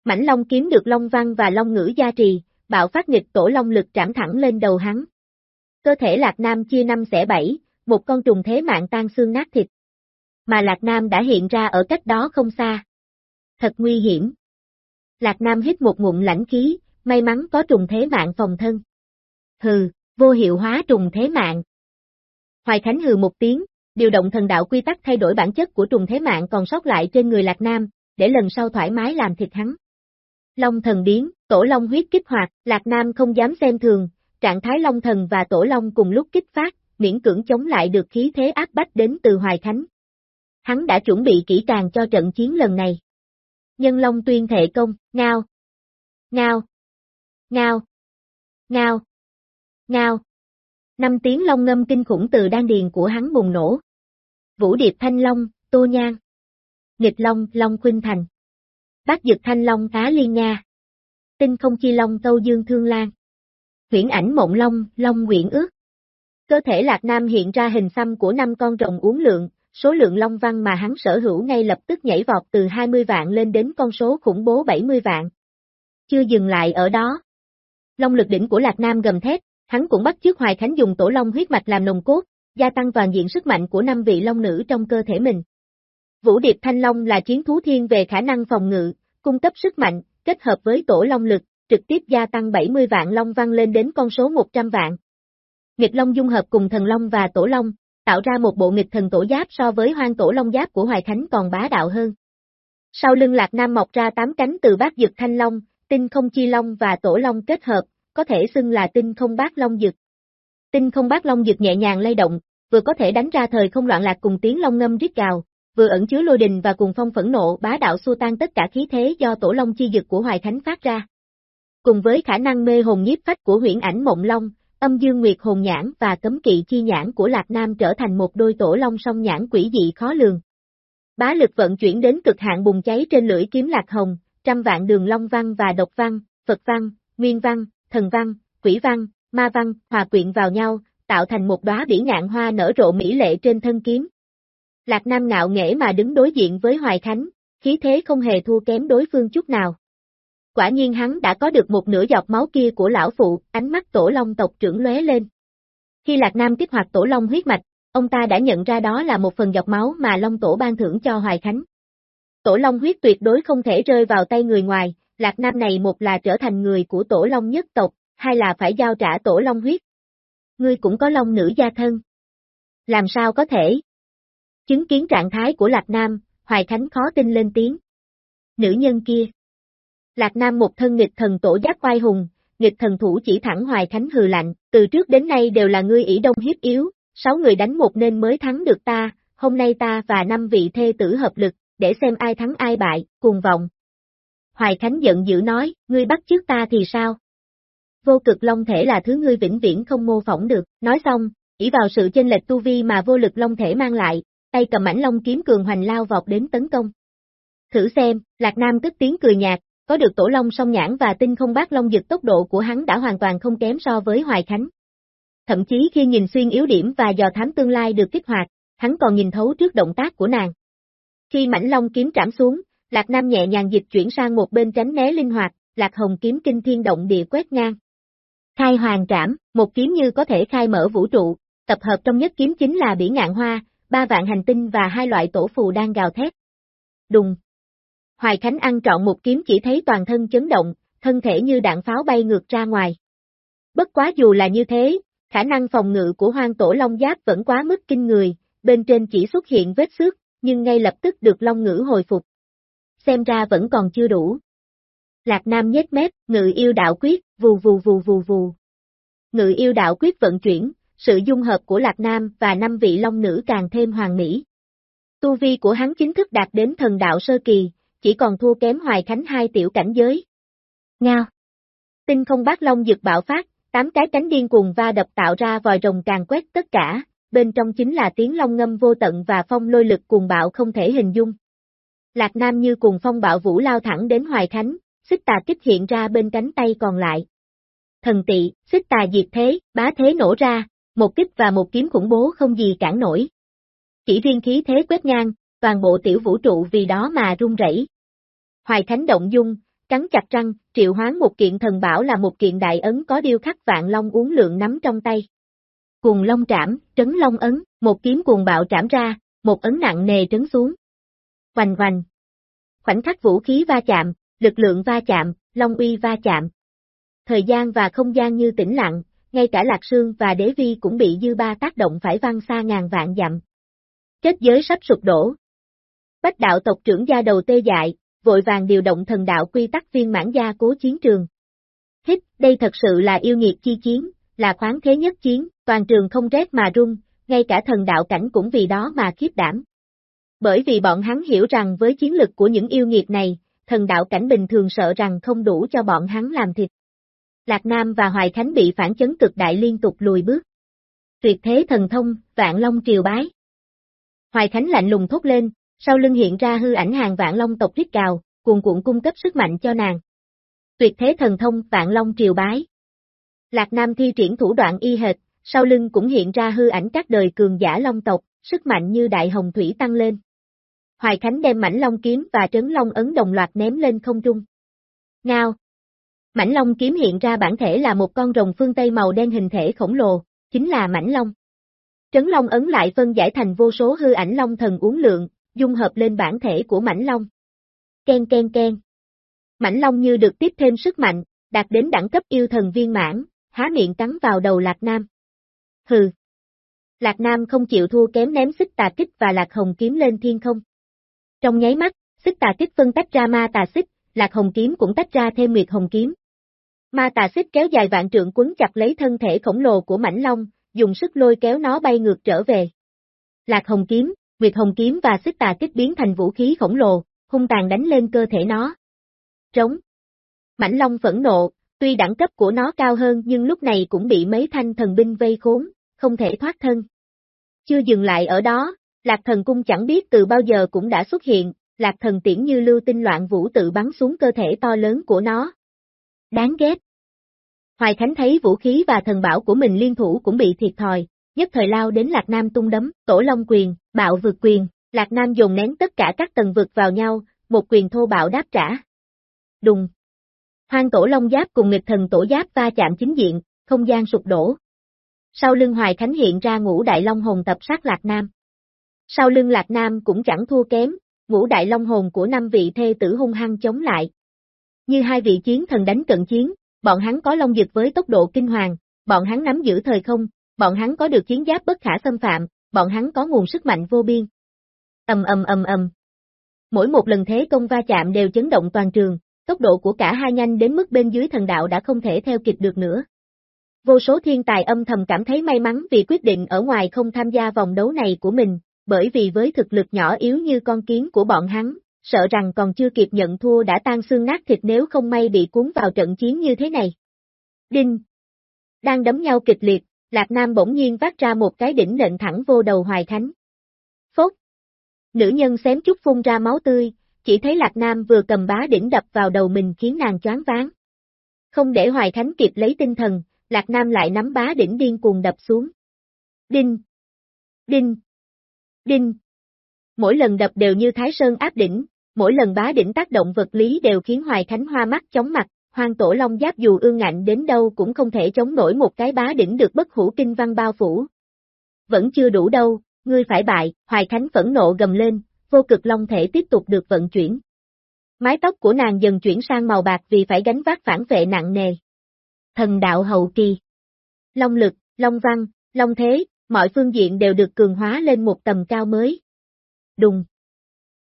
Mảnh long kiếm được long văn và long ngữ gia trì, bạo phát nghịch tổ long lực trảm thẳng lên đầu hắn. Cơ thể Lạc Nam chia năm xẻ bảy, một con trùng thế mạng tan xương nát thịt. Mà Lạc Nam đã hiện ra ở cách đó không xa. Thật nguy hiểm. Lạc Nam hít một ngụm lãnh khí, may mắn có trùng thế mạng phòng thân. Hừ, vô hiệu hóa trùng thế mạng. Hoài Khánh hừ một tiếng, điều động thần đạo quy tắc thay đổi bản chất của trùng thế mạng còn sót lại trên người Lạc Nam, để lần sau thoải mái làm thịt hắn. Long thần biến, tổ long huyết kích hoạt, Lạc Nam không dám xem thường, trạng thái long thần và tổ long cùng lúc kích phát, miễn cưỡng chống lại được khí thế áp bách đến từ Hoài Khánh. Hắn đã chuẩn bị kỹ càng cho trận chiến lần này. Nhân Long tuyên thệ công, ngao, ngao, ngao, ngao, ngao. Năm tiếng long ngâm kinh khủng từ đan điền của hắn bùng nổ. Vũ điệp thanh long, tô nhan. Nghịch long, long khuynh thành. Bác dực thanh long cá liên nga. Tinh không chi long câu dương thương lan. Huyển ảnh mộng long, long nguyện ước. Cơ thể Lạc Nam hiện ra hình xăm của năm con rồng uống lượng, số lượng long văn mà hắn sở hữu ngay lập tức nhảy vọt từ 20 vạn lên đến con số khủng bố 70 vạn. Chưa dừng lại ở đó. Long lực đỉnh của Lạc Nam gầm thét, hắn cũng bắt chước Hoài Khánh dùng tổ long huyết mạch làm nồng cốt, gia tăng toàn diện sức mạnh của năm vị long nữ trong cơ thể mình. Vũ Điệp Thanh Long là chiến thú thiên về khả năng phòng ngự, cung cấp sức mạnh, kết hợp với tổ long lực, trực tiếp gia tăng 70 vạn long văn lên đến con số 100 vạn. Nghịch Long dung hợp cùng thần Long và Tổ Long, tạo ra một bộ nghịch thần tổ giáp so với hoang tổ Long giáp của Hoài Khánh còn bá đạo hơn. Sau lưng Lạc Nam mọc ra tám cánh từ bát dực thanh long, tinh không chi long và tổ long kết hợp, có thể xưng là tinh không bát long dực. Tinh không bát long dực nhẹ nhàng lay động, vừa có thể đánh ra thời không loạn lạc cùng tiếng long ngâm rít gào, vừa ẩn chứa lôi đình và cùng phong phẫn nộ bá đạo xua tan tất cả khí thế do tổ long chi dực của Hoài Khánh phát ra. Cùng với khả năng mê hồn nhiếp phách của huyễn ảnh mộng long, âm dương nguyệt hồn nhãn và cấm kỵ chi nhãn của Lạc Nam trở thành một đôi tổ long song nhãn quỷ dị khó lường. Bá lực vận chuyển đến cực hạn bùng cháy trên lưỡi kiếm Lạc Hồng, trăm vạn đường long văn và độc văn, Phật văn, Nguyên văn, Thần văn, Quỷ văn, Ma văn, hòa quyện vào nhau, tạo thành một đóa bỉ ngạn hoa nở rộ mỹ lệ trên thân kiếm. Lạc Nam ngạo nghễ mà đứng đối diện với Hoài Khánh, khí thế không hề thua kém đối phương chút nào. Quả nhiên hắn đã có được một nửa giọt máu kia của lão phụ, ánh mắt tổ long tộc trưởng lóe lên. Khi Lạc Nam kích hoạt tổ long huyết mạch, ông ta đã nhận ra đó là một phần giọt máu mà long tổ ban thưởng cho Hoài Khánh. Tổ long huyết tuyệt đối không thể rơi vào tay người ngoài, Lạc Nam này một là trở thành người của tổ long nhất tộc, hai là phải giao trả tổ long huyết. Ngươi cũng có long nữ gia thân. Làm sao có thể? Chứng kiến trạng thái của Lạc Nam, Hoài Khánh khó tin lên tiếng. Nữ nhân kia. Lạc Nam một thân nghịch thần tổ giác oai hùng, nghịch thần thủ chỉ thẳng Hoài Khánh hừ lạnh, từ trước đến nay đều là ngươi ỷ đông hiếp yếu, sáu người đánh một nên mới thắng được ta, hôm nay ta và năm vị thê tử hợp lực, để xem ai thắng ai bại, cùng vọng. Hoài Khánh giận dữ nói, ngươi bắt trước ta thì sao? Vô cực long thể là thứ ngươi vĩnh viễn không mô phỏng được, nói xong, ỷ vào sự chênh lệch tu vi mà vô lực long thể mang lại, tay cầm ảnh long kiếm cường hoành lao vọt đến tấn công. Thử xem, Lạc Nam cất tiếng cười nhạt, có được tổ long song nhãn và tinh không bát long dực tốc độ của hắn đã hoàn toàn không kém so với Hoài Khánh. Thậm chí khi nhìn xuyên yếu điểm và dò thám tương lai được kích hoạt, hắn còn nhìn thấu trước động tác của nàng. Khi mảnh long kiếm trảm xuống, Lạc Nam nhẹ nhàng dịch chuyển sang một bên tránh né linh hoạt, Lạc Hồng kiếm kinh thiên động địa quét ngang. Khai hoàng trảm, một kiếm như có thể khai mở vũ trụ, tập hợp trong nhất kiếm chính là biển ngạn hoa, ba vạn hành tinh và hai loại tổ phù đang gào thét. Đùng, Hoài Khánh ăn trọn một kiếm chỉ thấy toàn thân chấn động, thân thể như đạn pháo bay ngược ra ngoài. Bất quá dù là như thế, khả năng phòng ngự của hoang tổ long giáp vẫn quá mức kinh người, bên trên chỉ xuất hiện vết xước, nhưng ngay lập tức được Long Ngữ hồi phục. Xem ra vẫn còn chưa đủ. Lạc Nam nhếch mép, ngự yêu đạo quyết, vù vù vù vù vù. Ngự yêu đạo quyết vận chuyển, sự dung hợp của Lạc Nam và năm vị Long Nữ càng thêm hoàn mỹ. Tu vi của hắn chính thức đạt đến thần đạo sơ kỳ, chỉ còn thua kém Hoài Khánh hai tiểu cảnh giới. Ngao. Tinh không bát long dực bạo phát, tám cái cánh điên cuồng va đập tạo ra vòi rồng càng quét tất cả, bên trong chính là tiếng long ngâm vô tận và phong lôi lực cuồng bạo không thể hình dung. Lạc Nam như cùng phong bạo vũ lao thẳng đến Hoài Khánh, xích tà kích hiện ra bên cánh tay còn lại. Thần tị, xích tà diệt thế, bá thế nổ ra, một kích và một kiếm khủng bố không gì cản nổi. Chỉ riêng khí thế quét ngang, toàn bộ tiểu vũ trụ vì đó mà rung rẩy. Hoài Khánh động dung, cắn chặt răng, triệu hoán một kiện thần bảo là một kiện đại ấn có điêu khắc vạn long uống lượng nắm trong tay. Cùng long trảm, trấn long ấn, một kiếm cuồng bạo trảm ra, một ấn nặng nề trấn xuống. Hoành hoành. Khoảnh khắc vũ khí va chạm, lực lượng va chạm, long uy va chạm. Thời gian và không gian như tĩnh lặng, ngay cả Lạc Sương và Đế Vi cũng bị dư ba tác động phải văng xa ngàn vạn dặm. Kết giới sắp sụp đổ. Bách đạo tộc trưởng gia đầu tê dại, vội vàng điều động thần đạo quy tắc viên mãn gia cố chiến trường. Hít, đây thật sự là yêu nghiệt chi chiến, là khoáng thế nhất chiến, toàn trường không rét mà run, ngay cả thần đạo cảnh cũng vì đó mà khiếp đảm. Bởi vì bọn hắn hiểu rằng với chiến lực của những yêu nghiệt này, thần đạo cảnh bình thường sợ rằng không đủ cho bọn hắn làm thịt. Lạc Nam và Hoài Khánh bị phản chấn cực đại liên tục lùi bước. Tuyệt thế thần thông, vạn long triều bái. Hoài Khánh lạnh lùng thốt lên, sau lưng hiện ra hư ảnh hàng vạn long tộc rít cào, cuồn cuộn cung cấp sức mạnh cho nàng. Tuyệt thế thần thông vạn long triều bái. Lạc Nam thi triển thủ đoạn y hệt, sau lưng cũng hiện ra hư ảnh các đời cường giả long tộc, sức mạnh như đại hồng thủy tăng lên. Hoài Khánh đem mảnh long kiếm và trấn long ấn đồng loạt ném lên không trung. Ngao. Mảnh long kiếm hiện ra bản thể là một con rồng phương Tây màu đen hình thể khổng lồ, chính là mảnh long. Trấn long ấn lại phân giải thành vô số hư ảnh long thần uống lượng, dung hợp lên bản thể của mảnh long. Ken ken ken. Mảnh long như được tiếp thêm sức mạnh, đạt đến đẳng cấp yêu thần viên mãn, há miệng cắn vào đầu Lạc Nam. Hừ. Lạc Nam không chịu thua kém ném xích tà kích và Lạc Hồng kiếm lên thiên không. Trong nháy mắt, xích tà kích phân tách ra ma tà xích, Lạc Hồng kiếm cũng tách ra thêm Nguyệt Hồng kiếm. Ma tà xích kéo dài vạn trượng quấn chặt lấy thân thể khổng lồ của mảnh long, dùng sức lôi kéo nó bay ngược trở về. Lạc Hồng kiếm, Nguyệt Hồng kiếm và xích tà kích biến thành vũ khí khổng lồ, hung tàn đánh lên cơ thể nó. Trống. Mảnh Long phẫn nộ, tuy đẳng cấp của nó cao hơn nhưng lúc này cũng bị mấy thanh thần binh vây khốn, không thể thoát thân. Chưa dừng lại ở đó, Lạc Thần Cung chẳng biết từ bao giờ cũng đã xuất hiện, Lạc Thần tiễn như lưu tinh loạn vũ tự bắn xuống cơ thể to lớn của nó. Đáng ghét. Hoài Khánh thấy vũ khí và thần bảo của mình liên thủ cũng bị thiệt thòi, nhất thời lao đến Lạc Nam tung đấm, tổ long quyền, bạo vượt quyền, Lạc Nam dùng nén tất cả các tầng vực vào nhau, một quyền thô bạo đáp trả. Đùng. Hoang tổ long giáp cùng nghịch thần tổ giáp va chạm chính diện, không gian sụp đổ. Sau lưng Hoài Khánh hiện ra ngũ đại long hồn tập sát Lạc Nam. Sau lưng Lạc Nam cũng chẳng thua kém, ngũ đại long hồn của năm vị thê tử hung hăng chống lại. Như hai vị chiến thần đánh cận chiến, bọn hắn có long dực với tốc độ kinh hoàng, bọn hắn nắm giữ thời không, bọn hắn có được chiến giáp bất khả xâm phạm, bọn hắn có nguồn sức mạnh vô biên. Ầm ầm ầm ầm. Mỗi một lần thế công va chạm đều chấn động toàn trường, tốc độ của cả hai nhanh đến mức bên dưới thần đạo đã không thể theo kịp được nữa. Vô số thiên tài âm thầm cảm thấy may mắn vì quyết định ở ngoài không tham gia vòng đấu này của mình, bởi vì với thực lực nhỏ yếu như con kiến của bọn hắn, sợ rằng còn chưa kịp nhận thua đã tan xương nát thịt nếu không may bị cuốn vào trận chiến như thế này. Đinh! Đang đấm nhau kịch liệt, Lạc Nam bỗng nhiên vác ra một cái đỉnh nện thẳng vô đầu Hoài Khánh. Phốt! Nữ nhân xém chút phun ra máu tươi, chỉ thấy Lạc Nam vừa cầm bá đỉnh đập vào đầu mình khiến nàng choáng váng. Không để Hoài Khánh kịp lấy tinh thần, Lạc Nam lại nắm bá đỉnh điên cuồng đập xuống. Đinh! Đinh! Đinh! Mỗi lần đập đều như Thái Sơn áp đỉnh, mỗi lần bá đỉnh tác động vật lý đều khiến Hoài Khánh hoa mắt chóng mặt, hoàng tổ long giáp dù ương ngạnh đến đâu cũng không thể chống nổi một cái bá đỉnh được bất hủ kinh văn bao phủ. Vẫn chưa đủ đâu, ngươi phải bại, Hoài Khánh phẫn nộ gầm lên, vô cực long thể tiếp tục được vận chuyển. Mái tóc của nàng dần chuyển sang màu bạc vì phải gánh vác phản vệ nặng nề. Thần đạo hậu kỳ. Long lực, long văn, long thế, mọi phương diện đều được cường hóa lên một tầm cao mới. Đùng.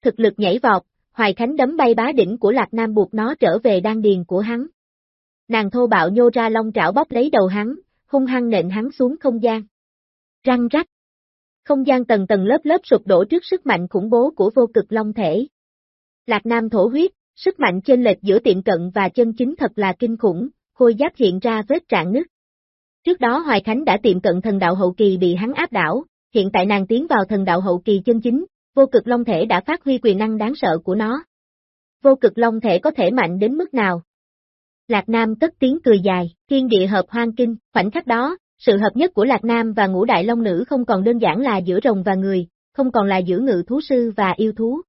Thực lực nhảy vọt, Hoài Khánh đấm bay bá đỉnh của Lạc Nam buộc nó trở về đan điền của hắn. Nàng thô bạo nhô ra long trảo bóp lấy đầu hắn, hung hăng nện hắn xuống không gian. Răng rắc. Không gian tầng tầng lớp lớp sụp đổ trước sức mạnh khủng bố của vô cực long thể. Lạc Nam thổ huyết, sức mạnh trên lệch giữa tiện cận và chân chính thật là kinh khủng, khôi giáp hiện ra vết trạng nứt. Trước đó Hoài Khánh đã tiệm cận thần đạo hậu kỳ bị hắn áp đảo, hiện tại nàng tiến vào thần đạo hậu kỳ chân chính, vô cực long thể đã phát huy quyền năng đáng sợ của nó. Vô cực long thể có thể mạnh đến mức nào? Lạc Nam cất tiếng cười dài, thiên địa hợp hoang kinh, khoảnh khắc đó, sự hợp nhất của Lạc Nam và ngũ đại long nữ không còn đơn giản là giữa rồng và người, không còn là giữa ngự thú sư và yêu thú,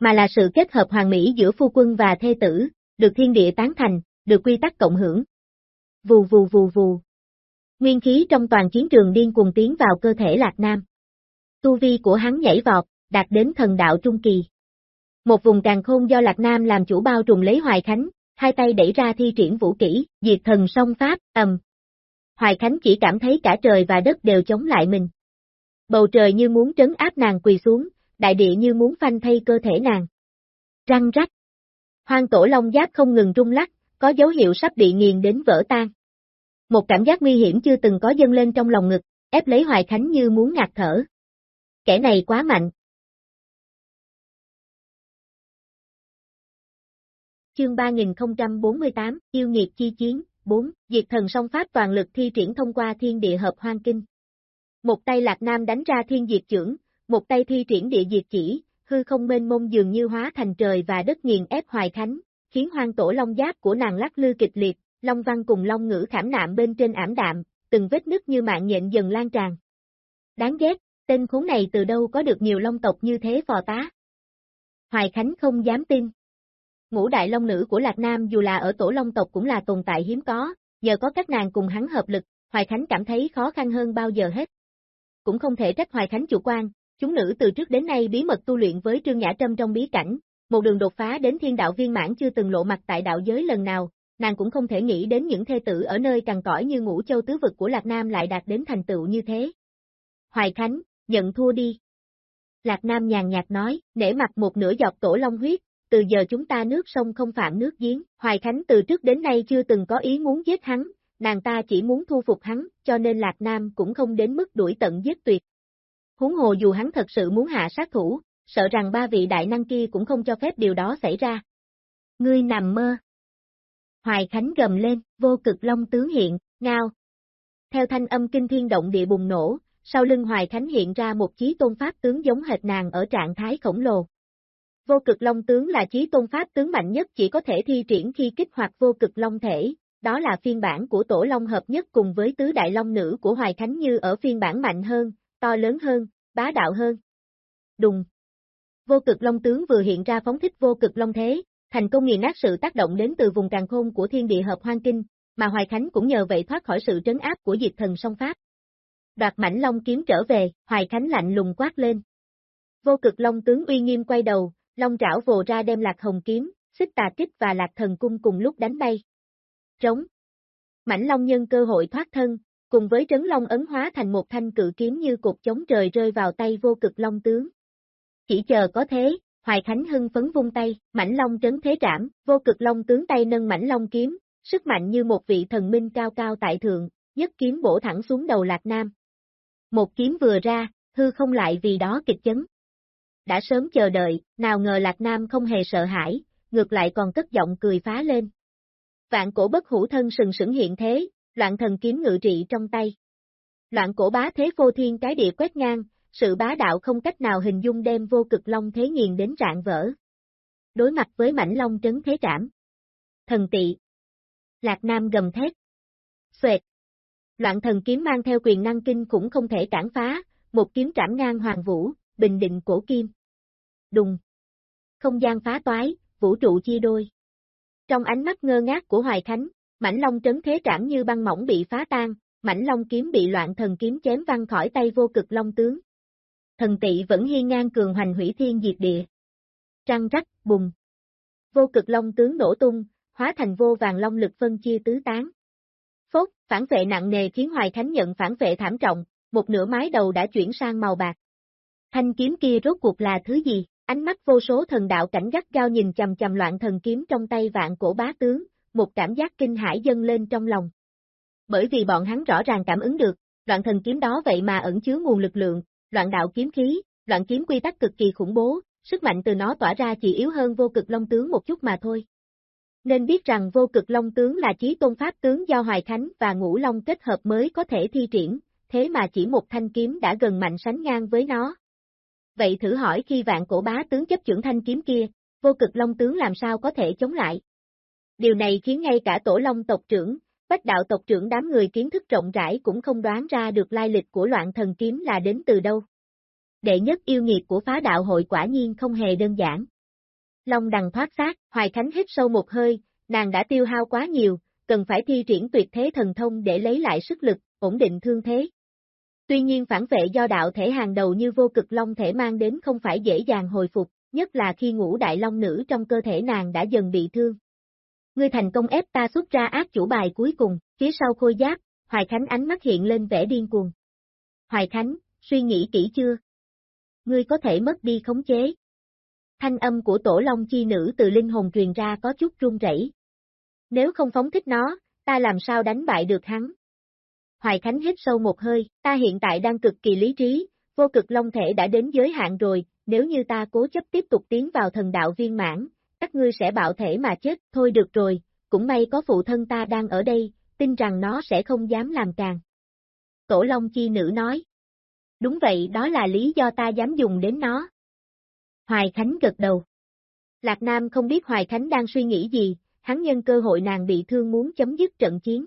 mà là sự kết hợp hoàn mỹ giữa phu quân và thê tử, được thiên địa tán thành, được quy tắc cộng hưởng. Vù vù vù vù. Nguyên khí trong toàn chiến trường điên cuồng tiến vào cơ thể Lạc Nam. Tu vi của hắn nhảy vọt, đạt đến thần đạo trung kỳ. Một vùng càng khôn do Lạc Nam làm chủ bao trùm lấy Hoài Khánh, hai tay đẩy ra thi triển vũ kỹ, diệt thần song pháp, ầm. Hoài Khánh chỉ cảm thấy cả trời và đất đều chống lại mình. Bầu trời như muốn trấn áp nàng quỳ xuống, đại địa như muốn phanh thay cơ thể nàng. Răng rắc. Hoang tổ long giáp không ngừng rung lắc, có dấu hiệu sắp bị nghiền đến vỡ tan. Một cảm giác nguy hiểm chưa từng có dâng lên trong lòng ngực, ép lấy Hoài Khánh như muốn ngạt thở. Kẻ này quá mạnh. Chương 3048, Yêu nghiệt chi chiến, 4, Diệt thần song pháp toàn lực thi triển thông qua thiên địa hợp hoang kinh. Một tay Lạc Nam đánh ra thiên diệt trưởng, một tay thi triển địa diệt chỉ, hư không mênh mông dường như hóa thành trời và đất nghiền ép hoài khánh, khiến hoang tổ long giáp của nàng lắc lư kịch liệt, long văn cùng long ngữ khảm nạm bên trên ảm đạm, từng vết nứt như mạng nhện dần lan tràn. Đáng ghét, tên khốn này từ đâu có được nhiều long tộc như thế phò tá. Hoài Khánh không dám tin. Ngũ đại long nữ của Lạc Nam dù là ở tổ long tộc cũng là tồn tại hiếm có, Giờ có các nàng cùng hắn hợp lực, Hoài Khánh cảm thấy khó khăn hơn bao giờ hết. Cũng không thể trách Hoài Khánh chủ quan, Chúng nữ từ trước đến nay bí mật tu luyện với Trương Nhã Trâm trong bí cảnh, một đường đột phá đến thiên đạo viên mãn chưa từng lộ mặt tại đạo giới lần nào, nàng cũng không thể nghĩ đến những thê tử ở nơi cằn cõi như ngũ châu tứ vực của Lạc Nam lại đạt đến thành tựu như thế. Hoài Khánh, nhận thua đi. Lạc Nam nhàn nhạt nói, nể mặt một nửa giọt tổ long huyết, từ giờ chúng ta nước sông không phạm nước giếng, Hoài Khánh từ trước đến nay chưa từng có ý muốn giết hắn, nàng ta chỉ muốn thu phục hắn, cho nên Lạc Nam cũng không đến mức đuổi tận giết tuyệt, Huống hồ dù hắn thật sự muốn hạ sát thủ, sợ rằng ba vị đại năng kia cũng không cho phép điều đó xảy ra. Ngươi nằm mơ. Hoài Khánh gầm lên, vô cực long tướng hiện, ngao. Theo thanh âm kinh thiên động địa bùng nổ, sau lưng Hoài Khánh hiện ra một chí tôn pháp tướng giống hệt nàng ở trạng thái khổng lồ. Vô cực long tướng là chí tôn pháp tướng mạnh nhất chỉ có thể thi triển khi kích hoạt vô cực long thể, đó là phiên bản của tổ long hợp nhất cùng với tứ đại long nữ của Hoài Khánh như ở phiên bản mạnh hơn, to lớn hơn, bá đạo hơn. Đùng. Vô cực long tướng vừa hiện ra phóng thích vô cực long thế, thành công nghiền nát sự tác động đến từ vùng càng khôn của thiên địa hợp hoang kinh, mà Hoài Khánh cũng nhờ vậy thoát khỏi sự trấn áp của diệt thần song pháp. Đoạt mảnh long kiếm trở về, Hoài Khánh lạnh lùng quát lên. Vô cực long tướng uy nghiêm quay đầu, long trảo vồ ra đem lạc hồng kiếm, xích tà kích và lạc thần cung cùng lúc đánh bay. Trống. Mảnh long nhân cơ hội thoát thân, cùng với trấn long ấn hóa thành một thanh cự kiếm như cột chống trời rơi vào tay vô cực long tướng. Chỉ chờ có thế, Hoài Khánh hưng phấn vung tay, mảnh long trấn thế trảm, vô cực long tướng tay nâng mảnh long kiếm, sức mạnh như một vị thần minh cao cao tại thượng, nhất kiếm bổ thẳng xuống đầu Lạc Nam. Một kiếm vừa ra, hư không lại vì đó kịch chấn. Đã sớm chờ đợi, nào ngờ Lạc Nam không hề sợ hãi, ngược lại còn cất giọng cười phá lên. Vạn cổ bất hủ thân sừng sững hiện thế, loạn thần kiếm ngự trị trong tay. Loạn cổ bá thế vô thiên cái địa quét ngang, sự bá đạo không cách nào hình dung đem vô cực long thế nghiền đến rạn vỡ. Đối mặt với mảnh long trấn thế trảm. Thần tị. Lạc Nam gầm thét. Xoẹt. Loạn thần kiếm mang theo quyền năng kinh cũng không thể cản phá, một kiếm trảm ngang hoàng vũ, bình định cổ kim. Đùng. Không gian phá toái, vũ trụ chia đôi. Trong ánh mắt ngơ ngác của Hoài Khánh, Mảnh long trấn thế trảm như băng mỏng bị phá tan, mảnh long kiếm bị loạn thần kiếm chém văng khỏi tay vô cực long tướng. Thần tị vẫn hiên ngang cường hoành hủy thiên diệt địa. Trăng rắc, bùng. Vô cực long tướng nổ tung, hóa thành vô vàng long lực phân chia tứ tán. Phốt, phản vệ nặng nề khiến Hoài Khánh nhận phản vệ thảm trọng, một nửa mái đầu đã chuyển sang màu bạc. Thanh kiếm kia rốt cuộc là thứ gì? Ánh mắt vô số thần đạo cảnh gắt gao nhìn chầm chầm loạn thần kiếm trong tay vạn cổ bá tướng, một cảm giác kinh hãi dâng lên trong lòng. Bởi vì bọn hắn rõ ràng cảm ứng được, loạn thần kiếm đó vậy mà ẩn chứa nguồn lực lượng, loạn đạo kiếm khí, loạn kiếm quy tắc cực kỳ khủng bố, sức mạnh từ nó tỏa ra chỉ yếu hơn vô cực long tướng một chút mà thôi. Nên biết rằng vô cực long tướng là chí tôn pháp tướng do Hoài Khánh và Ngũ Long kết hợp mới có thể thi triển, thế mà chỉ một thanh kiếm đã gần mạnh sánh ngang với nó. Vậy thử hỏi khi vạn cổ bá tướng chấp trưởng thanh kiếm kia, vô cực long tướng làm sao có thể chống lại? Điều này khiến ngay cả tổ long tộc trưởng, bách đạo tộc trưởng đám người kiến thức rộng rãi cũng không đoán ra được lai lịch của loạn thần kiếm là đến từ đâu. Đệ nhất yêu nghiệt của phá đạo hội quả nhiên không hề đơn giản. Long đằng thoát xác, Hoài Khánh hít sâu một hơi, nàng đã tiêu hao quá nhiều, cần phải thi triển tuyệt thế thần thông để lấy lại sức lực, ổn định thương thế. Tuy nhiên phản vệ do đạo thể hàng đầu như vô cực long thể mang đến không phải dễ dàng hồi phục, nhất là khi ngũ đại long nữ trong cơ thể nàng đã dần bị thương. Ngươi thành công ép ta xuất ra ác chủ bài cuối cùng, phía sau khôi giáp, Hoài Khánh ánh mắt hiện lên vẻ điên cuồng. Hoài Khánh, suy nghĩ kỹ chưa? Ngươi có thể mất đi khống chế. Thanh âm của tổ long chi nữ từ linh hồn truyền ra có chút run rẩy. Nếu không phóng thích nó, ta làm sao đánh bại được hắn? Hoài Khánh hít sâu một hơi, ta hiện tại đang cực kỳ lý trí, vô cực long thể đã đến giới hạn rồi, nếu như ta cố chấp tiếp tục tiến vào thần đạo viên mãn, các ngươi sẽ bạo thể mà chết, thôi được rồi, cũng may có phụ thân ta đang ở đây, tin rằng nó sẽ không dám làm càng. Tổ Long Chi Nữ nói. Đúng vậy đó là lý do ta dám dùng đến nó. Hoài Khánh gật đầu. Lạc Nam không biết Hoài Khánh đang suy nghĩ gì, hắn nhân cơ hội nàng bị thương muốn chấm dứt trận chiến.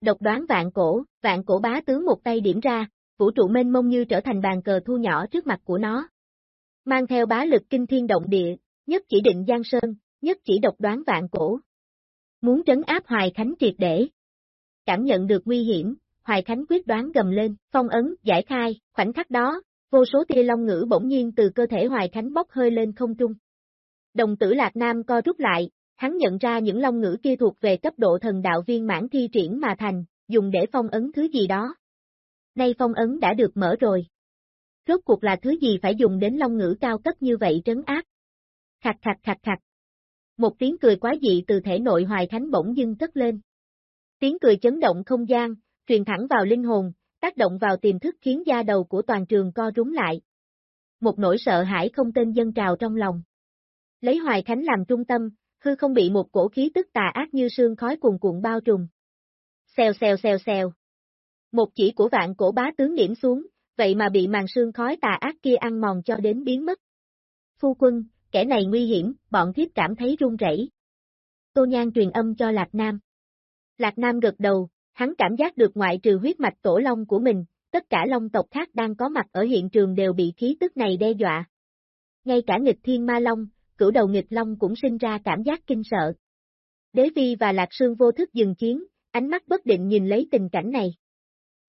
Độc đoán vạn cổ, vạn cổ bá tướng một tay điểm ra, vũ trụ mênh mông như trở thành bàn cờ thu nhỏ trước mặt của nó. Mang theo bá lực kinh thiên động địa, nhất chỉ định Giang Sơn, nhất chỉ độc đoán vạn cổ. Muốn trấn áp Hoài Khánh triệt để. Cảm nhận được nguy hiểm, Hoài Khánh quyết đoán gầm lên, phong ấn, giải khai, khoảnh khắc đó, vô số tia long ngữ bỗng nhiên từ cơ thể Hoài Khánh bốc hơi lên không trung. Đồng tử Lạc Nam co rút lại, hắn nhận ra những long ngữ kia thuộc về cấp độ thần đạo viên mãn thi triển mà thành, dùng để phong ấn thứ gì đó. Nay phong ấn đã được mở rồi. Rốt cuộc là thứ gì phải dùng đến long ngữ cao cấp như vậy trấn áp? Khạch khạch khạch khạch. Một tiếng cười quá dị từ thể nội hoài thánh bỗng dưng cất lên. Tiếng cười chấn động không gian, truyền thẳng vào linh hồn, tác động vào tiềm thức khiến da đầu của toàn trường co rúm lại. Một nỗi sợ hãi không tên dân trào trong lòng. Lấy Hoài Thánh làm trung tâm, hư không bị một cổ khí tức tà ác như sương khói cuồn cuộn bao trùm. Xèo xèo xèo xèo. Một chỉ của vạn cổ bá tướng điểm xuống, vậy mà bị màn sương khói tà ác kia ăn mòn cho đến biến mất. Phu quân, kẻ này nguy hiểm, bọn thiếp cảm thấy run rẩy. Tô Nhan truyền âm cho Lạc Nam. Lạc Nam gật đầu, hắn cảm giác được ngoại trừ huyết mạch tổ long của mình, tất cả long tộc khác đang có mặt ở hiện trường đều bị khí tức này đe dọa. Ngay cả nghịch thiên ma long, cửu đầu nghịch long cũng sinh ra cảm giác kinh sợ. Đế vi và Lạc Sương vô thức dừng chiến, ánh mắt bất định nhìn lấy tình cảnh này.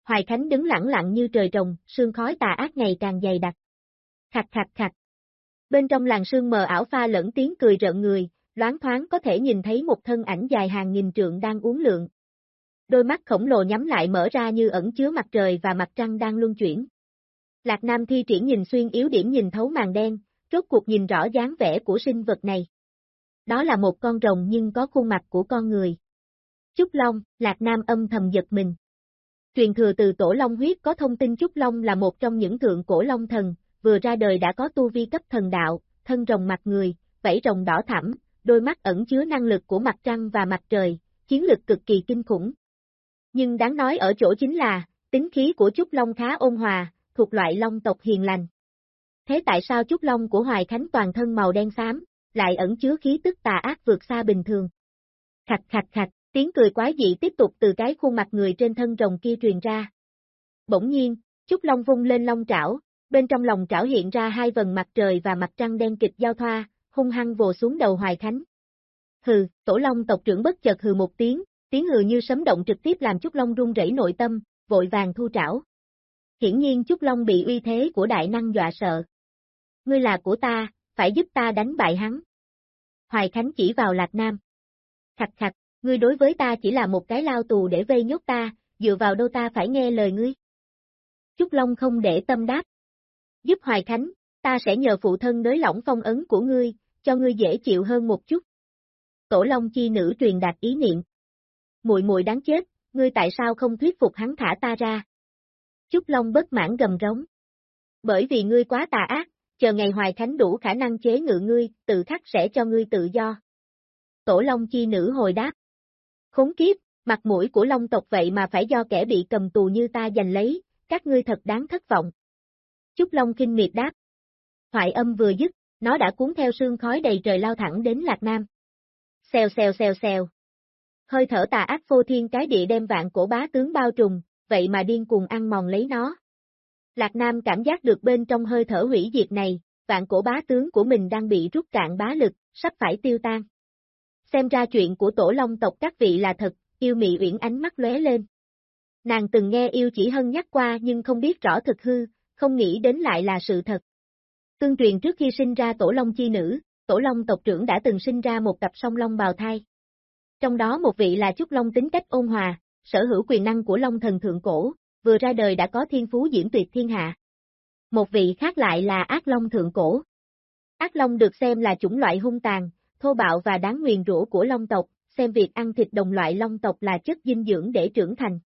Hoài Khánh đứng lặng lặng như trời trồng, sương khói tà ác ngày càng dày đặc. Khặt khặt khặt. Bên trong làng sương mờ ảo pha lẫn tiếng cười rợn người, loáng thoáng có thể nhìn thấy một thân ảnh dài hàng nghìn trượng đang uống lượng. Đôi mắt khổng lồ nhắm lại mở ra như ẩn chứa mặt trời và mặt trăng đang luân chuyển. Lạc Nam thi triển nhìn xuyên yếu điểm nhìn thấu màn đen, rốt cuộc nhìn rõ dáng vẻ của sinh vật này. Đó là một con rồng nhưng có khuôn mặt của con người. Trúc Long, Lạc Nam âm thầm giật mình. Truyền thừa từ Tổ Long huyết có thông tin Trúc Long là một trong những thượng cổ Long thần, vừa ra đời đã có tu vi cấp thần đạo, thân rồng mặt người, vảy rồng đỏ thẳm, đôi mắt ẩn chứa năng lực của mặt trăng và mặt trời, chiến lực cực kỳ kinh khủng. Nhưng đáng nói ở chỗ chính là, tính khí của Trúc Long khá ôn hòa, thuộc loại long tộc hiền lành. Thế tại sao Trúc Long của Hoài Khánh toàn thân màu đen xám, lại ẩn chứa khí tức tà ác vượt xa bình thường? Khạch khạch khạch, tiếng cười quái dị tiếp tục từ cái khuôn mặt người trên thân rồng kia truyền ra. Bỗng nhiên, Trúc Long vung lên long trảo, bên trong lòng trảo hiện ra hai vần mặt trời và mặt trăng đen kịch giao thoa, hung hăng vồ xuống đầu Hoài Khánh. Hừ, tổ long tộc trưởng bất chợt hừ một tiếng, tiếng hừ như sấm động trực tiếp làm Trúc Long run rẩy nội tâm, vội vàng thu trảo. Hiển nhiên Trúc Long bị uy thế của đại năng dọa sợ. Ngươi là của ta, phải giúp ta đánh bại hắn. Hoài Khánh chỉ vào Lạc Nam. Khặt khặt, ngươi đối với ta chỉ là một cái lao tù để vây nhốt ta, dựa vào đâu ta phải nghe lời ngươi. Trúc Long không để tâm đáp. Giúp Hoài Khánh, ta sẽ nhờ phụ thân nới lỏng phong ấn của ngươi, cho ngươi dễ chịu hơn một chút. Tổ Long chi nữ truyền đạt ý niệm. Muội muội đáng chết, ngươi tại sao không thuyết phục hắn thả ta ra? Trúc Long bất mãn gầm rống. Bởi vì ngươi quá tà ác, chờ ngày Hoài Khánh đủ khả năng chế ngự ngươi, tự khắc sẽ cho ngươi tự do. Tổ Long chi nữ hồi đáp. Khốn kiếp, mặt mũi của Long tộc vậy mà phải do kẻ bị cầm tù như ta giành lấy, các ngươi thật đáng thất vọng. Trúc Long kinh miệt đáp. thoại âm vừa dứt, nó đã cuốn theo sương khói đầy trời lao thẳng đến Lạc Nam. Xèo xèo xèo xèo. Hơi thở tà ác vô thiên cái địa đem vạn cổ bá tướng bao trùm, vậy mà điên cuồng ăn mòn lấy nó. Lạc Nam cảm giác được bên trong hơi thở hủy diệt này, vạn cổ bá tướng của mình đang bị rút cạn bá lực, sắp phải tiêu tan. Xem ra chuyện của tổ long tộc các vị là thật, yêu mị uyển ánh mắt lóe lên. Nàng từng nghe yêu chỉ hân nhắc qua nhưng không biết rõ thực hư, không nghĩ đến lại là sự thật. Tương truyền trước khi sinh ra tổ long chi nữ, tổ long tộc trưởng đã từng sinh ra một cặp song long bào thai. Trong đó một vị là Trúc Long tính cách ôn hòa, sở hữu quyền năng của Long thần thượng cổ, vừa ra đời đã có thiên phú diễn tuyệt thiên hạ. Một vị khác lại là ác long thượng cổ. Ác long được xem là chủng loại hung tàn, thô bạo và đáng nguyền rủa của long tộc, xem việc ăn thịt đồng loại long tộc là chất dinh dưỡng để trưởng thành.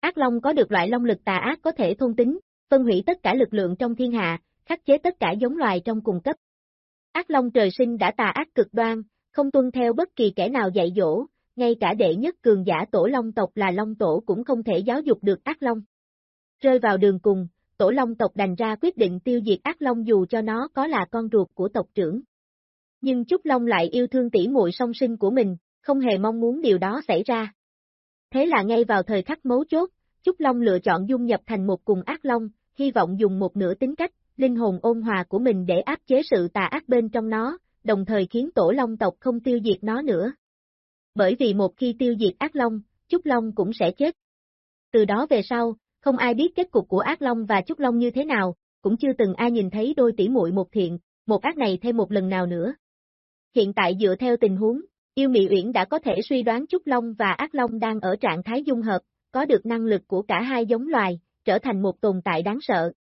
Ác long có được loại long lực tà ác có thể thôn tính, phân hủy tất cả lực lượng trong thiên hạ, khắc chế tất cả giống loài trong cùng cấp. Ác long trời sinh đã tà ác cực đoan, không tuân theo bất kỳ kẻ nào dạy dỗ, ngay cả đệ nhất cường giả tổ long tộc là long tổ cũng không thể giáo dục được ác long. Rơi vào đường cùng, tổ long tộc đành ra quyết định tiêu diệt ác long dù cho nó có là con ruột của tộc trưởng. Nhưng Trúc Long lại yêu thương tỷ muội song sinh của mình, không hề mong muốn điều đó xảy ra. Thế là ngay vào thời khắc mấu chốt, Trúc Long lựa chọn dung nhập thành một cùng ác long, hy vọng dùng một nửa tính cách, linh hồn ôn hòa của mình để áp chế sự tà ác bên trong nó, đồng thời khiến tổ long tộc không tiêu diệt nó nữa. Bởi vì một khi tiêu diệt ác long, Trúc Long cũng sẽ chết. Từ đó về sau, không ai biết kết cục của ác long và Trúc Long như thế nào, cũng chưa từng ai nhìn thấy đôi tỷ muội một thiện, một ác này thêm một lần nào nữa. Hiện tại dựa theo tình huống, Yêu Mị Uyển đã có thể suy đoán Trúc Long và Ác Long đang ở trạng thái dung hợp, có được năng lực của cả hai giống loài, trở thành một tồn tại đáng sợ.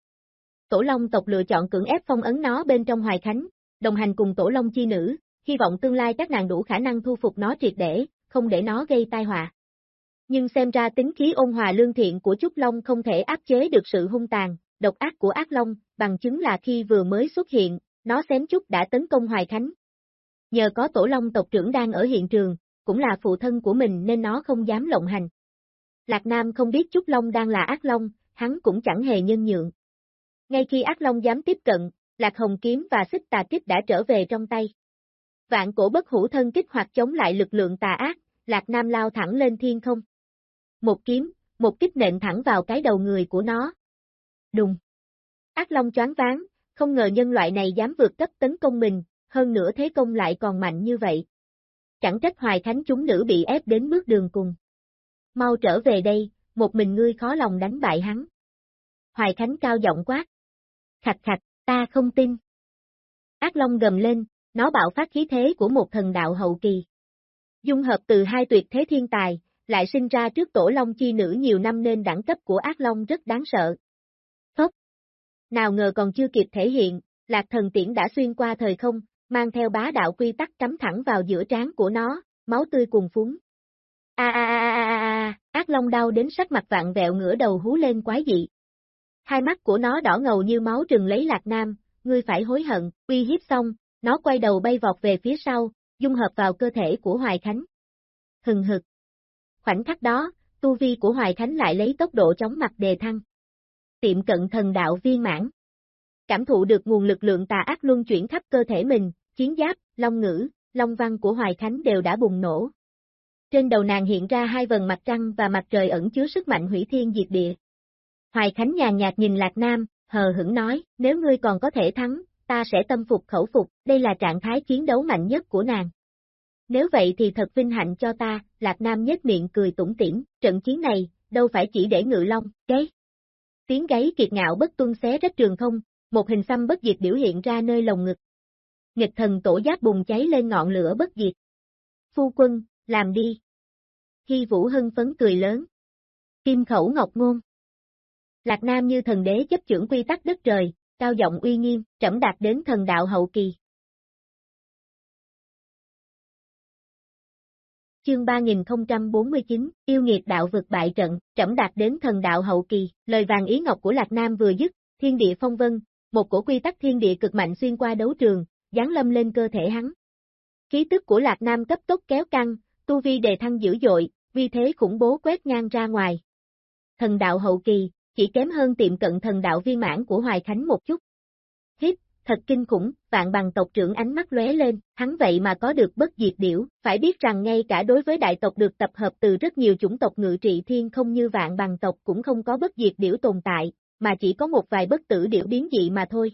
Tổ Long tộc lựa chọn cưỡng ép phong ấn nó bên trong Hoài Khánh, đồng hành cùng Tổ Long chi nữ, hy vọng tương lai các nàng đủ khả năng thu phục nó triệt để, không để nó gây tai họa. Nhưng xem ra tính khí ôn hòa lương thiện của Trúc Long không thể áp chế được sự hung tàn, độc ác của ác Long, bằng chứng là khi vừa mới xuất hiện, nó xém chút đã tấn công Hoài Khánh. Nhờ có Tổ Long tộc trưởng đang ở hiện trường, cũng là phụ thân của mình nên nó không dám lộng hành. Lạc Nam không biết Trúc Long đang là ác Long, hắn cũng chẳng hề nhân nhượng. Ngay khi ác Long dám tiếp cận, Lạc Hồng Kiếm và xích tà kích đã trở về trong tay. Vạn cổ bất hủ thân kích hoạt chống lại lực lượng tà ác, Lạc Nam lao thẳng lên thiên không. Một kiếm, một kích nện thẳng vào cái đầu người của nó. Đùng. Ác Long choáng váng, không ngờ nhân loại này dám vượt cấp tấn công mình, hơn nữa thế công lại còn mạnh như vậy. Chẳng trách hoài thánh chúng nữ bị ép đến bước đường cùng. Mau trở về đây, một mình ngươi khó lòng đánh bại hắn. Hoài Khánh cao giọng quát. Khạch khạch, ta không tin. Ác Long gầm lên, nó bạo phát khí thế của một thần đạo hậu kỳ. Dung hợp từ hai tuyệt thế thiên tài, lại sinh ra trước tổ Long chi nữ nhiều năm nên đẳng cấp của ác Long rất đáng sợ. Phốc! Nào ngờ còn chưa kịp thể hiện, lạc thần tiễn đã xuyên qua thời không, mang theo bá đạo quy tắc cắm thẳng vào giữa trán của nó, máu tươi cùng phúng. A a a a a a, ác long đau đến sắc mặt vạn vẹo ngửa đầu hú lên quái dị. Hai mắt của nó đỏ ngầu như máu trừng lấy Lạc Nam, ngươi phải hối hận, uy hiếp xong, nó quay đầu bay vọt về phía sau, dung hợp vào cơ thể của Hoài Khánh. Hừng hực. Khoảnh khắc đó, tu vi của Hoài Khánh lại lấy tốc độ chóng mặt đề thăng. Tiệm cận thần đạo viên mãn. Cảm thụ được nguồn lực lượng tà ác luân chuyển khắp cơ thể mình, chiến giáp, long ngữ, long văn của Hoài Khánh đều đã bùng nổ. Trên đầu nàng hiện ra hai vần mặt trăng và mặt trời ẩn chứa sức mạnh hủy thiên diệt địa. Hoài Khánh nhàn nhạt nhìn Lạc Nam, hờ hững nói, nếu ngươi còn có thể thắng, ta sẽ tâm phục khẩu phục, đây là trạng thái chiến đấu mạnh nhất của nàng. Nếu vậy thì thật vinh hạnh cho ta, Lạc Nam nhếch miệng cười tủm tỉm, trận chiến này, đâu phải chỉ để ngự long, gáy. Tiếng gáy kiệt ngạo bất tuân xé rách trường không, một hình xăm bất diệt biểu hiện ra nơi lồng ngực. Nghịch thần tổ giáp bùng cháy lên ngọn lửa bất diệt. Phu quân, làm đi. Hy Vũ hưng phấn cười lớn. Kim khẩu ngọc ngôn. Lạc Nam như thần đế chấp trưởng quy tắc đất trời, cao giọng uy nghiêm, trẫm đạt đến thần đạo hậu kỳ. Chương 3049, yêu nghiệt đạo vực bại trận, trẫm đạt đến thần đạo hậu kỳ, lời vàng ý ngọc của Lạc Nam vừa dứt, thiên địa phong vân, một cổ quy tắc thiên địa cực mạnh xuyên qua đấu trường, giáng lâm lên cơ thể hắn. Khí tức của Lạc Nam cấp tốc kéo căng, tu vi đề thăng dữ dội, vì thế khủng bố quét ngang ra ngoài. Thần đạo hậu kỳ, chỉ kém hơn tiệm cận thần đạo viên mãn của Hoài Khánh một chút. Hít, thật kinh khủng, vạn bằng tộc trưởng ánh mắt lóe lên, hắn vậy mà có được bất diệt điểu, phải biết rằng ngay cả đối với đại tộc được tập hợp từ rất nhiều chủng tộc ngự trị thiên không như vạn bằng tộc cũng không có bất diệt điểu tồn tại, mà chỉ có một vài bất tử điểu biến dị mà thôi.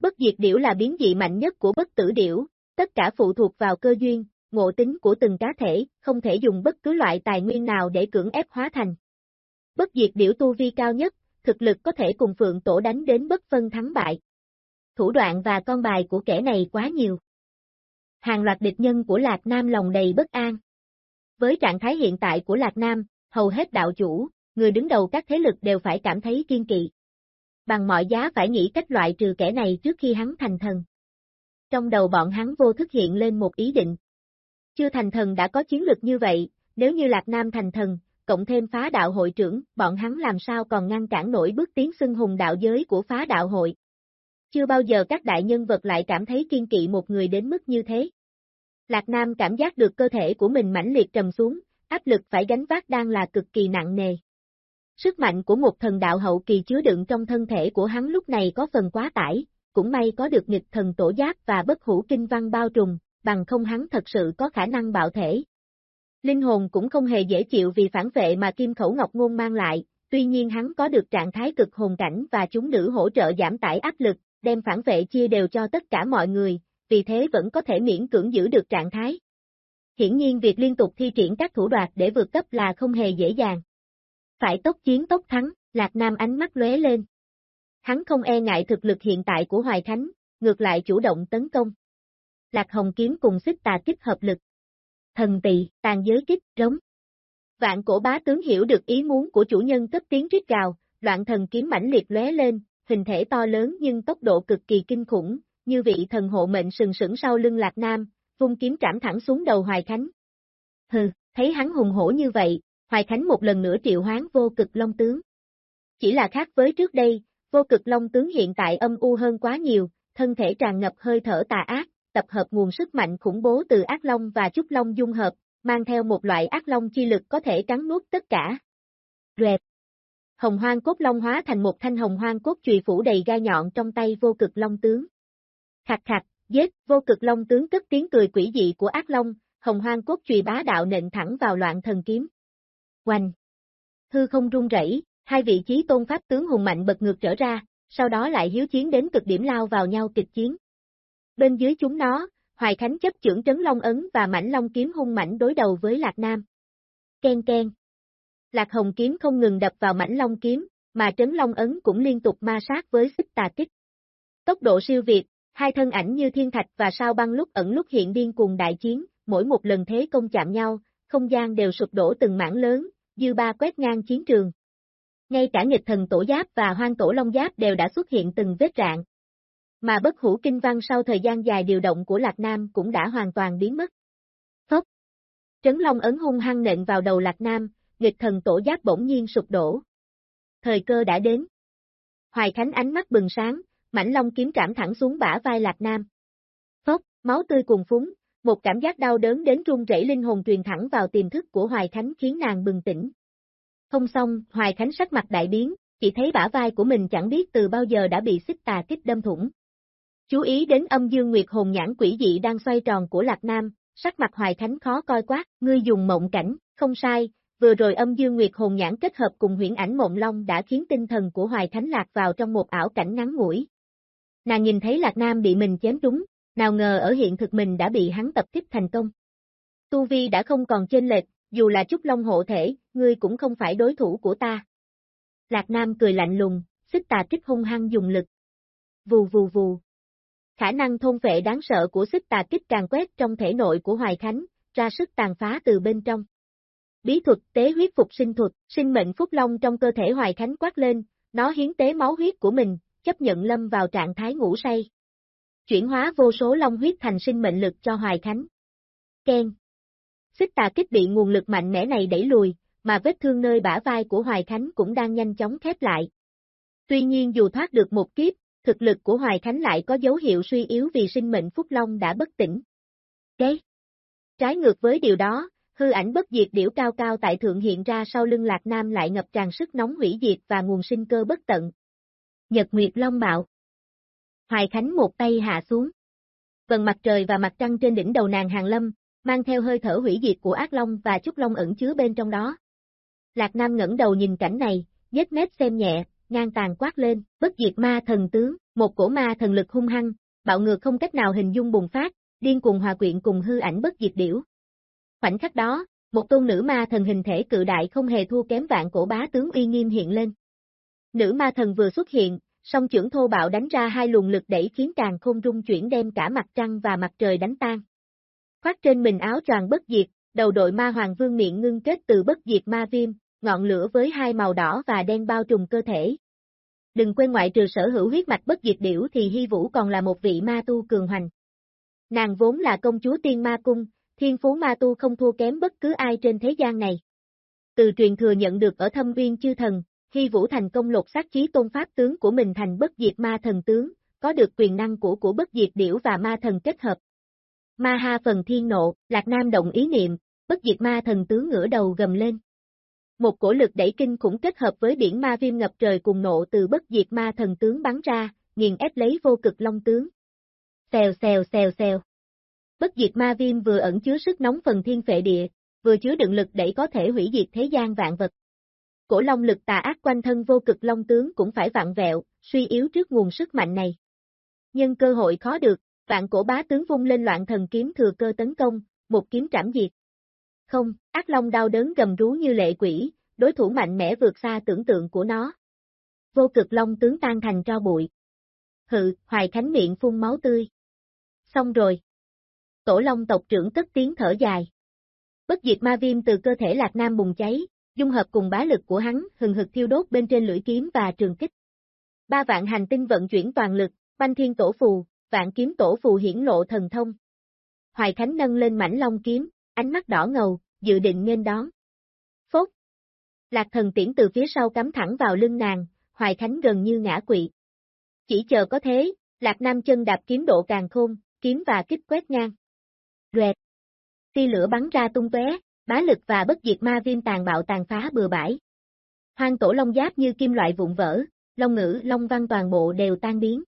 Bất diệt điểu là biến dị mạnh nhất của bất tử điểu, tất cả phụ thuộc vào cơ duyên, ngộ tính của từng cá thể, không thể dùng bất cứ loại tài nguyên nào để cưỡng ép hóa thành. Bất diệt điểu tu vi cao nhất, thực lực có thể cùng phượng tổ đánh đến bất phân thắng bại. Thủ đoạn và con bài của kẻ này quá nhiều. Hàng loạt địch nhân của Lạc Nam lòng đầy bất an. Với trạng thái hiện tại của Lạc Nam, hầu hết đạo chủ, người đứng đầu các thế lực đều phải cảm thấy kiên kỵ. Bằng mọi giá phải nghĩ cách loại trừ kẻ này trước khi hắn thành thần. Trong đầu bọn hắn vô thức hiện lên một ý định. Chưa thành thần đã có chiến lược như vậy, nếu như Lạc Nam thành thần, cộng thêm phá đạo hội trưởng, bọn hắn làm sao còn ngăn cản nổi bước tiến xưng hùng đạo giới của phá đạo hội. Chưa bao giờ các đại nhân vật lại cảm thấy kiên kỵ một người đến mức như thế. Lạc Nam cảm giác được cơ thể của mình mãnh liệt trầm xuống, áp lực phải gánh vác đang là cực kỳ nặng nề. Sức mạnh của một thần đạo hậu kỳ chứa đựng trong thân thể của hắn lúc này có phần quá tải, cũng may có được nghịch thần tổ giáp và bất hủ kinh văn bao trùm, bằng không hắn thật sự có khả năng bạo thể. Linh hồn cũng không hề dễ chịu vì phản vệ mà Kim Khẩu Ngọc Ngôn mang lại, tuy nhiên hắn có được trạng thái cực hồn cảnh và chúng nữ hỗ trợ giảm tải áp lực, đem phản vệ chia đều cho tất cả mọi người, vì thế vẫn có thể miễn cưỡng giữ được trạng thái. Hiển nhiên việc liên tục thi triển các thủ đoạt để vượt cấp là không hề dễ dàng. Phải tốc chiến tốc thắng, Lạc Nam ánh mắt lóe lên. Hắn không e ngại thực lực hiện tại của Hoài Thánh, ngược lại chủ động tấn công. Lạc Hồng Kiếm cùng xích tà kích hợp lực. Thần tỳ, tàn giới kích, rống. Vạn cổ bá tướng hiểu được ý muốn của chủ nhân cấp tiếng rít gào, loạn thần kiếm mãnh liệt lóe lên, hình thể to lớn nhưng tốc độ cực kỳ kinh khủng, như vị thần hộ mệnh sừng sững sau lưng Lạc Nam, vung kiếm trảm thẳng xuống đầu Hoài Khánh. Hừ, thấy hắn hùng hổ như vậy, Hoài Khánh một lần nữa triệu hoán vô cực long tướng. Chỉ là khác với trước đây, vô cực long tướng hiện tại âm u hơn quá nhiều, thân thể tràn ngập hơi thở tà ác, tập hợp nguồn sức mạnh khủng bố từ ác long và trúc long dung hợp, mang theo một loại ác long chi lực có thể cắn nuốt tất cả. Rệt. Hồng hoang cốt long hóa thành một thanh hồng hoang cốt chùy phủ đầy gai nhọn trong tay vô cực long tướng. Khạc khạc, giết, vô cực long tướng cất tiếng cười quỷ dị của ác long, hồng hoang cốt chùy bá đạo nện thẳng vào loạn thần kiếm. Oanh! Hư không rung rẩy, hai vị trí tôn pháp tướng hùng mạnh bật ngược trở ra, sau đó lại hiếu chiến đến cực điểm lao vào nhau kịch chiến. Bên dưới chúng nó, Hoài Khánh chấp trưởng Trấn Long Ấn và Mảnh Long Kiếm hung mảnh đối đầu với Lạc Nam. Ken ken. Lạc Hồng Kiếm không ngừng đập vào Mảnh Long Kiếm, mà Trấn Long Ấn cũng liên tục ma sát với xích tà kích. Tốc độ siêu việt, hai thân ảnh như thiên thạch và sao băng lúc ẩn lúc hiện điên cùng đại chiến, mỗi một lần thế công chạm nhau, không gian đều sụp đổ từng mảng lớn, dư ba quét ngang chiến trường. Ngay cả nghịch thần tổ giáp và hoang tổ long giáp đều đã xuất hiện từng vết rạn. Mà bất hủ kinh văn sau thời gian dài điều động của Lạc Nam cũng đã hoàn toàn biến mất. Phốc! Trấn Long ấn hung hăng nện vào đầu Lạc Nam, nghịch thần tổ giáp bỗng nhiên sụp đổ. Thời cơ đã đến. Hoài Khánh ánh mắt bừng sáng, mảnh long kiếm trảm thẳng xuống bả vai Lạc Nam. Phốc, máu tươi cuồn phúng, một cảm giác đau đớn đến run rẩy linh hồn truyền thẳng vào tiềm thức của Hoài Khánh khiến nàng bừng tỉnh. Không xong, Hoài Khánh sắc mặt đại biến, chỉ thấy bả vai của mình chẳng biết từ bao giờ đã bị xích tà kích đâm thủng. Chú ý đến âm dương nguyệt hồn nhãn quỷ dị đang xoay tròn của Lạc Nam, sắc mặt Hoài Khánh khó coi quá, ngươi dùng mộng cảnh, không sai, vừa rồi âm dương nguyệt hồn nhãn kết hợp cùng huyễn ảnh mộng long đã khiến tinh thần của Hoài Khánh lạc vào trong một ảo cảnh ngắn ngủi. Nàng nhìn thấy Lạc Nam bị mình chém trúng, nào ngờ ở hiện thực mình đã bị hắn tập kích thành công. Tu Vi đã không còn trên lệch, dù là Trúc Long hộ thể, ngươi cũng không phải đối thủ của ta. Lạc Nam cười lạnh lùng, xích tà kích hung hăng dùng lực. Vù vù vù. Khả năng thôn vệ đáng sợ của xích tà kích càng quét trong thể nội của Hoài Khánh, ra sức tàn phá từ bên trong. Bí thuật tế huyết phục sinh thuật, sinh mệnh phúc long trong cơ thể Hoài Khánh quát lên, nó hiến tế máu huyết của mình, chấp nhận lâm vào trạng thái ngủ say. Chuyển hóa vô số long huyết thành sinh mệnh lực cho Hoài Khánh. Ken. Xích tà kích bị nguồn lực mạnh mẽ này đẩy lùi, mà vết thương nơi bả vai của Hoài Khánh cũng đang nhanh chóng khép lại. Tuy nhiên dù thoát được một kiếp, thực lực của Hoài Khánh lại có dấu hiệu suy yếu vì sinh mệnh Phúc Long đã bất tỉnh. Cái Trái ngược với điều đó, hư ảnh bất diệt điểu cao cao tại thượng hiện ra sau lưng Lạc Nam lại ngập tràn sức nóng hủy diệt và nguồn sinh cơ bất tận. Nhật Nguyệt Long Bạo Hoài Khánh một tay hạ xuống. Vần mặt trời và mặt trăng trên đỉnh đầu nàng hàng lâm, mang theo hơi thở hủy diệt của ác long và trúc long ẩn chứa bên trong đó. Lạc Nam ngẩng đầu nhìn cảnh này, nhếch mép xem nhẹ, ngang tàn quát lên, bất diệt ma thần tướng, một cổ ma thần lực hung hăng, bạo ngược không cách nào hình dung bùng phát, điên cuồng hòa quyện cùng hư ảnh bất diệt điểu. Khoảnh khắc đó, một tôn nữ ma thần hình thể cự đại không hề thua kém vạn cổ bá tướng uy nghiêm hiện lên. Nữ ma thần vừa xuất hiện, song trưởng thô bạo đánh ra hai luồng lực đẩy khiến càng không rung chuyển đem cả mặt trăng và mặt trời đánh tan. Khoác trên mình áo choàng bất diệt, đầu đội ma hoàng vương miệng ngưng kết từ bất diệt ma viêm, ngọn lửa với hai màu đỏ và đen bao trùm cơ thể. Đừng quên ngoại trừ sở hữu huyết mạch bất diệt điểu thì Hy Vũ còn là một vị ma tu cường hoành. Nàng vốn là công chúa tiên ma cung, thiên phú ma tu không thua kém bất cứ ai trên thế gian này. Từ truyền thừa nhận được ở thâm viên chư thần, Hy Vũ thành công lột xác chí tôn pháp tướng của mình thành bất diệt ma thần tướng, có được quyền năng của của bất diệt điểu và ma thần kết hợp. Ma ha phần thiên nộ, Lạc Nam động ý niệm, bất diệt ma thần tướng ngửa đầu gầm lên. Một cổ lực đẩy kinh khủng kết hợp với biển ma viêm ngập trời cùng nộ từ bất diệt ma thần tướng bắn ra, nghiền ép lấy vô cực long tướng. Xèo xèo xèo xèo. Bất diệt ma viêm vừa ẩn chứa sức nóng phần thiên phệ địa, vừa chứa đựng lực đẩy có thể hủy diệt thế gian vạn vật. Cổ long lực tà ác quanh thân vô cực long tướng cũng phải vặn vẹo, suy yếu trước nguồn sức mạnh này. Nhưng cơ hội khó được, vạn cổ bá tướng vung lên loạn thần kiếm thừa cơ tấn công, một kiếm trảm diệt. Không, ác long đau đớn gầm rú như lệ quỷ, đối thủ mạnh mẽ vượt xa tưởng tượng của nó. Vô cực long tướng tan thành tro bụi. Hự, hoài khánh miệng phun máu tươi. Xong rồi. Tổ long tộc trưởng tức tiếng thở dài. Bất diệt ma viêm từ cơ thể lạc nam bùng cháy, dung hợp cùng bá lực của hắn, hừng hực thiêu đốt bên trên lưỡi kiếm và trường kích. Ba vạn hành tinh vận chuyển toàn lực, banh thiên tổ phù, vạn kiếm tổ phù hiển lộ thần thông. Hoài Khánh nâng lên mảnh long kiếm, ánh mắt đỏ ngầu, dự định nên đón. Phốt! Lạc thần tiễn từ phía sau cắm thẳng vào lưng nàng, Hoài Khánh gần như ngã quỵ. Chỉ chờ có thế, Lạc Nam chân đạp kiếm độ càng khôn, kiếm và kích quét ngang. Rệt! Tia lửa bắn ra tung tóe, bá lực và bất diệt ma viêm tàn bạo tàn phá bừa bãi. Hoang tổ long giáp như kim loại vụn vỡ, long ngữ, long văn toàn bộ đều tan biến.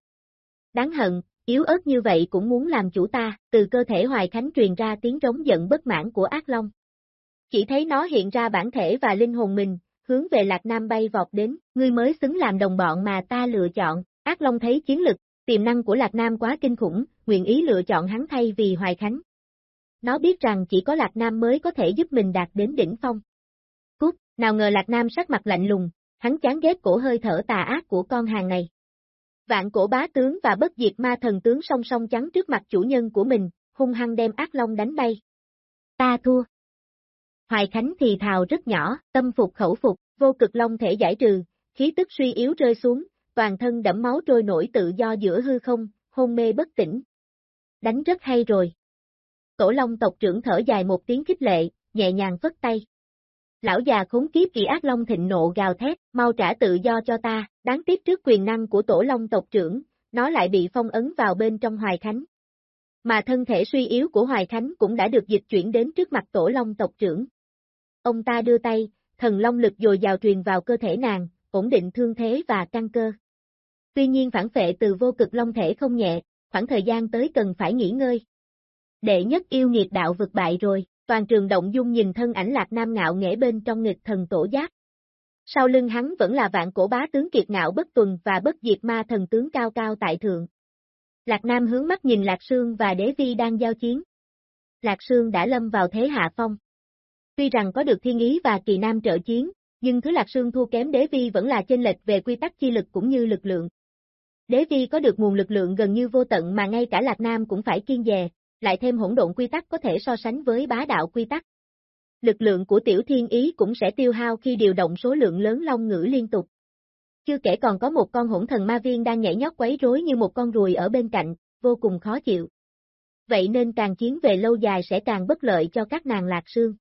Đáng hận, yếu ớt như vậy cũng muốn làm chủ ta, từ cơ thể Hoài Khánh truyền ra tiếng trống giận bất mãn của ác long. Chỉ thấy nó hiện ra bản thể và linh hồn mình, hướng về Lạc Nam bay vọt đến, ngươi mới xứng làm đồng bọn mà ta lựa chọn, ác long thấy chiến lực, tiềm năng của Lạc Nam quá kinh khủng, nguyện ý lựa chọn hắn thay vì Hoài Khánh. Nó biết rằng chỉ có Lạc Nam mới có thể giúp mình đạt đến đỉnh phong. Cút, nào ngờ Lạc Nam sắc mặt lạnh lùng, hắn chán ghét cổ hơi thở tà ác của con hàng này. Vạn cổ bá tướng và bất diệt ma thần tướng song song trắng trước mặt chủ nhân của mình, hung hăng đem ác long đánh bay. Ta thua. Hoài Khánh thì thào rất nhỏ, tâm phục khẩu phục, vô cực long thể giải trừ, khí tức suy yếu rơi xuống, toàn thân đẫm máu trôi nổi tự do giữa hư không, hôn mê bất tỉnh. Đánh rất hay rồi. Tổ long tộc trưởng thở dài một tiếng khích lệ, nhẹ nhàng phất tay. Lão già khốn kiếp kỳ ác long thịnh nộ gào thét, mau trả tự do cho ta, đáng tiếc trước quyền năng của tổ long tộc trưởng, nó lại bị phong ấn vào bên trong Hoài Khánh. Mà thân thể suy yếu của Hoài Khánh cũng đã được dịch chuyển đến trước mặt tổ long tộc trưởng. Ông ta đưa tay, thần long lực dồi dào truyền vào cơ thể nàng, ổn định thương thế và căng cơ. Tuy nhiên phản phệ từ vô cực long thể không nhẹ, khoảng thời gian tới cần phải nghỉ ngơi. Đệ nhất yêu nghiệt đạo vực bại rồi, toàn trường động dung nhìn thân ảnh lạc nam ngạo nghễ bên trong nghịch thần tổ giáp. Sau lưng hắn vẫn là vạn cổ bá tướng kiệt ngạo bất tuần và bất diệt ma thần tướng cao cao tại thượng. Lạc Nam hướng mắt nhìn Lạc Sương và Đế Vi đang giao chiến. Lạc Sương đã lâm vào thế hạ phong. Tuy rằng có được thiên ý và kỳ nam trợ chiến, nhưng thứ Lạc Sương thua kém Đế Vi vẫn là chênh lệch về quy tắc chi lực cũng như lực lượng. Đế Vi có được nguồn lực lượng gần như vô tận mà ngay cả Lạc Nam cũng phải kiên dè, lại thêm hỗn độn quy tắc có thể so sánh với bá đạo quy tắc. Lực lượng của tiểu thiên ý cũng sẽ tiêu hao khi điều động số lượng lớn long ngữ liên tục. Chưa kể còn có một con hỗn thần ma viên đang nhảy nhót quấy rối như một con ruồi ở bên cạnh, vô cùng khó chịu. Vậy nên càng chiến về lâu dài sẽ càng bất lợi cho các nàng lạc sương.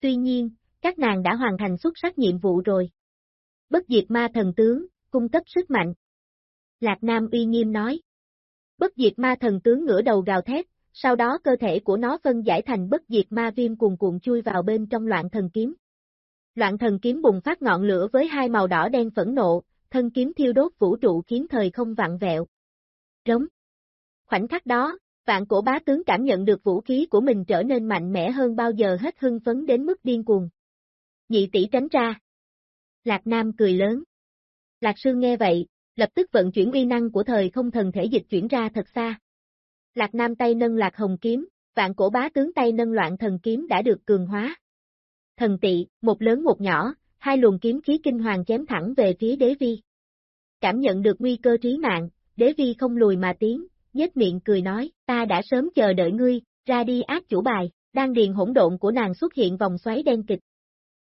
Tuy nhiên, các nàng đã hoàn thành xuất sắc nhiệm vụ rồi. Bất diệt ma thần tướng, cung cấp sức mạnh. Lạc Nam uy nghiêm nói. Bất diệt ma thần tướng ngửa đầu gào thét, sau đó cơ thể của nó phân giải thành bất diệt ma viêm cuồn cuộn chui vào bên trong loạn thần kiếm. Loạn thần kiếm bùng phát ngọn lửa với hai màu đỏ đen phẫn nộ, thân kiếm thiêu đốt vũ trụ khiến thời không vặn vẹo. Rống. Khoảnh khắc đó, vạn cổ bá tướng cảm nhận được vũ khí của mình trở nên mạnh mẽ hơn bao giờ hết hưng phấn đến mức điên cuồng. Nhị tỷ tránh ra. Lạc Nam cười lớn. Lạc Sương nghe vậy, lập tức vận chuyển uy năng của thời không thần thể dịch chuyển ra thật xa. Lạc Nam tay nâng Lạc Hồng kiếm, vạn cổ bá tướng tay nâng loạn thần kiếm đã được cường hóa. Thần tị, một lớn một nhỏ, hai luồng kiếm khí kinh hoàng chém thẳng về phía đế vi. Cảm nhận được nguy cơ trí mạng, đế vi không lùi mà tiến, nhếch miệng cười nói, ta đã sớm chờ đợi ngươi, ra đi ác chủ bài, đang điền hỗn độn của nàng xuất hiện vòng xoáy đen kịch.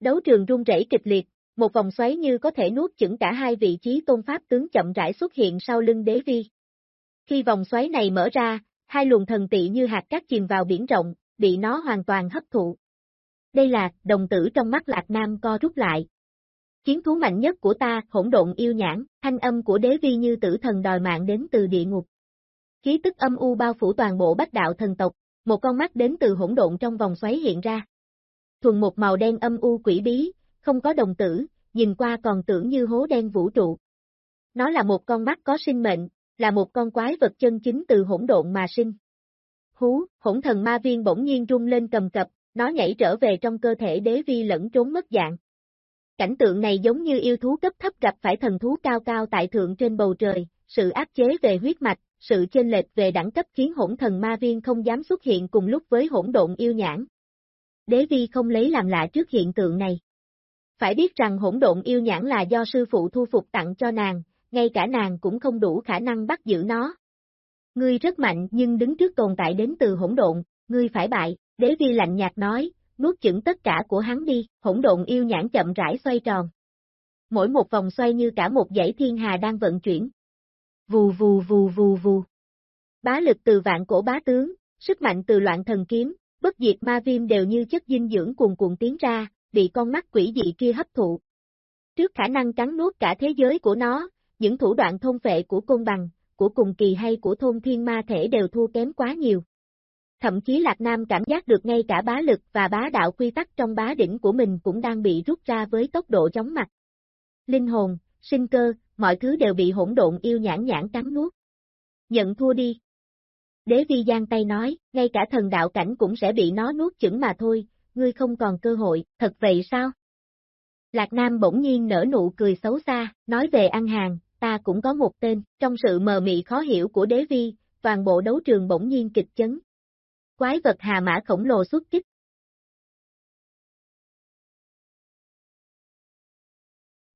Đấu trường rung rẩy kịch liệt, một vòng xoáy như có thể nuốt chửng cả hai vị trí tôn pháp tướng chậm rãi xuất hiện sau lưng đế vi. Khi vòng xoáy này mở ra, hai luồng thần tị như hạt cát chìm vào biển rộng, bị nó hoàn toàn hấp thụ. Đây là, đồng tử trong mắt Lạc Nam co rút lại. Chiến thú mạnh nhất của ta, hỗn độn yêu nhãn, thanh âm của đế vi như tử thần đòi mạng đến từ địa ngục. Khí tức âm u bao phủ toàn bộ bách đạo thần tộc, một con mắt đến từ hỗn độn trong vòng xoáy hiện ra. Thuần một màu đen âm u quỷ bí, không có đồng tử, nhìn qua còn tưởng như hố đen vũ trụ. Nó là một con mắt có sinh mệnh, là một con quái vật chân chính từ hỗn độn mà sinh. Hú, hỗn thần ma viên bỗng nhiên rung lên cầm cập, nó nhảy trở về trong cơ thể đế vi lẫn trốn mất dạng. Cảnh tượng này giống như yêu thú cấp thấp gặp phải thần thú cao cao tại thượng trên bầu trời, sự áp chế về huyết mạch, sự chênh lệch về đẳng cấp khiến hỗn thần ma viên không dám xuất hiện cùng lúc với hỗn độn yêu nhãn. Đế vi không lấy làm lạ trước hiện tượng này. Phải biết rằng hỗn độn yêu nhãn là do sư phụ thu phục tặng cho nàng, ngay cả nàng cũng không đủ khả năng bắt giữ nó. Ngươi rất mạnh nhưng đứng trước tồn tại đến từ hỗn độn, ngươi phải bại, đế vi lạnh nhạt nói, nuốt chửng tất cả của hắn đi, hỗn độn yêu nhãn chậm rãi xoay tròn. Mỗi một vòng xoay như cả một dãy thiên hà đang vận chuyển. Vù vù vù vù vù. Bá lực từ vạn cổ bá tướng, sức mạnh từ loạn thần kiếm, bất diệt ma viêm đều như chất dinh dưỡng cuồn cuộn tiến ra, bị con mắt quỷ dị kia hấp thụ. Trước khả năng cắn nuốt cả thế giới của nó, những thủ đoạn thôn phệ của côn bằng, của cùng kỳ hay của thôn thiên ma thể đều thua kém quá nhiều. Thậm chí Lạc Nam cảm giác được ngay cả bá lực và bá đạo quy tắc trong bá đỉnh của mình cũng đang bị rút ra với tốc độ chóng mặt. Linh hồn, sinh cơ, mọi thứ đều bị hỗn độn yêu nhãn nhãn cắn nuốt. Nhận thua đi. Đế vi giang tay nói, ngay cả thần đạo cảnh cũng sẽ bị nó nuốt chửng mà thôi, ngươi không còn cơ hội, thật vậy sao? Lạc Nam bỗng nhiên nở nụ cười xấu xa, nói về ăn hàng, ta cũng có một tên, trong sự mờ mị khó hiểu của đế vi, toàn bộ đấu trường bỗng nhiên kịch chấn. Quái vật hà mã khổng lồ xuất kích.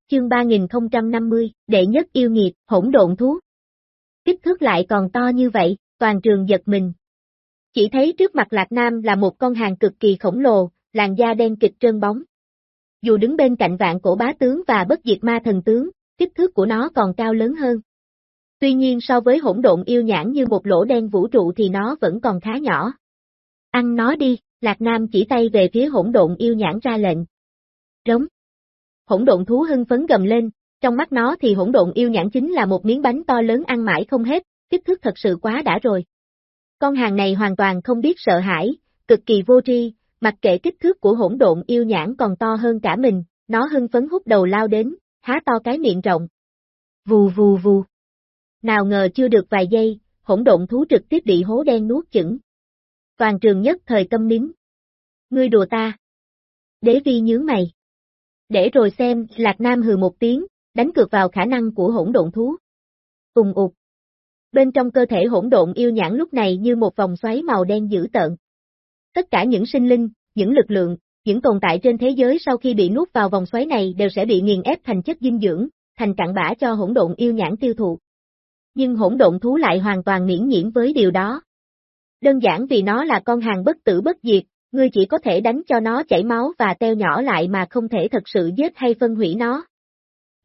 Chương 3050, đệ nhất yêu nghiệt, hỗn độn thú. Kích thước lại còn to như vậy, toàn trường giật mình. Chỉ thấy trước mặt Lạc Nam là một con hàng cực kỳ khổng lồ, làn da đen kịch trơn bóng. Dù đứng bên cạnh vạn cổ bá tướng và bất diệt ma thần tướng, kích thước của nó còn cao lớn hơn. Tuy nhiên so với hỗn độn yêu nhãn như một lỗ đen vũ trụ thì nó vẫn còn khá nhỏ. Ăn nó đi, Lạc Nam chỉ tay về phía hỗn độn yêu nhãn ra lệnh. Rống. Hỗn độn thú hưng phấn gầm lên, trong mắt nó thì hỗn độn yêu nhãn chính là một miếng bánh to lớn ăn mãi không hết, kích thước thật sự quá đã rồi. Con hàng này hoàn toàn không biết sợ hãi, cực kỳ vô tri, mặc kệ kích thước của hỗn độn yêu nhãn còn to hơn cả mình, nó hưng phấn hút đầu lao đến, há to cái miệng rộng. Vù vù vù. Nào ngờ chưa được vài giây, hỗn độn thú trực tiếp bị hố đen nuốt chửng. Toàn trường nhất thời câm nín. Ngươi đùa ta. Đế vi nhướng mày. Để rồi xem, Lạc Nam hừ một tiếng, đánh cược vào khả năng của hỗn độn thú. Ùng ụt. Bên trong cơ thể hỗn độn yêu nhãn lúc này như một vòng xoáy màu đen dữ tợn. Tất cả những sinh linh, những lực lượng, những tồn tại trên thế giới sau khi bị nuốt vào vòng xoáy này đều sẽ bị nghiền ép thành chất dinh dưỡng, thành cặn bã cho hỗn độn yêu nhãn tiêu thụ. Nhưng hỗn độn thú lại hoàn toàn miễn nhiễm với điều đó. Đơn giản vì nó là con hàng bất tử bất diệt, ngươi chỉ có thể đánh cho nó chảy máu và teo nhỏ lại mà không thể thật sự giết hay phân hủy nó.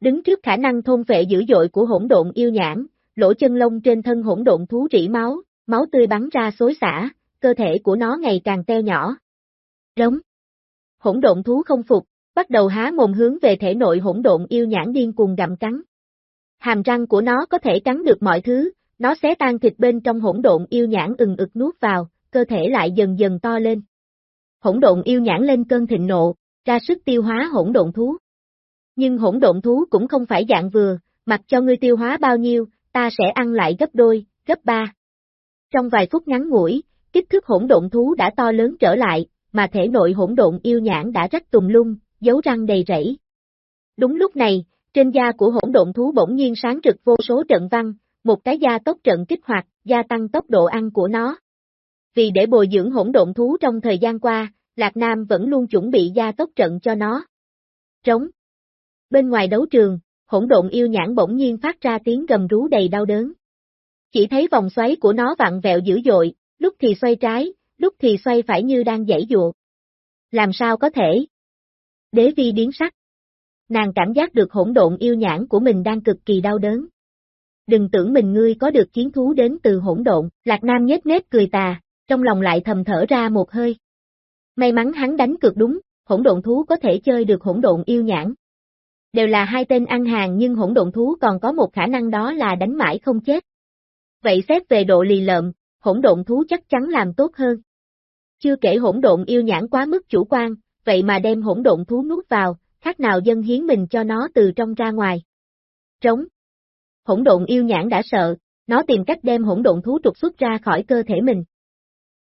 Đứng trước khả năng thôn vệ dữ dội của hỗn độn yêu nhãn, lỗ chân lông trên thân hỗn độn thú rỉ máu, máu tươi bắn ra xối xả, cơ thể của nó ngày càng teo nhỏ. Rống. Hỗn độn thú không phục, bắt đầu há mồm hướng về thể nội hỗn độn yêu nhãn điên cuồng gặm cắn. Hàm răng của nó có thể cắn được mọi thứ, nó xé tan thịt bên trong hỗn độn yêu nhãn ừng ực nuốt vào, cơ thể lại dần dần to lên. Hỗn độn yêu nhãn lên cơn thịnh nộ, ra sức tiêu hóa hỗn độn thú. Nhưng hỗn độn thú cũng không phải dạng vừa, mặc cho ngươi tiêu hóa bao nhiêu, ta sẽ ăn lại gấp đôi, gấp ba. Trong vài phút ngắn ngủi, kích thước hỗn độn thú đã to lớn trở lại, mà thể nội hỗn độn yêu nhãn đã rách tùm lung, dấu răng đầy rẫy. Đúng lúc này, trên da của hỗn độn thú bỗng nhiên sáng rực vô số trận văn, một cái da tốc trận kích hoạt, gia tăng tốc độ ăn của nó. Vì để bồi dưỡng hỗn độn thú trong thời gian qua, Lạc Nam vẫn luôn chuẩn bị gia tốc trận cho nó. Trống. Bên ngoài đấu trường, hỗn độn yêu nhãn bỗng nhiên phát ra tiếng gầm rú đầy đau đớn. Chỉ thấy vòng xoáy của nó vặn vẹo dữ dội, lúc thì xoay trái, lúc thì xoay phải như đang dãy dụa. Làm sao có thể? Đế vi biến sắc. Nàng cảm giác được hỗn độn yêu nhãn của mình đang cực kỳ đau đớn. Đừng tưởng mình ngươi có được chiến thú đến từ hỗn độn, Lạc Nam nhếch mép cười tà, trong lòng lại thầm thở ra một hơi. May mắn hắn đánh cực đúng, hỗn độn thú có thể chơi được hỗn độn yêu nhãn. Đều là hai tên ăn hàng nhưng hỗn độn thú còn có một khả năng đó là đánh mãi không chết. Vậy xét về độ lì lợm, hỗn độn thú chắc chắn làm tốt hơn. Chưa kể hỗn độn yêu nhãn quá mức chủ quan, vậy mà đem hỗn độn thú nuốt vào, khác nào dân hiến mình cho nó từ trong ra ngoài. Trống. Hỗn độn yêu nhãn đã sợ, nó tìm cách đem hỗn độn thú trục xuất ra khỏi cơ thể mình.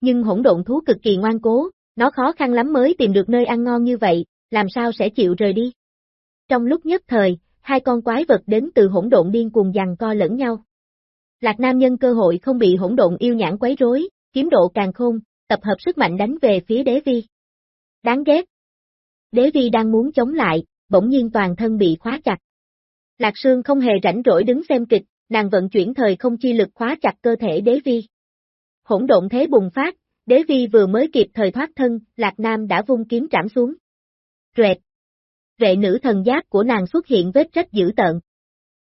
Nhưng hỗn độn thú cực kỳ ngoan cố, nó khó khăn lắm mới tìm được nơi ăn ngon như vậy, làm sao sẽ chịu rời đi. Trong lúc nhất thời, hai con quái vật đến từ hỗn độn điên cuồng giằng co lẫn nhau. Lạc Nam nhân cơ hội không bị hỗn độn yêu nhãn quấy rối, kiếm độ càng khôn, tập hợp sức mạnh đánh về phía đế vi. Đáng ghét. Đế vi đang muốn chống lại, bỗng nhiên toàn thân bị khóa chặt. Lạc Sương không hề rảnh rỗi đứng xem kịch, nàng vận chuyển thời không chi lực khóa chặt cơ thể đế vi. Hỗn độn thế bùng phát, đế vi vừa mới kịp thời thoát thân, Lạc Nam đã vung kiếm trảm xuống. Rệt. Vệ nữ thần giáp của nàng xuất hiện vết rách dữ tợn.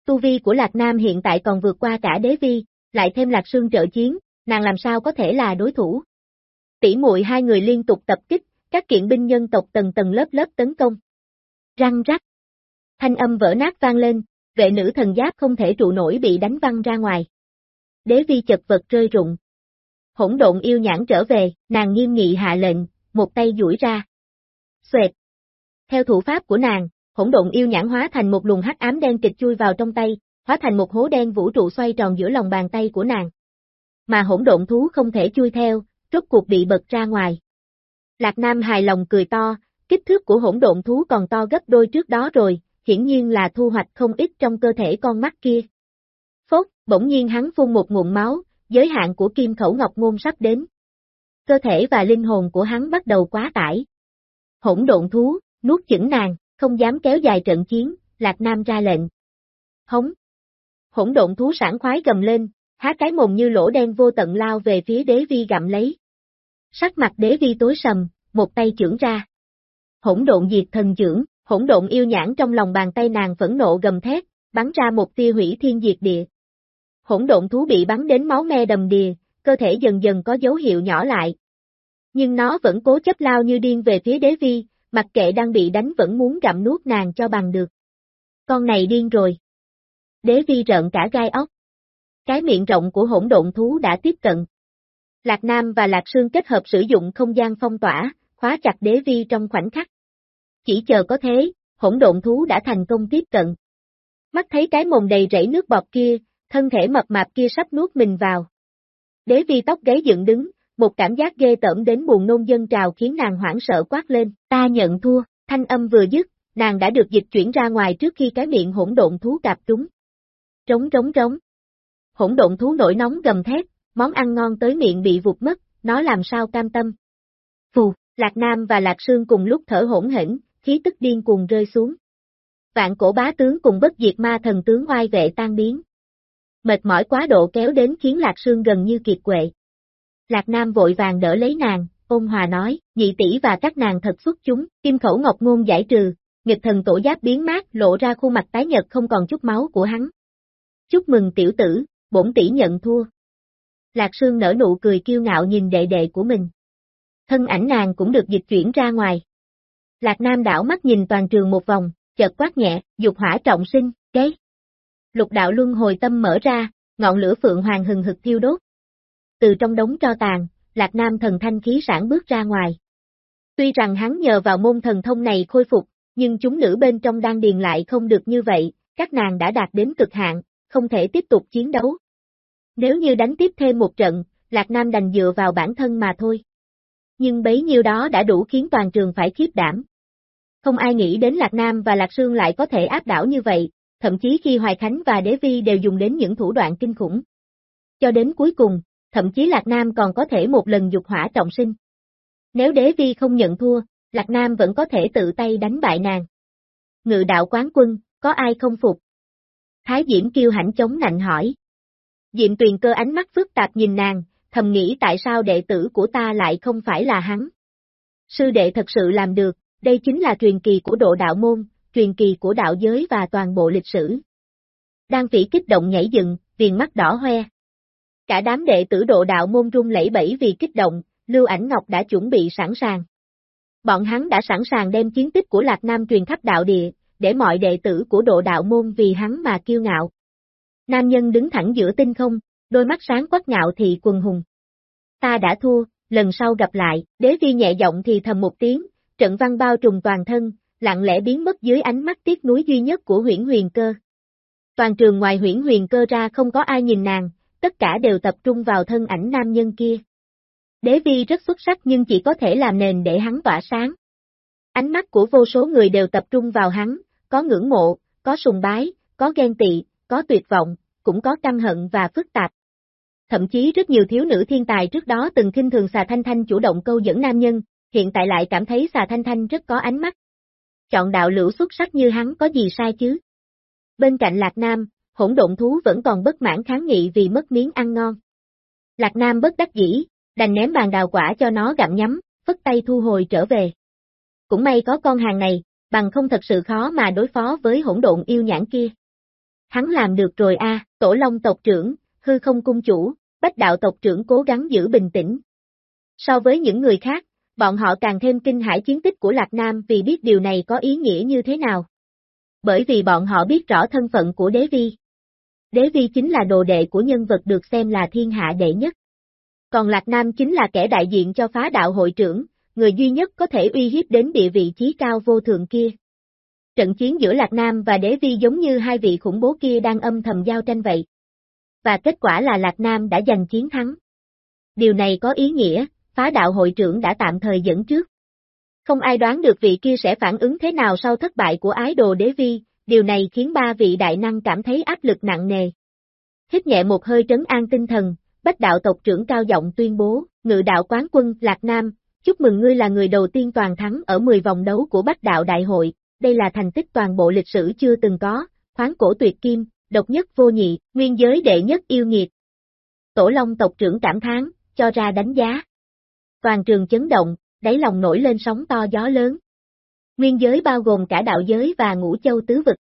Tu vi của Lạc Nam hiện tại còn vượt qua cả đế vi, lại thêm Lạc Sương trợ chiến, nàng làm sao có thể là đối thủ. Tỷ muội hai người liên tục tập kích, các kiện binh nhân tộc tầng tầng lớp lớp tấn công. Răng rắc. Thanh âm vỡ nát vang lên, vệ nữ thần giáp không thể trụ nổi bị đánh văng ra ngoài. Đế vi chật vật rơi rụng. Hỗn độn yêu nhãn trở về, nàng nghiêm nghị hạ lệnh, một tay duỗi ra. Xoẹt. Theo thủ pháp của nàng, hỗn độn yêu nhãn hóa thành một luồng hắc ám đen kịch chui vào trong tay, hóa thành một hố đen vũ trụ xoay tròn giữa lòng bàn tay của nàng. Mà hỗn độn thú không thể chui theo, rốt cuộc bị bật ra ngoài. Lạc Nam hài lòng cười to, kích thước của hỗn độn thú còn to gấp đôi trước đó rồi, hiển nhiên là thu hoạch không ít trong cơ thể con mắt kia. Phốt, bỗng nhiên hắn phun một nguồn máu, giới hạn của kim khẩu ngọc ngôn sắp đến. Cơ thể và linh hồn của hắn bắt đầu quá tải. Hỗn độn thú, nuốt chửng nàng, không dám kéo dài trận chiến, Lạc Nam ra lệnh. Hống. Hỗn độn thú sản khoái gầm lên, há cái mồm như lỗ đen vô tận lao về phía đế vi gặm lấy. Sắc mặt đế vi tối sầm, một tay trưởng ra. Hỗn độn diệt thần trưởng, hỗn độn yêu nhãn trong lòng bàn tay nàng phẫn nộ gầm thét, bắn ra một tia hủy thiên diệt địa. Hỗn độn thú bị bắn đến máu me đầm đìa, cơ thể dần dần có dấu hiệu nhỏ lại. Nhưng nó vẫn cố chấp lao như điên về phía đế vi, mặc kệ đang bị đánh vẫn muốn gặm nuốt nàng cho bằng được. Con này điên rồi. Đế vi rợn cả gai ốc. Cái miệng rộng của hỗn độn thú đã tiếp cận. Lạc Nam và Lạc Sương kết hợp sử dụng không gian phong tỏa, khóa chặt đế vi trong khoảnh khắc. Chỉ chờ có thế, hỗn độn thú đã thành công tiếp cận. Mắt thấy cái mồm đầy rẫy nước bọt kia, thân thể mập mạp kia sắp nuốt mình vào. Đế vi tóc gáy dựng đứng, một cảm giác ghê tởm đến buồn nôn dân trào khiến nàng hoảng sợ quát lên, ta nhận thua, thanh âm vừa dứt, nàng đã được dịch chuyển ra ngoài trước khi cái miệng hỗn độn thú cạp trúng. Trống trống trống. Hỗn độn thú nổi nóng gầm thét, món ăn ngon tới miệng bị vụt mất, nó làm sao cam tâm. Phù, Lạc Nam và Lạc Sương cùng lúc thở hỗn hển, khí tức điên cuồng rơi xuống. Vạn cổ bá tướng cùng bất diệt ma thần tướng oai vệ tan biến. Mệt mỏi quá độ kéo đến khiến Lạc Sương gần như kiệt quệ. Lạc Nam vội vàng đỡ lấy nàng, ôn hòa nói, nhị tỷ và các nàng thật xuất chúng, kim khẩu ngọc ngôn giải trừ, nghịch thần tổ giáp biến mát lộ ra khuôn mặt tái nhật không còn chút máu của hắn. Chúc mừng tiểu tử, bổn tỷ nhận thua. Lạc Sương nở nụ cười kiêu ngạo nhìn đệ đệ của mình. Thân ảnh nàng cũng được dịch chuyển ra ngoài. Lạc Nam đảo mắt nhìn toàn trường một vòng, chợt quát nhẹ, dục hỏa trọng sinh, cái. Lục đạo luân hồi tâm mở ra, ngọn lửa phượng hoàng hừng hực thiêu đốt. Từ trong đống tro tàn, Lạc Nam thần thanh khí sản bước ra ngoài. Tuy rằng hắn nhờ vào môn thần thông này khôi phục, nhưng chúng nữ bên trong đang điền lại không được như vậy, các nàng đã đạt đến cực hạn, không thể tiếp tục chiến đấu. Nếu như đánh tiếp thêm một trận, Lạc Nam đành dựa vào bản thân mà thôi. Nhưng bấy nhiêu đó đã đủ khiến toàn trường phải khiếp đảm. Không ai nghĩ đến Lạc Nam và Lạc Sương lại có thể áp đảo như vậy, thậm chí khi Hoài Khánh và Đế Vi đều dùng đến những thủ đoạn kinh khủng. Cho đến cuối cùng, thậm chí Lạc Nam còn có thể một lần dục hỏa trọng sinh. Nếu Đế Vi không nhận thua, Lạc Nam vẫn có thể tự tay đánh bại nàng. Ngự đạo quán quân, có ai không phục? Thái Diễm kêu hãnh chống nạnh hỏi. Diệm tuyền cơ ánh mắt phức tạp nhìn nàng, thầm nghĩ tại sao đệ tử của ta lại không phải là hắn. Sư đệ thật sự làm được, đây chính là truyền kỳ của độ đạo môn, truyền kỳ của đạo giới và toàn bộ lịch sử. Đang phỉ kích động nhảy dựng, viền mắt đỏ hoe. Cả đám đệ tử độ đạo môn rung lẫy bẫy vì kích động, Lưu Ảnh Ngọc đã chuẩn bị sẵn sàng. Bọn hắn đã sẵn sàng đem chiến tích của Lạc Nam truyền khắp đạo địa, để mọi đệ tử của độ đạo môn vì hắn mà kiêu ngạo. Nam nhân đứng thẳng giữa tinh không, đôi mắt sáng quắc ngạo thị quần hùng. Ta đã thua, lần sau gặp lại, đế vi nhẹ giọng thì thầm một tiếng, trận văn bao trùm toàn thân, lặng lẽ biến mất dưới ánh mắt tiếc núi duy nhất của huyển huyền cơ. Toàn trường ngoài huyển huyền cơ ra không có ai nhìn nàng, tất cả đều tập trung vào thân ảnh nam nhân kia. Đế vi rất xuất sắc nhưng chỉ có thể làm nền để hắn tỏa sáng. Ánh mắt của vô số người đều tập trung vào hắn, có ngưỡng mộ, có sùng bái, có ghen tị, có tuyệt vọng, cũng có căm hận và phức tạp. Thậm chí rất nhiều thiếu nữ thiên tài trước đó từng khinh thường xà thanh thanh chủ động câu dẫn nam nhân, hiện tại lại cảm thấy xà thanh thanh rất có ánh mắt. Chọn đạo lữ xuất sắc như hắn có gì sai chứ? Bên cạnh Lạc Nam, hỗn độn thú vẫn còn bất mãn kháng nghị vì mất miếng ăn ngon. Lạc Nam bất đắc dĩ, đành ném bàn đào quả cho nó gặm nhắm, phất tay thu hồi trở về. Cũng may có con hàng này, bằng không thật sự khó mà đối phó với hỗn độn yêu nhãn kia. Hắn làm được rồi a, tổ long tộc trưởng, hư không cung chủ, bách đạo tộc trưởng cố gắng giữ bình tĩnh. So với những người khác, bọn họ càng thêm kinh hãi chiến tích của Lạc Nam vì biết điều này có ý nghĩa như thế nào. Bởi vì bọn họ biết rõ thân phận của đế vi. Đế vi chính là đồ đệ của nhân vật được xem là thiên hạ đệ nhất. Còn Lạc Nam chính là kẻ đại diện cho phá đạo hội trưởng, người duy nhất có thể uy hiếp đến địa vị trí cao vô thượng kia. Trận chiến giữa Lạc Nam và Đế Vi giống như hai vị khủng bố kia đang âm thầm giao tranh vậy. Và kết quả là Lạc Nam đã giành chiến thắng. Điều này có ý nghĩa, phá đạo hội trưởng đã tạm thời dẫn trước. Không ai đoán được vị kia sẽ phản ứng thế nào sau thất bại của ái đồ Đế Vi, điều này khiến ba vị đại năng cảm thấy áp lực nặng nề. Hít nhẹ một hơi trấn an tinh thần, bách đạo tộc trưởng cao giọng tuyên bố, ngự đạo quán quân Lạc Nam, chúc mừng ngươi là người đầu tiên toàn thắng ở 10 vòng đấu của bách đạo đại hội, đây là thành tích toàn bộ lịch sử chưa từng có, khoáng cổ tuyệt kim, độc nhất vô nhị, nguyên giới đệ nhất yêu nghiệt. Tổ Long tộc trưởng cảm thán, cho ra đánh giá. Toàn trường chấn động, đáy lòng nổi lên sóng to gió lớn. Nguyên giới bao gồm cả đạo giới và ngũ châu tứ vực.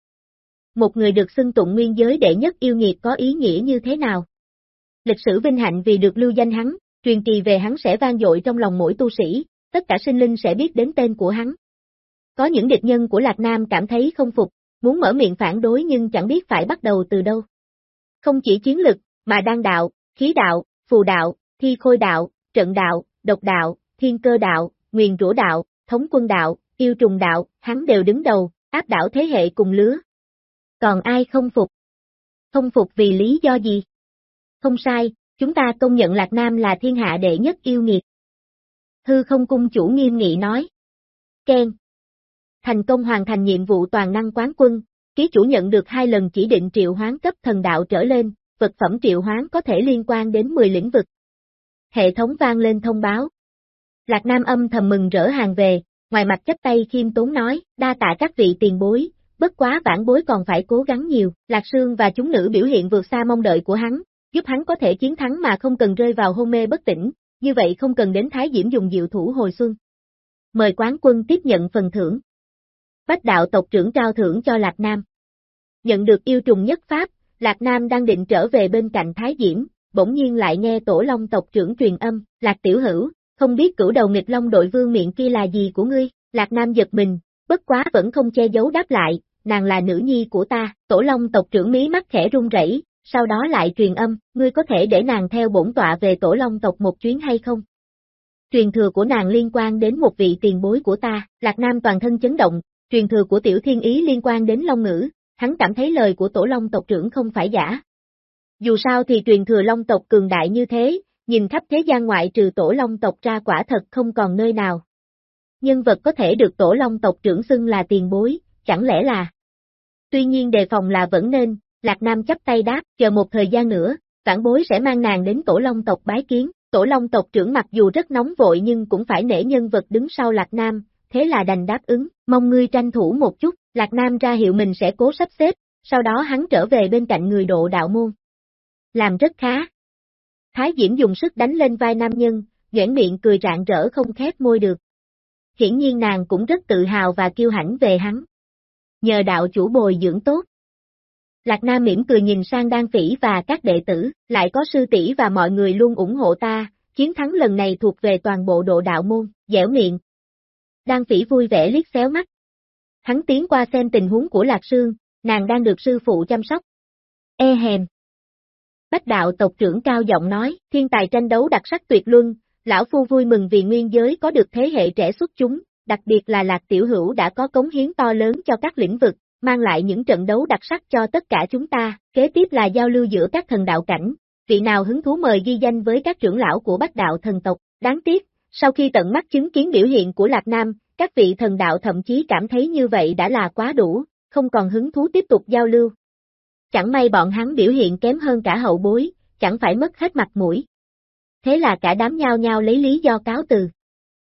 Một người được xưng tụng nguyên giới đệ nhất yêu nghiệt có ý nghĩa như thế nào? Lịch sử vinh hạnh vì được lưu danh hắn, truyền kỳ về hắn sẽ vang dội trong lòng mỗi tu sĩ, tất cả sinh linh sẽ biết đến tên của hắn. Có những địch nhân của Lạc Nam cảm thấy không phục, muốn mở miệng phản đối nhưng chẳng biết phải bắt đầu từ đâu. Không chỉ chiến lực, mà đan đạo, khí đạo, phù đạo, thi khôi đạo, trận đạo, độc đạo, thiên cơ đạo, nguyền rũ đạo, thống quân đạo, yêu trùng đạo, hắn đều đứng đầu, áp đảo thế hệ cùng lứa. Còn ai không phục? Không phục vì lý do gì? Không sai, chúng ta công nhận Lạc Nam là thiên hạ đệ nhất yêu nghiệt. Hư không cung chủ nghiêm nghị nói. Ken. Thành công hoàn thành nhiệm vụ toàn năng quán quân, ký chủ nhận được hai lần chỉ định triệu hoán cấp thần đạo trở lên, vật phẩm triệu hoán có thể liên quan đến 10 lĩnh vực. Hệ thống vang lên thông báo. Lạc Nam âm thầm mừng rỡ hàng về, ngoài mặt chấp tay khiêm tốn nói, đa tạ các vị tiền bối, bất quá vãn bối còn phải cố gắng nhiều, Lạc Sương và chúng nữ biểu hiện vượt xa mong đợi của hắn, giúp hắn có thể chiến thắng mà không cần rơi vào hôn mê bất tỉnh, như vậy không cần đến Thái Diễm dùng diệu thủ hồi xuân. Mời quán quân tiếp nhận phần thưởng. Bách đạo tộc trưởng trao thưởng cho Lạc Nam. Nhận được yêu trùng nhất pháp, Lạc Nam đang định trở về bên cạnh Thái Diễm, bỗng nhiên lại nghe tổ long tộc trưởng truyền âm, Lạc Tiểu Hữu, không biết cửu đầu nghịch long đội vương miệng kia là gì của ngươi, Lạc Nam giật mình, bất quá vẫn không che giấu đáp lại, nàng là nữ nhi của ta, tổ long tộc trưởng mí mắt khẽ run rẩy, sau đó lại truyền âm, ngươi có thể để nàng theo bổn tọa về tổ long tộc một chuyến hay không? Truyền thừa của nàng liên quan đến một vị tiền bối của ta, Lạc Nam toàn thân chấn động, truyền thừa của tiểu thiên ý liên quan đến long ngữ, hắn cảm thấy lời của tổ long tộc trưởng không phải giả. Dù sao thì truyền thừa long tộc cường đại như thế, nhìn khắp thế gian ngoại trừ tổ long tộc ra quả thật không còn nơi nào. Nhân vật có thể được tổ long tộc trưởng xưng là tiền bối, chẳng lẽ là... Tuy nhiên đề phòng là vẫn nên, Lạc Nam chấp tay đáp, chờ một thời gian nữa, vãn bối sẽ mang nàng đến tổ long tộc bái kiến, tổ long tộc trưởng mặc dù rất nóng vội nhưng cũng phải nể nhân vật đứng sau Lạc Nam, thế là đành đáp ứng, mong ngươi tranh thủ một chút, Lạc Nam ra hiệu mình sẽ cố sắp xếp, sau đó hắn trở về bên cạnh người độ đạo môn. Làm rất khá. Thái Diễm dùng sức đánh lên vai nam nhân, nhuyễn miệng cười rạng rỡ không khép môi được. Hiển nhiên nàng cũng rất tự hào và kiêu hãnh về hắn. Nhờ đạo chủ bồi dưỡng tốt. Lạc Nam mỉm cười nhìn sang Đan Phỉ và các đệ tử, lại có sư tỷ và mọi người luôn ủng hộ ta, chiến thắng lần này thuộc về toàn bộ độ đạo môn, dẻo miệng. Đan Phỉ vui vẻ liếc xéo mắt. Hắn tiến qua xem tình huống của Lạc Sương, nàng đang được sư phụ chăm sóc. E hèm. Bách đạo tộc trưởng cao giọng nói, thiên tài tranh đấu đặc sắc tuyệt luân, lão phu vui mừng vì nguyên giới có được thế hệ trẻ xuất chúng, đặc biệt là Lạc Tiểu Hữu đã có cống hiến to lớn cho các lĩnh vực, mang lại những trận đấu đặc sắc cho tất cả chúng ta, kế tiếp là giao lưu giữa các thần đạo cảnh, vị nào hứng thú mời ghi danh với các trưởng lão của bách đạo thần tộc, đáng tiếc, sau khi tận mắt chứng kiến biểu hiện của Lạc Nam, các vị thần đạo thậm chí cảm thấy như vậy đã là quá đủ, không còn hứng thú tiếp tục giao lưu. Chẳng may bọn hắn biểu hiện kém hơn cả hậu bối, chẳng phải mất hết mặt mũi. Thế là cả đám nhao nhao lấy lý do cáo từ.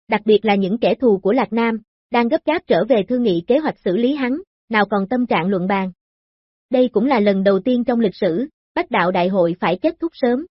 Đặc biệt là những kẻ thù của Lạc Nam, đang gấp gáp trở về thương nghị kế hoạch xử lý hắn, nào còn tâm trạng luận bàn. Đây cũng là lần đầu tiên trong lịch sử, Bách đạo đại hội phải kết thúc sớm,